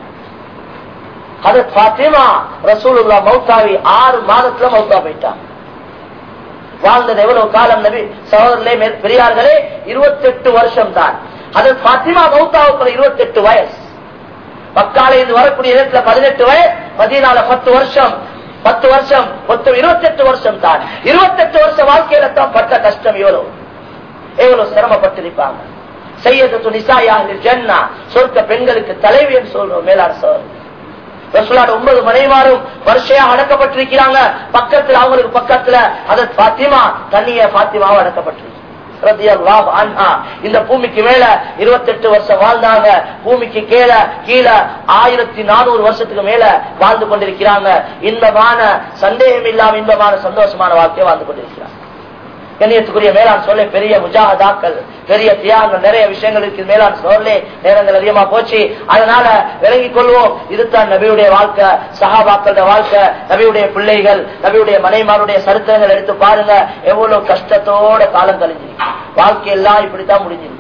அது பாத்திமா ரசூலுல்லா மௌத்தாவி ஆறு மாதத்துல மௌத்தா போயிட்டான் வாழ்ந்தது எவ்வளவு காலம் நபி? சகோதரர்களே மே- பெரியார்களே இருபத்தி எட்டு வருஷம் தான் அது பாத்திமா மௌத்தாவுக்கு இருபத்தி எட்டு வயசு. பக்கால இருந்து வரக்கூடிய இடத்துல பதினெட்டு வயசு பதினாலு பத்து வருஷம். பத்து வருஷம் மொத்தம் இருபத்தி எட்டு வருஷம் தான். இருபத்தி எட்டு வருஷம் வாழ்க்கையில தான் பட்ட கஷ்டம் எவ்வளவு? எவ்வளவு சிரமப்பட்டிருப்பாங்க? செய்யது நிசாயாக ஜன்னா சொர்க்க பெண்களுக்கு தலைவி என்று சொல்றோம் மேலார் சார். ரசூலாட ஒன்பது மனைவாரும் வருஷையா அடக்கப்பட்டிருக்கிறாங்க. பக்கத்துல அவங்களுக்கு பக்கத்துல அத பாத்திமா தண்ணிய பாத்திமாவும் அடக்கப்பட்டிருக்கு. இந்த பூமிக்கு மேல 28 வருஷம் வாழ்ந்தாங்க. பூமிக்கு கீழே கீழே ஆயிரத்தி நானூறு வருஷத்துக்கு மேல வாழ்ந்து கொண்டிருக்கிறாங்க. இன்பமான சந்தேகம் இல்லாம இன்பமான சந்தோஷமான வாழ்க்கையை வாழ்ந்து கொண்டிருக்கிறாங்க. கண்ணியத்துக்குரிய மேலாண் சொல்ல பெரிய முஜாகதாக்கள் பெரிய தியாகங்கள் நிறைய விஷயங்கள் இருக்கு. மேலாண் சொல்லே நேரங்கள் அதிகமா போச்சு. அதனால விளங்கிக் கொள்வோம். இதுதான் நபியுடைய வாழ்க்கை சகாபாக்களுடைய வாழ்க்கை. நபியுடைய பிள்ளைகள் நபியுடைய மனைமாருடைய சரித்திரங்கள் எடுத்து பாருங்க. எவ்வளவு கஷ்டத்தோட காலம் கழிஞ்சிருக்கு. வாழ்க்கை எல்லாம் இப்படித்தான் முடிஞ்சிருக்கு.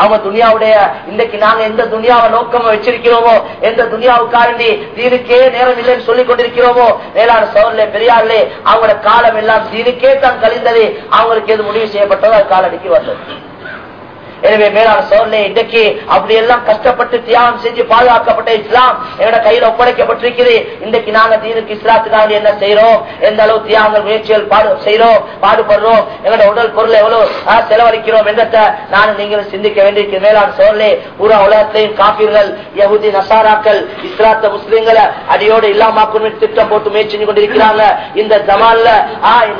அவங்க துனியாவுடைய இன்னைக்கு நாங்க எந்த துனியாவை நோக்கம் வச்சிருக்கிறோமோ எந்த துனியாவுக்காரண்டி தீனுக்கே நேரம் இல்லைன்னு சொல்லிக் கொண்டிருக்கிறோமோ மேலான சோழர்களே பெரியார்களே அவங்களோட காலம் எல்லாம் தீனுக்கே தான் கழிந்தது. அவங்களுக்கு எது முடிவு செய்யப்பட்டதோ அது காலடிக்கு வந்தது. எனவே மேலான சோழனே இன்றைக்கு அப்படி எல்லாம் கஷ்டப்பட்டு தியாகம் செஞ்சு பாதுகாக்கப்பட்ட இஸ்லாம் என்னோட கையில ஒப்படைக்கப்பட்டிருக்கிறது. இன்றைக்கு நாங்க தீனுக்கு இஸ்லாத்துக்காக என்ன செய்யறோம் எந்த அளவு தியாகங்கள் முயற்சிகள் பாடு செய்யறோம் பாடுபடுறோம்? எங்களோட உடல் பொருள் எவ்வளவு செலவழிக்கிறோம் என்றத நானும் நீங்களும் சிந்திக்க வேண்டியிருக்கிற மேலான சோழனே பூரா உலகத்தையும் காப்பீர்கள் யகுதி நசாராக்கள் இஸ்லாத்த முஸ்லீம்களை அடியோடு இல்லாமக்கும் திட்டம் போட்டு முயற்சி கொண்டிருக்கிறாங்க. இந்த ஜமான்ல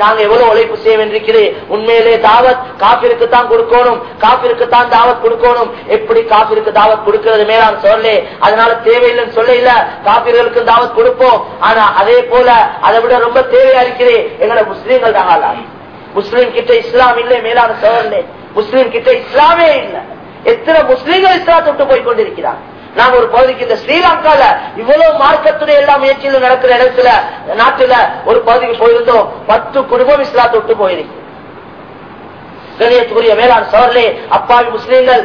நாங்க எவ்வளவு உழைப்பு செய்ய வேண்டியிருக்கிறேன் உண்மையிலே தாவத் காப்பிற்கு தான் கொடுக்கணும். காப்பிற்கு தான் தாவத் கொடுக்கணும். எப்படி காபிருக்கு தாவத் கொடுக்கிறது மேலான் சொல்லலே. அதனால தேவையில்லைன்னு சொல்ல இல்ல காப்பீர்களுக்கு தாவத் கொடுப்போம். ஆனா அதே போல அதை விட ரொம்ப தேவையா இருக்கிறேன் எங்களை முஸ்லீம்கள் தான் முஸ்லீம் கிட்ட இஸ்லாம் இல்லை மேலான சோழர்களே முஸ்லீம் கிட்ட இஸ்லாமே இல்லை. எத்தனை முஸ்லீம்கள் இஸ்லாத்தை விட்டு போய் கொண்டிருக்கிறாங்க. நாங்க ஒரு பகுதிக்கு இந்த ஸ்ரீலங்கால இவ்வளவு மார்க்கத்துடைய எல்லா முயற்சியிலும் நடக்கிற இடத்துல நாட்டுல ஒரு பகுதிக்கு போயிருந்தோம். பத்து குடும்பம் இஸ்லாத்தை விட்டு போயிருக்கு கணியத்துக்குரிய வேளாண் சோர்லே அப்பாவி முஸ்லீம்கள்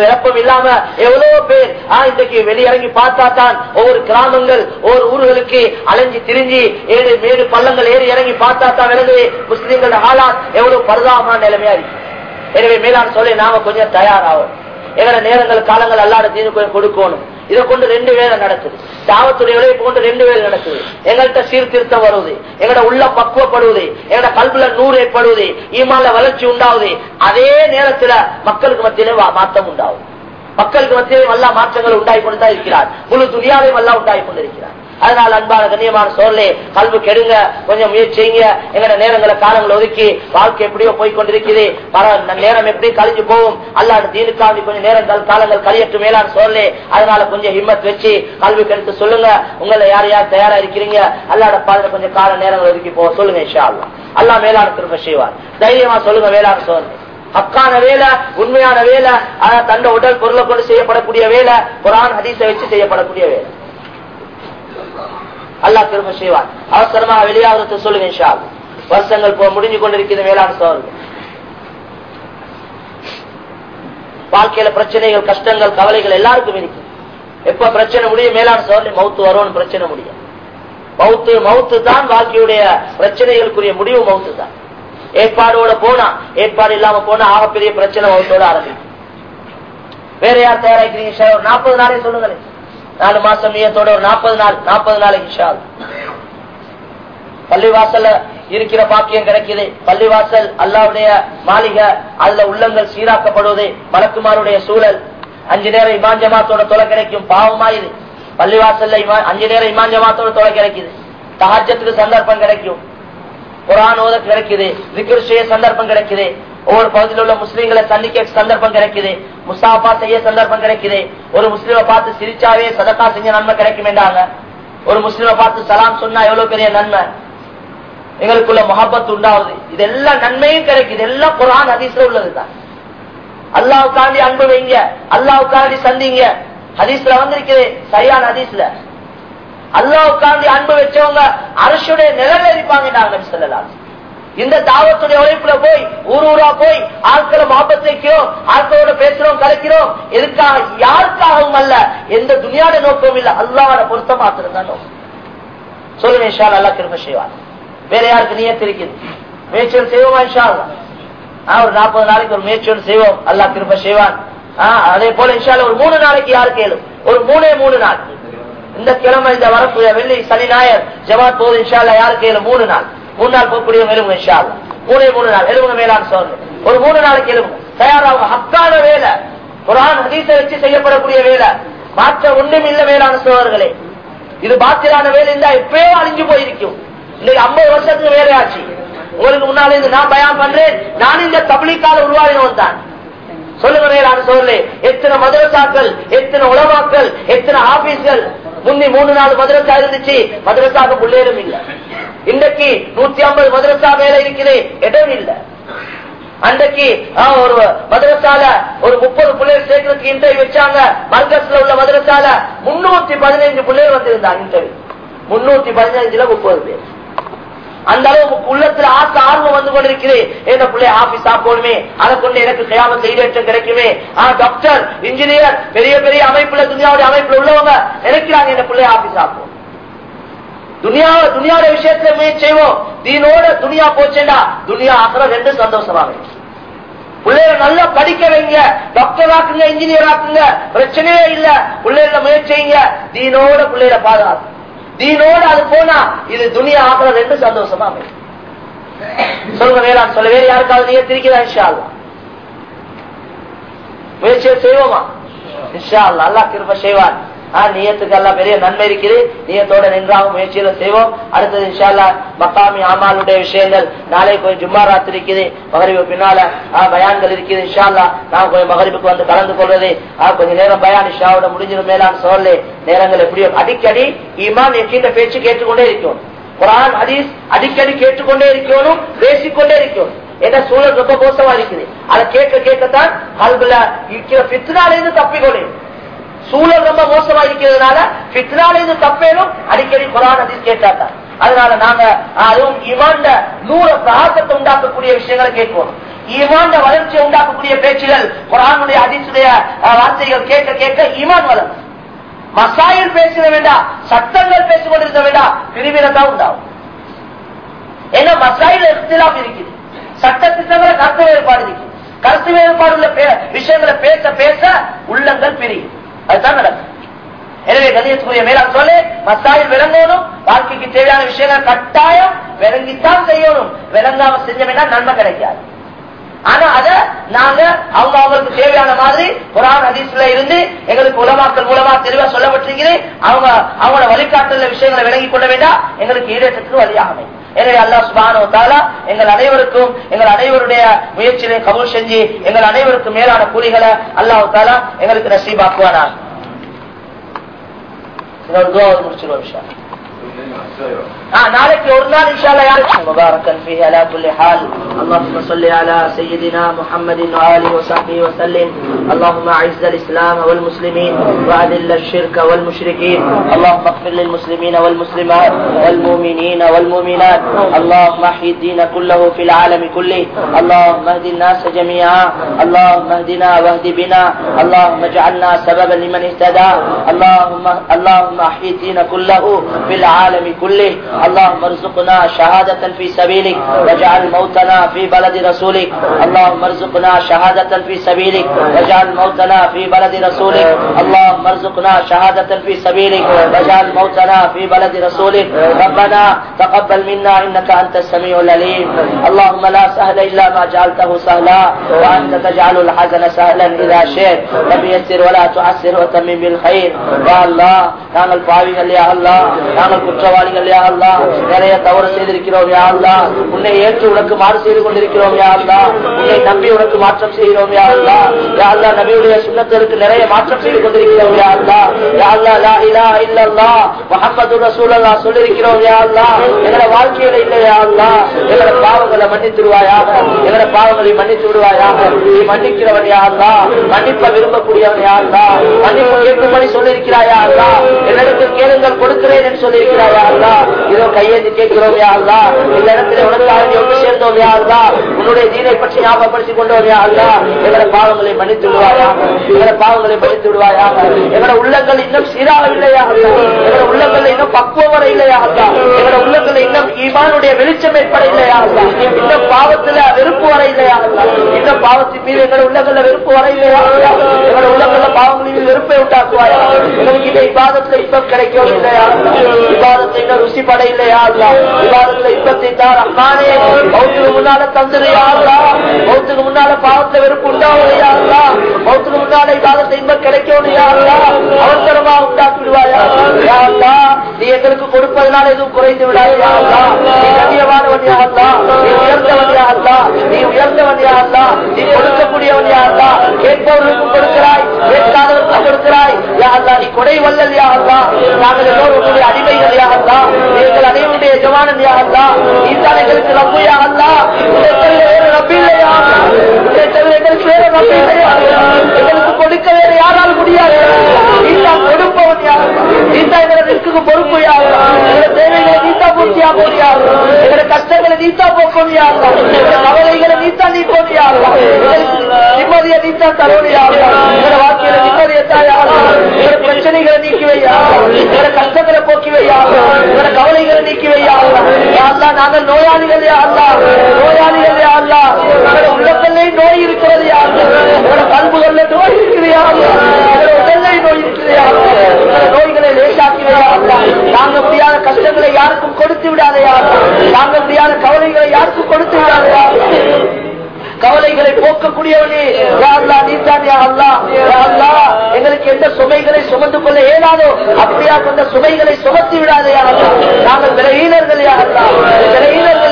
விளப்பம் இல்லாம எவ்வளவு பேர் இன்றைக்கு வெளியிறங்கி பார்த்தா தான் ஒவ்வொரு கிராமங்கள் ஒவ்வொரு ஊர்களுக்கு அலைஞ்சு திரிஞ்சி ஏழு மேடு பள்ளங்கள் ஏறி இறங்கி பார்த்தா தான் விளங்குது முஸ்லீம்கள் ஆளாத் எவ்வளவு பரிதாபமான நிலைமையா இருக்கு. எனவே மேலாண் சொல்லி நாம கொஞ்சம் தயாராகும் எங்களை நேரங்கள் காலங்கள் அல்லாத தீர்வு கொடுக்கணும். இதை கொண்டு ரெண்டு வேலை நடக்குது. தாவத்துடைய உழைப்பு கொண்டு ரெண்டு வேலை நடக்குது. எங்கள்கிட்ட சீர்திருத்தம் வருவது எங்கட உள்ள பக்குவப்படுவது எங்கட கல்புல நூறு ஏற்படுவது இமால வளர்ச்சி உண்டாவது அதே நேரத்துல மக்களுக்கு மத்தியிலே வா- மாற்றம் உண்டாகும் மக்களுக்கு மத்தியிலே வல்ல மாற்றங்கள் உண்டாகி கொண்டு தான் இருக்கிறார். முழு துணியாவையும் எல்லாம் உண்டாகி கொண்டிருக்கிறார். அதனால அன்பான கண்ணியமான சோழலே கல்வி கெடுங்க கொஞ்சம் முயற்சி செய்யுங்க. எங்கட நேரங்களை காலங்களை ஒதுக்கி வாழ்க்கை எப்படியோ போய் கொண்டிருக்குது மர- நேரம் எப்படி கழிஞ்சு போகும்? அல்லாத தீனுக்காண்டி கொஞ்சம் நேரங்கள் காலங்கள் கழியற்று மேலான சோழலே அதனால கொஞ்சம் ஹிம்மத் வச்சு கல்வி கெடுத்து சொல்லுங்க. உங்களை யார் யார் தயாரா இருக்கிறீங்க? அல்லாட பாதுல கொஞ்சம் கால நேரங்கள் ஒதுக்கி போக சொல்லுங்க இஷா அல்லா அல்லா மேலான திரும்ப செய்வார். தைரியமா சொல்லுங்க மேலான சோழன் ஹக்கான வேலை உண்மையான வேலை தண்ட உடல் பொருளை கொண்டு செய்யப்படக்கூடிய வேலை குரான் ஹதீசை வச்சு செய்யப்படக்கூடிய வேலை. அல்லாஹ் திரும்ப செய்வான். அவசரமாக வெளியாகிறத சொல்லுங்க இன்ஷா வருஷங்கள் போ முடிஞ்சு கொண்டிருக்கிறது மேலான சோழர்கள் வாழ்க்கையில பிரச்சனைகள் கஷ்டங்கள் கவலைகள் எல்லாருக்கும் இருக்கு. எப்ப பிரச்சனை முடியும் மேலான சோழர்கள் மவுத்து வரும்னு பிரச்சனை முடியும். மவுத்து மவுத்து தான் வாழ்க்கையுடைய பிரச்சனைகளுக்குரிய முடிவு மவுத்து தான். ஏற்பாடோட போனா ஏற்பாடு இல்லாம போனா ஆகப்பெரிய பிரச்சனை மவுத்தோட ஆரம்பிக்கும். வேற யார் தயாராக்கிறீங்க ஒரு நாற்பது நாளே சொல்லுங்களேன். நாலு மாசம் நீயத்தோட ஒரு நாற்பது நாள் நாற்பது நாளைக்கு ஷா பள்ளிவாசல்ல இருக்கிற பாக்கியம் கிடைக்குது. பள்ளிவாசல் அல்லாவுடைய மாளிகை அதுல உள்ளங்கள் சீராக்கப்படுவது மலக்குமாருடைய சூழல். அஞ்சு நேரம் இமான் ஜமாத்தோட தொலை கிடைக்கும். பாவமாயுது பள்ளிவாசல்ல இமா- அஞ்சு நேரம் இமான் ஜமாத்தோட தொலை கிடைக்குது. தஹஜத்துக்கு சந்தர்ப்பம் கிடைக்கும். குரான் ஓத கிடைக்குது. விக்கிர் சந்தர்ப்பம் கிடைக்குது. ஒவ்வொரு பகுதியில் உள்ள முஸ்லீம்களை சந்திக்க சந்தர்ப்பம் கிடைக்குது. முசாஃபா செய்ய சந்தர்ப்பம் கிடைக்குது. ஒரு முஸ்லீமை பார்த்து சிரிச்சாவே சதக்கா செஞ்ச நன்மை கிடைக்குமேண்டாங்க ஒரு முஸ்லீமை பார்த்து சலாம் சொன்னா எவ்வளவு பெரிய நன்மை? எங்களுக்குள்ள மொகப்பத் உண்டாவது இது இதெல்லாம் நன்மையும் கிடைக்குது. எல்லாம் குரான் ஹதீஸ்ல உள்ளதுதான். அல்லாவுக்காண்டி அன்பு வைங்க. அல்லாவுக்காண்டி சந்திங்க. ஹதீஸ்ல வந்திருக்குது. சரியான ஹதீஸ்ல. அல்லாவுக்காண்டி அன்பு வச்சவங்க அரசுடைய நிழல் எரிப்பாங்க நாங்கள் சொல்லலாம். இந்த தாவத்துடைய உழைப்புல போய் ஊர் ஊரா போய் ஆட்களை மாபத்து வைக்கிறோம் ஆட்களோட பேசுறோம் கலைக்கிறோம் எதுக்காக யாருக்காகவும் அல்ல எந்த துணியாட நோக்கமும் இல்ல அல்லாவோட பொருத்த மாத்திரம் தான் நோக்கம். சொல்லுங்க இன்ஷா அல்லா திரும்ப செய்வார். வேற யாருக்கு நீயத்து இருக்குது மேய்ச்சல் செய்வோமா இன்ஷா ஒரு நாற்பது நாளைக்கு ஒரு மேய்ச்சல் செய்வோம் அல்லாஹ் திரும்ப செய்வான் அதே போல இன்ஷா ஒரு மூணு நாளைக்கு யாரு கேளும் ஒரு மூணே மூணு நாள். இந்த கிழமை இந்த வரக்கூடிய வெள்ளி சனி ஞாயர் ஜமாத் போது இன்ஷா யாரு கேளு? மூணு நாள். மூணு நாள் போகக்கூடிய எழுவுங்க இன்ஷா மூணே மூணு நாள் எழுவுங்க மேலான சோதனை. ஒரு மூணு நாளைக்கு எழுவுங்க தயாராகும் ஹக்கான வேலை. குரான் ஹதீசை வச்சு செய்யப்படக்கூடிய வேலை. மாற்ற ஒண்ணும் இல்ல மேலான சோழர்களே இது பாத்திரான வேலை இருந்தா எப்பயோ அழிஞ்சு போயிருக்கும். இன்னைக்கு ஐம்பது வருஷத்துக்கு வேலையாச்சு உங்களுக்கு முன்னால இருந்து நான் பயம் பண்றேன். நான் இந்த தபிலிக்கால உருவாகினவன் தான். சொல்லுங்க மேலான சோழர்களே எத்தனை மதரசாக்கள் எத்தனை உலமாக்கள் எத்தனை ஆபீஸ்கள் முன்னி மூணு நாலு மதுரசா இருந்துச்சு. மதுரசாக புள்ளேரும் இல்ல. இன்றைக்கு நூத்தி ஐம்பது மதுரசா மேல இருக்குது. இடம் இல்ல. அன்றைக்கு ஒரு மதுரசால ஒரு முப்பது பிள்ளைகள் சேர்க்கறதுக்கு இன்டர்வியூ வச்சாங்க. மர்கஸ்ல உள்ள மதுரசால முன்னூத்தி பதினைஞ்சு பிள்ளைகள் வந்திருந்தாங்க இன்டர்வியூ. முன்னூத்தி பதினைஞ்சுல முப்பது பேர். அந்த அளவுக்கு உள்ளத்துல ஆசை ஆர்வம் வந்து கொண்டிருக்குது என்ன பிள்ளை ஆபீஸ் ஆகணுமே அதை கொண்டு எனக்கு கையாமத்து செய்தேற்றம் கிடைக்குமே. ஆனா டாக்டர் இன்ஜினியர் பெரிய பெரிய அமைப்புல துணியாவுடைய அமைப்புல உள்ளவங்க நினைக்கிறாங்க என்ன பிள்ளை ஆபீஸ் ஆக்கும் துனியா துனியாவோட விஷயத்துல முயற்சி செய்வோம். தீனோட துனியா போச்சேண்டா துனியா ஆக்கிற ரெண்டு சந்தோஷமாக பிள்ளைகளை நல்லா படிக்க வைங்க. டாக்டர் ஆக்குங்க இன்ஜினியர் ஆக்குங்க. பிரச்சனையே இல்ல. பிள்ளைகள முயற்சிங்க தீனோட பிள்ளைகளை பாதுகாக்கும் தீனோடு அது போனா இது துணியா ஆக்குற என்று சந்தோஷமா அமையும். சொல்லுங்க வேளாண் சொல்ல வேறு யாருக்காவது நீங்க திரிக்கிறா இன்ஷா அல்லாஹ். முயற்சியை செய்வோமா? இன்ஷா அல்லா அல்லா கிருப செய்வான் நியத்துக்கு எல்லாம் பெரிய நன்மை இருக்குது நியத்தோட நின்றாவும் முயற்சியில செய்வோம். அடுத்தது இன்ஷா மக்காமி ஆமாலுடைய விஷயங்கள். நாளை கொஞ்சம் ஜும்மா ராத்திரி இருக்குது. மகரிபு பின்னால பயான்கள் இருக்குது இன்ஷா நான் கொஞ்சம் மகரிபுக்கு வந்து கலந்து கொள்வது. கொஞ்சம் நேரம் பயான் இஷாவோட முடிஞ்சிடும் மேலான சோழலே நேரங்கள் எப்படியோ அடிக்கடி இமான் என்கிட்ட பேச்சு கேட்டுக்கொண்டே இருக்கும். குரான் ஹதீஸ் அடிக்கடி கேட்டுக்கொண்டே இருக்கணும் பேசிக்கொண்டே இருக்கணும். ஏன்னா சூழல் ரொம்ப மோசமா இருக்குது. அதை கேட்க கேட்கத்தான் கல்வில இருக்கிற பித்னால இருந்து தப்பிக்கொள்ளு சூழல் ரொம்ப மோசமா இருக்கிறதுனால பித்னால இது தப்பேனும் அடிக்கடி குரான் அதில் கேட்டாதான் அதனால நாங்க அதுவும் இவாண்ட நூற பிரகாசத்தை உண்டாக்கக்கூடிய விஷயங்களை கேட்போம். ஈமாண்ட வளர்ச்சியை உண்டாக்கக்கூடிய பேச்சுகள் குரானுடைய அதிசுடைய வார்த்தைகள் கேட்க கேட்க ஈமான் வளரும். மசாயில் பேசிட வேண்டாம் சட்டங்கள் பேசிக் கொண்டிருக்க வேண்டாம் பிரிவினை உண்டாகும். ஏன்னா மசாயில் இஃப்திலாப் இருக்குது. சட்ட திட்டங்களை கருத்து வேறுபாடு இருக்கு கருத்து வேறுபாடு உள்ள விஷயங்களை பேச பேச உள்ளங்கள் பிரியும். அதுதான் நடக்கும். எனவே கணியத்துக்குரிய மேலாம் சொல்லு மசாயில் விளங்கணும். வாழ்க்கைக்கு தேவையான விஷயங்கள் கட்டாயம் விளங்கித்தான் செய்யணும். விளங்காம செஞ்சோம்னா நன்மை கிடைக்காது. ஆனா அத நாங்க அவங்க அவங்களுக்கு தேவையான மாதிரி குரான் அதிசல இருந்து எங்களுக்கு உலமாக்கள் மூலமா தெளிவா சொல்லப்பட்டிருக்கிறது. அவங்க அவங்களோட வழிகாட்டுல விஷயங்களை விளங்கி கொள்ள வேண்டாம். எங்களுக்கு ஈடேற்றத்துக்கு வழியாக அமையும். எனவே அல்லாஹ் சுபானோ தாலா எங்கள் அனைவருக்கும் எங்கள் அனைவருடைய முயற்சியை கபூல் செஞ்சு எங்கள் அனைவருக்கும் மேலான கூலிகளை அல்லாஹ் தாலா எங்களுக்கு நசீபாக்குவானா இன்னொரு துவா முடிச்சிருவோம் விஷயம் நாளைக்கு ஒரு நாள் இன்ஷால்லா யாரு مباركا فيه على كل حال اللهم صل على سيدنا محمد وآله وصحبه وسلم اللهم أعز الإسلام والمسلمين وأذل الشرك والمشركين اللهم اغفر للمسلمين والمسلمات والمؤمنين والمؤمنات اللهم احي الدين كله في العالم كله اللهم اهد الناس جميعا اللهم اهدنا واهد بنا اللهم اجعلنا سببا لمن اهتدى اللهم اللهم احي الدين كله في العالم كله اللهم ارزقنا شهادة في سبيلك واجعل موتنا في بلد رسولك اللهم ارزقنا شهادة في سبيلك واجعل موتنا في بلد رسولك اللهم ارزقنا شهادة في سبيلك واجعل موتنا في بلد رسولك ربنا تقبل منا انك انت السميع العليم اللهم لا سهل الا ما جعلته سهلا وانت تجعل الحزن سهلا اذا شئت رب يسر ولا تعسر وتمم بالخير يا الله நாங்கள் பாவிகள் யா அல்லா நாங்கள் குற்றவாளிகள் யா அல்லா நிறைய தவறு செய்திருக்கிறோம் யா உன்னை ஏற்று உனக்கு மாறு செய்து கொண்டிருக்கிறோம் யா உன்னை நம்பி உனக்கு மாற்றம் செய்கிறோம் யா அல்லா நபியுடைய சுண்ணத்திற்கு நிறைய மாற்றம் செய்து கொண்டிருக்கிறோம் யா அல்லா லா இலா இல்லல்லா முஹம்மது ரசூலல்லா சொல்லிருக்கிறோம் யா அல்லா எங்களோட வாழ்க்கையில இல்ல யா அல்லா எங்களோட பாவங்களை மன்னித்துடுவாயாக எங்களோட பாவங்களை மன்னித்து விடுவாயாக நீ மன்னிக்கிறவன் யா மன்னிப்ப விரும்பக்கூடியவன் யா அல்லா மன்னிப்பு கேட்கும்படி சொல்லியிருக்கிறாயா அல்லா என்னிடத்தில் கேளுங்கள் கொடுக்கிறேன் என்று சொல்லியிருக்கிறாயா அல்லா ஏதோ கையேந்து கேட்கிறோம் யா இந்த இடத்துல உனக்காக ஒன்று சேர்ந்தோம் யா உன்னுடைய தீனை பற்றி ஞாபகப்படுத்திக் கொண்டோம் யா அல்லா பாவங்களை மன்னித்து விடுவாயா? எங்களை பாவங்களை மன்னித்து விடுவாயா? எங்களோட உள்ளங்கள் இன்னும் சீராகவில்லையா அல்லா எங்களோட உள்ளங்கள் இன்னும் பக்குவம் வர இல்லையா எங்களோட உள்ளங்கள் இன்னும் ஈமானுடைய வெளிச்சம் ஏற்பட இல்லையா அல்லா இன்னும் பாவத்துல வெறுப்பு வர இல்லையா அல்லா இன்னும் பாவத்தின் மீது எங்களோட உள்ளங்கள்ல வெறுப்பு வர இல்லையா எங்களோட உள்ளங்கள்ல பாவங்களின் மீது வெறுப்பை உண்டாக்குவாயா? எங்களுக்கு இந்த விவாதத்துல இன்பம் கிடைக்கும் இல்லையா விவாதத்தை இன்னும் ருசிப்பட பட இல்லையா அல்லா விவாதத்துல இன்பத்தை தான் ரஹ்மானே மௌத்துக்கு முன்னால தந்துருயா அல்லா மௌத்துக்கு முன்னால பாவத்துல வெறுப்பு உண்டாவலையா அல்லா மௌத்துக்கு முன்னால விவாதத்தை இன்பம் கிடைக்கும் அல்லா அவசரமா உண்டாக்கி விடுவாயா நீ எங்களுக்கு கொடுப்பதனால எதுவும் குறைந்து விடாதா அல்லா நீ கண்ணியமானவன் யா நீ உயர்ந்தவன் யா நீ உயர்ந்தவன் யா நீ கொடுக்கக்கூடியவன் யா அல்லா கேட்பவர்களுக்கும் கொடுக்கிறாய் கேட்காதவர்களுக்கும் கொடுக்கிறாய் யா நீ கொடை வல்லல் யா அல்லா நாங்கள் எல்லோரும் உன்னுடைய அடிமைகள் யா அல்லா எங்கள் அனைவருடைய எஜமானன் யா அல்லா நீ தான் எங்களுக்கு ரப்பு யா அல்லா ரப்பு இல்லையா எங்களுக்கு வேறு ரப்பு இல்லையா எங்களுக்கு கொடுக்க வேறு யாரால் முடியாது. கொடுப்பவன் ரிஸ்க்கு பொறுப்பு யா அல்லா தேவைகளை நீ பூர்த்தியா போறியா எங்களை கஷ்டங்களை நீத்தா போக்கும் கவலைகளை நீ தான் நீ போறியா நிம்மதியை நீத்தா தான் தருவியா அல்லா வாழ்க்கையில நிம்மதியை தாயா அல்லா பிரச்சனைகளை நீக்கி வையா எங்களை கஷ்டங்களை போக்கி வையா எங்களை கவலைகளை நீக்கி வையா யா நாங்கள் நோயாளிகள் யா நோயாளிகள் யா அல்லா உள்ளத்திலே நோய் இருக்கிறது யா பண்புகள்ல நோய் இருக்கிறது எங்களை நோய்களை லேசாக்கி தாங்க முடியாத கஷ்டங்களை யாருக்கும் கொடுத்து விடாதையா தாங்க முடியாத கவலைகளை யாருக்கும் கொடுத்து விடாதையா கவலைகளை போக்கக்கூடியவனே எங்களுக்கு எந்த சுமைகளை சுமந்து கொள்ள இயலாதோ அப்படியா கொண்ட சுமைகளை சுமத்தி விடாதே நாங்கள் யா அல்லாஹ் விலையீனர்கள்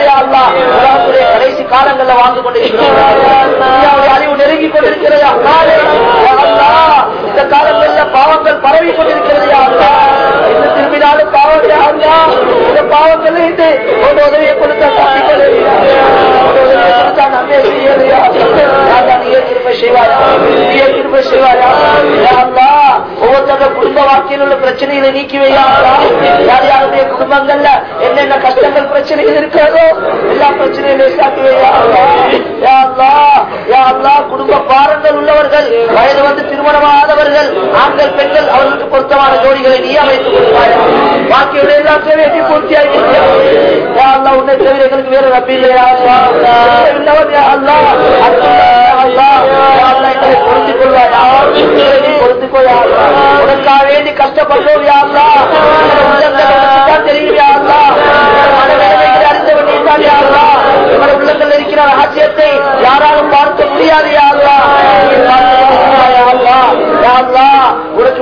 கடைசி காலங்களில் வாழ்ந்து கொண்டிருக்கிறோம். அறிவு அழிவு நெருங்கி கொண்டிருக்கிறது இந்த பாவங்கள் பரவி கொண்டிருக்கிறது யா இந்த திரும்பினாலும் பாவம் யா இந்த பாவங்கள் இருந்து ஒரு உதவியை கொடுத்த சாப்பிட்டு உதவியை கொடுத்தா நன்மை செய்ய ஒவ்வொருத்தர குடும்ப வாழ்க்கையில் உள்ள பிரச்சனைகளை நீக்கி வையா யாருடைய குடும்பங்கள்ல என்னென்ன கஷ்டங்கள் பிரச்சனைகள் இருக்கிறதோ எல்லா பிரச்சனைகளையும் குடும்ப பாரங்கள் உள்ளவர்கள் வயது வந்து திருமணமாகாதவர்கள் ஆண்கள் பெண்கள் அவர்களுக்கு பொருத்தமான ஜோடிகளை நீ அமைத்துக் கொடுப்பாயா. வாழ்க்கையுடைய எல்லா தேவையை நீ பூர்த்தியாகி வேற அல்லாஹ், உன்னை தவிர எங்களுக்கு அல்லாஹ் இல்லவன் யா அல்லாஹ் உனக்காக வேண்டி கஷ்டப்பட்டோம் யாருலா தெரியும் யாருலா அறிந்தவன் நீதான் யாருலா உங்களோட உள்ளத்தில் இருக்கிற ரகசியத்தை யாராலும் பார்க்க முடியாது யாருலா உனக்கு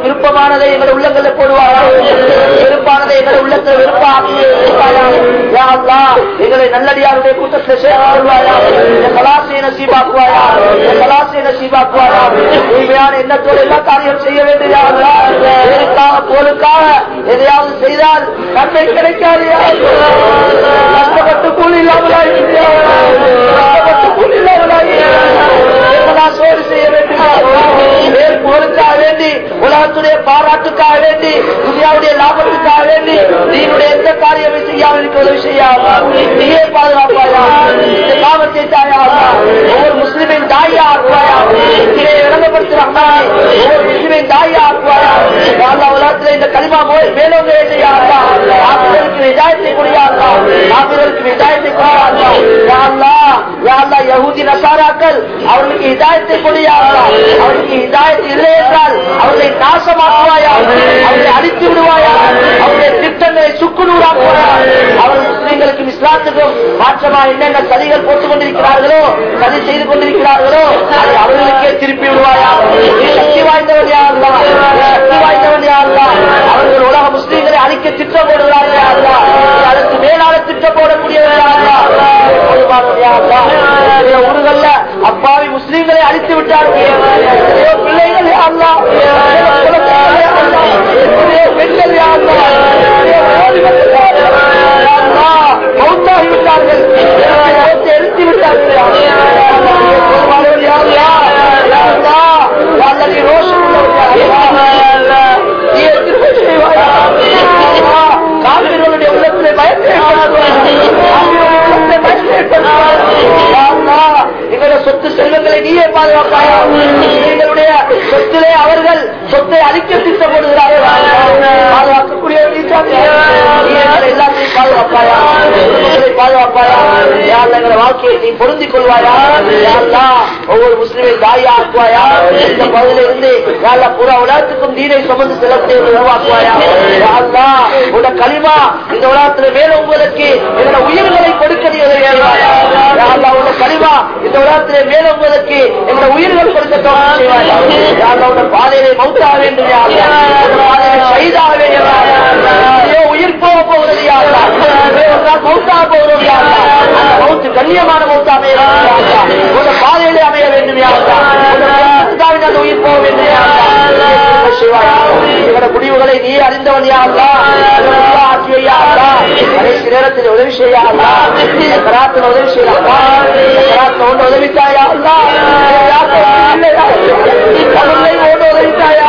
விருப்பமானதை எங்கள் உள்ளங்களில் போடுவாயா விருப்பானதை எங்கள் உள்ளத்தில் விருப்பாக எங்களை நல்லடியாருடைய கூட்டத்தில் சேர்வாயா கலாசிய நசீபாக்குவாயா? கலாசிய நசீபாக்குவாயா? தூய்மையான எண்ணத்தோடு எல்லா காரியம் செய்ய வேண்டிய போலுக்காக எதையாவது செய்தால் நன்மை கிடைக்காது கஷ்டப்பட்டு கூலி இல்லாமலாய் கஷ்டப்பட்டு கூலி இல்லாமலாய் சோறு செய்ய வேண்டும் போருக்காக வேண்டி உலகத்துடைய பாராட்டுக்காக வேண்டி துணியாவுடைய லாபத்துக்காக வேண்டி நீனுடைய எந்த காரியமே செய்யாமல் இருக்கிற விஷயம். நீயே பாதுகாப்பாயா? இந்த காமத்தை தாயா ஒவ்வொரு முஸ்லிமின் தாயா ஆக்குவாயா இதை விளங்கப்படுத்துறாங்க ஒவ்வொரு முஸ்லிமின் தாயா ஆக்குவாயா அல்லா உலகத்தில் இந்த களிமா போய் மேலோங்க செய்யாதா ஆசிரியருக்கு விதாயத்தை முடியாதா ஆசிரியருக்கு விதாயத்தை கொடுயாதா யகுதி நசாராக்கள் அவர்களுக்கு இதாயத்தை கொடியாதா அவர்களுக்கு இதாயத்து இல்லை என்றால் அவர்களை நாசமாக்குவாயா அவர்களை அழித்து விடுவாயா அவருடைய திட்டங்களை சுக்குநூறாக்குவாயா அவர் முஸ்லீம்களுக்கும் இஸ்லாத்துக்கும் மாற்றமா என்னென்ன சதிகள் போட்டுக் கொண்டிருக்கிறார்களோ சதி செய்து கொண்டிருக்கிறார்களோ அதை அவர்களுக்கே திருப்பி விடுவாயா? நீ சக்தி வாய்ந்தவன் யாருலா சக்தி வாய்ந்தவன் யாருலா அவர்கள் உலக முஸ்லீம்களை அழிக்க திட்டம் போடுகிறார்கள் யாருலா அதற்கு மேலான திட்டம் போடக்கூடியவர்கள் யாருலா ஊர்கள்ல அப்பாவி முஸ்லீம்களை அழித்து விட்டார்கள். பிள்ளைகள் யாருலா பெண்கள் யாருலா மௌத்தாகி விட்டார்கள் எரித்து விட்டார்கள் காவிர்களுடைய உள்ளத்திலே பயத்தை எங்களுடைய சொத்து செல்வங்களை நீயே பாதுகாப்பாயா? எங்களுடைய சொத்திலே அவர்கள் சொத்தை அழிக்க திட்டப்படுகிறார்கள் பாதுகாக்கக்கூடிய எல்லாத்தையும் பாதுகாப்பாயா பாதுகாப்பாயா எங்களை வாழ்க்கையை நீ பொருந்திக் கொள்வாயா ஒவ்வொரு முஸ்லிமின் தாயா ஆக்குவாயா இந்த பகுதியில இருந்து யாழ்லா பூரா உலகத்துக்கும் தீனை சுமந்து செல்லக்கூடிய உருவாக்குவாயா உட களிமா இந்த உலகத்தில் உங்களுக்கு என்னோட உயிர்களை கொடுக்க நீ உள்ள களிமா இந்த உலகத்திலே உங்களுக்கு என்னோட உயிர்கள் கொடுக்க தோன்ற பாதையை மௌத்தாக வேண்டும் பாதையை சைதாக வேண்டும் போகிறது யாரா மௌத்தாக அந்த மௌத்து கண்ணியமான மௌத்து அமைய உங்க பாதையிலே அமைய வேண்டும் யாரா அந்த உயிர் போக வேண்டும் யாரா இவர முடிவுகளை நீ அறிந்தவன் யாரா கடைசி நேரத்தில் உதவி செய்யாதா கராத்தில் உதவி செய்யாதா கராத்தில் ஒன்று உதவித்தாயா ஓட்டு உதவித்தாயா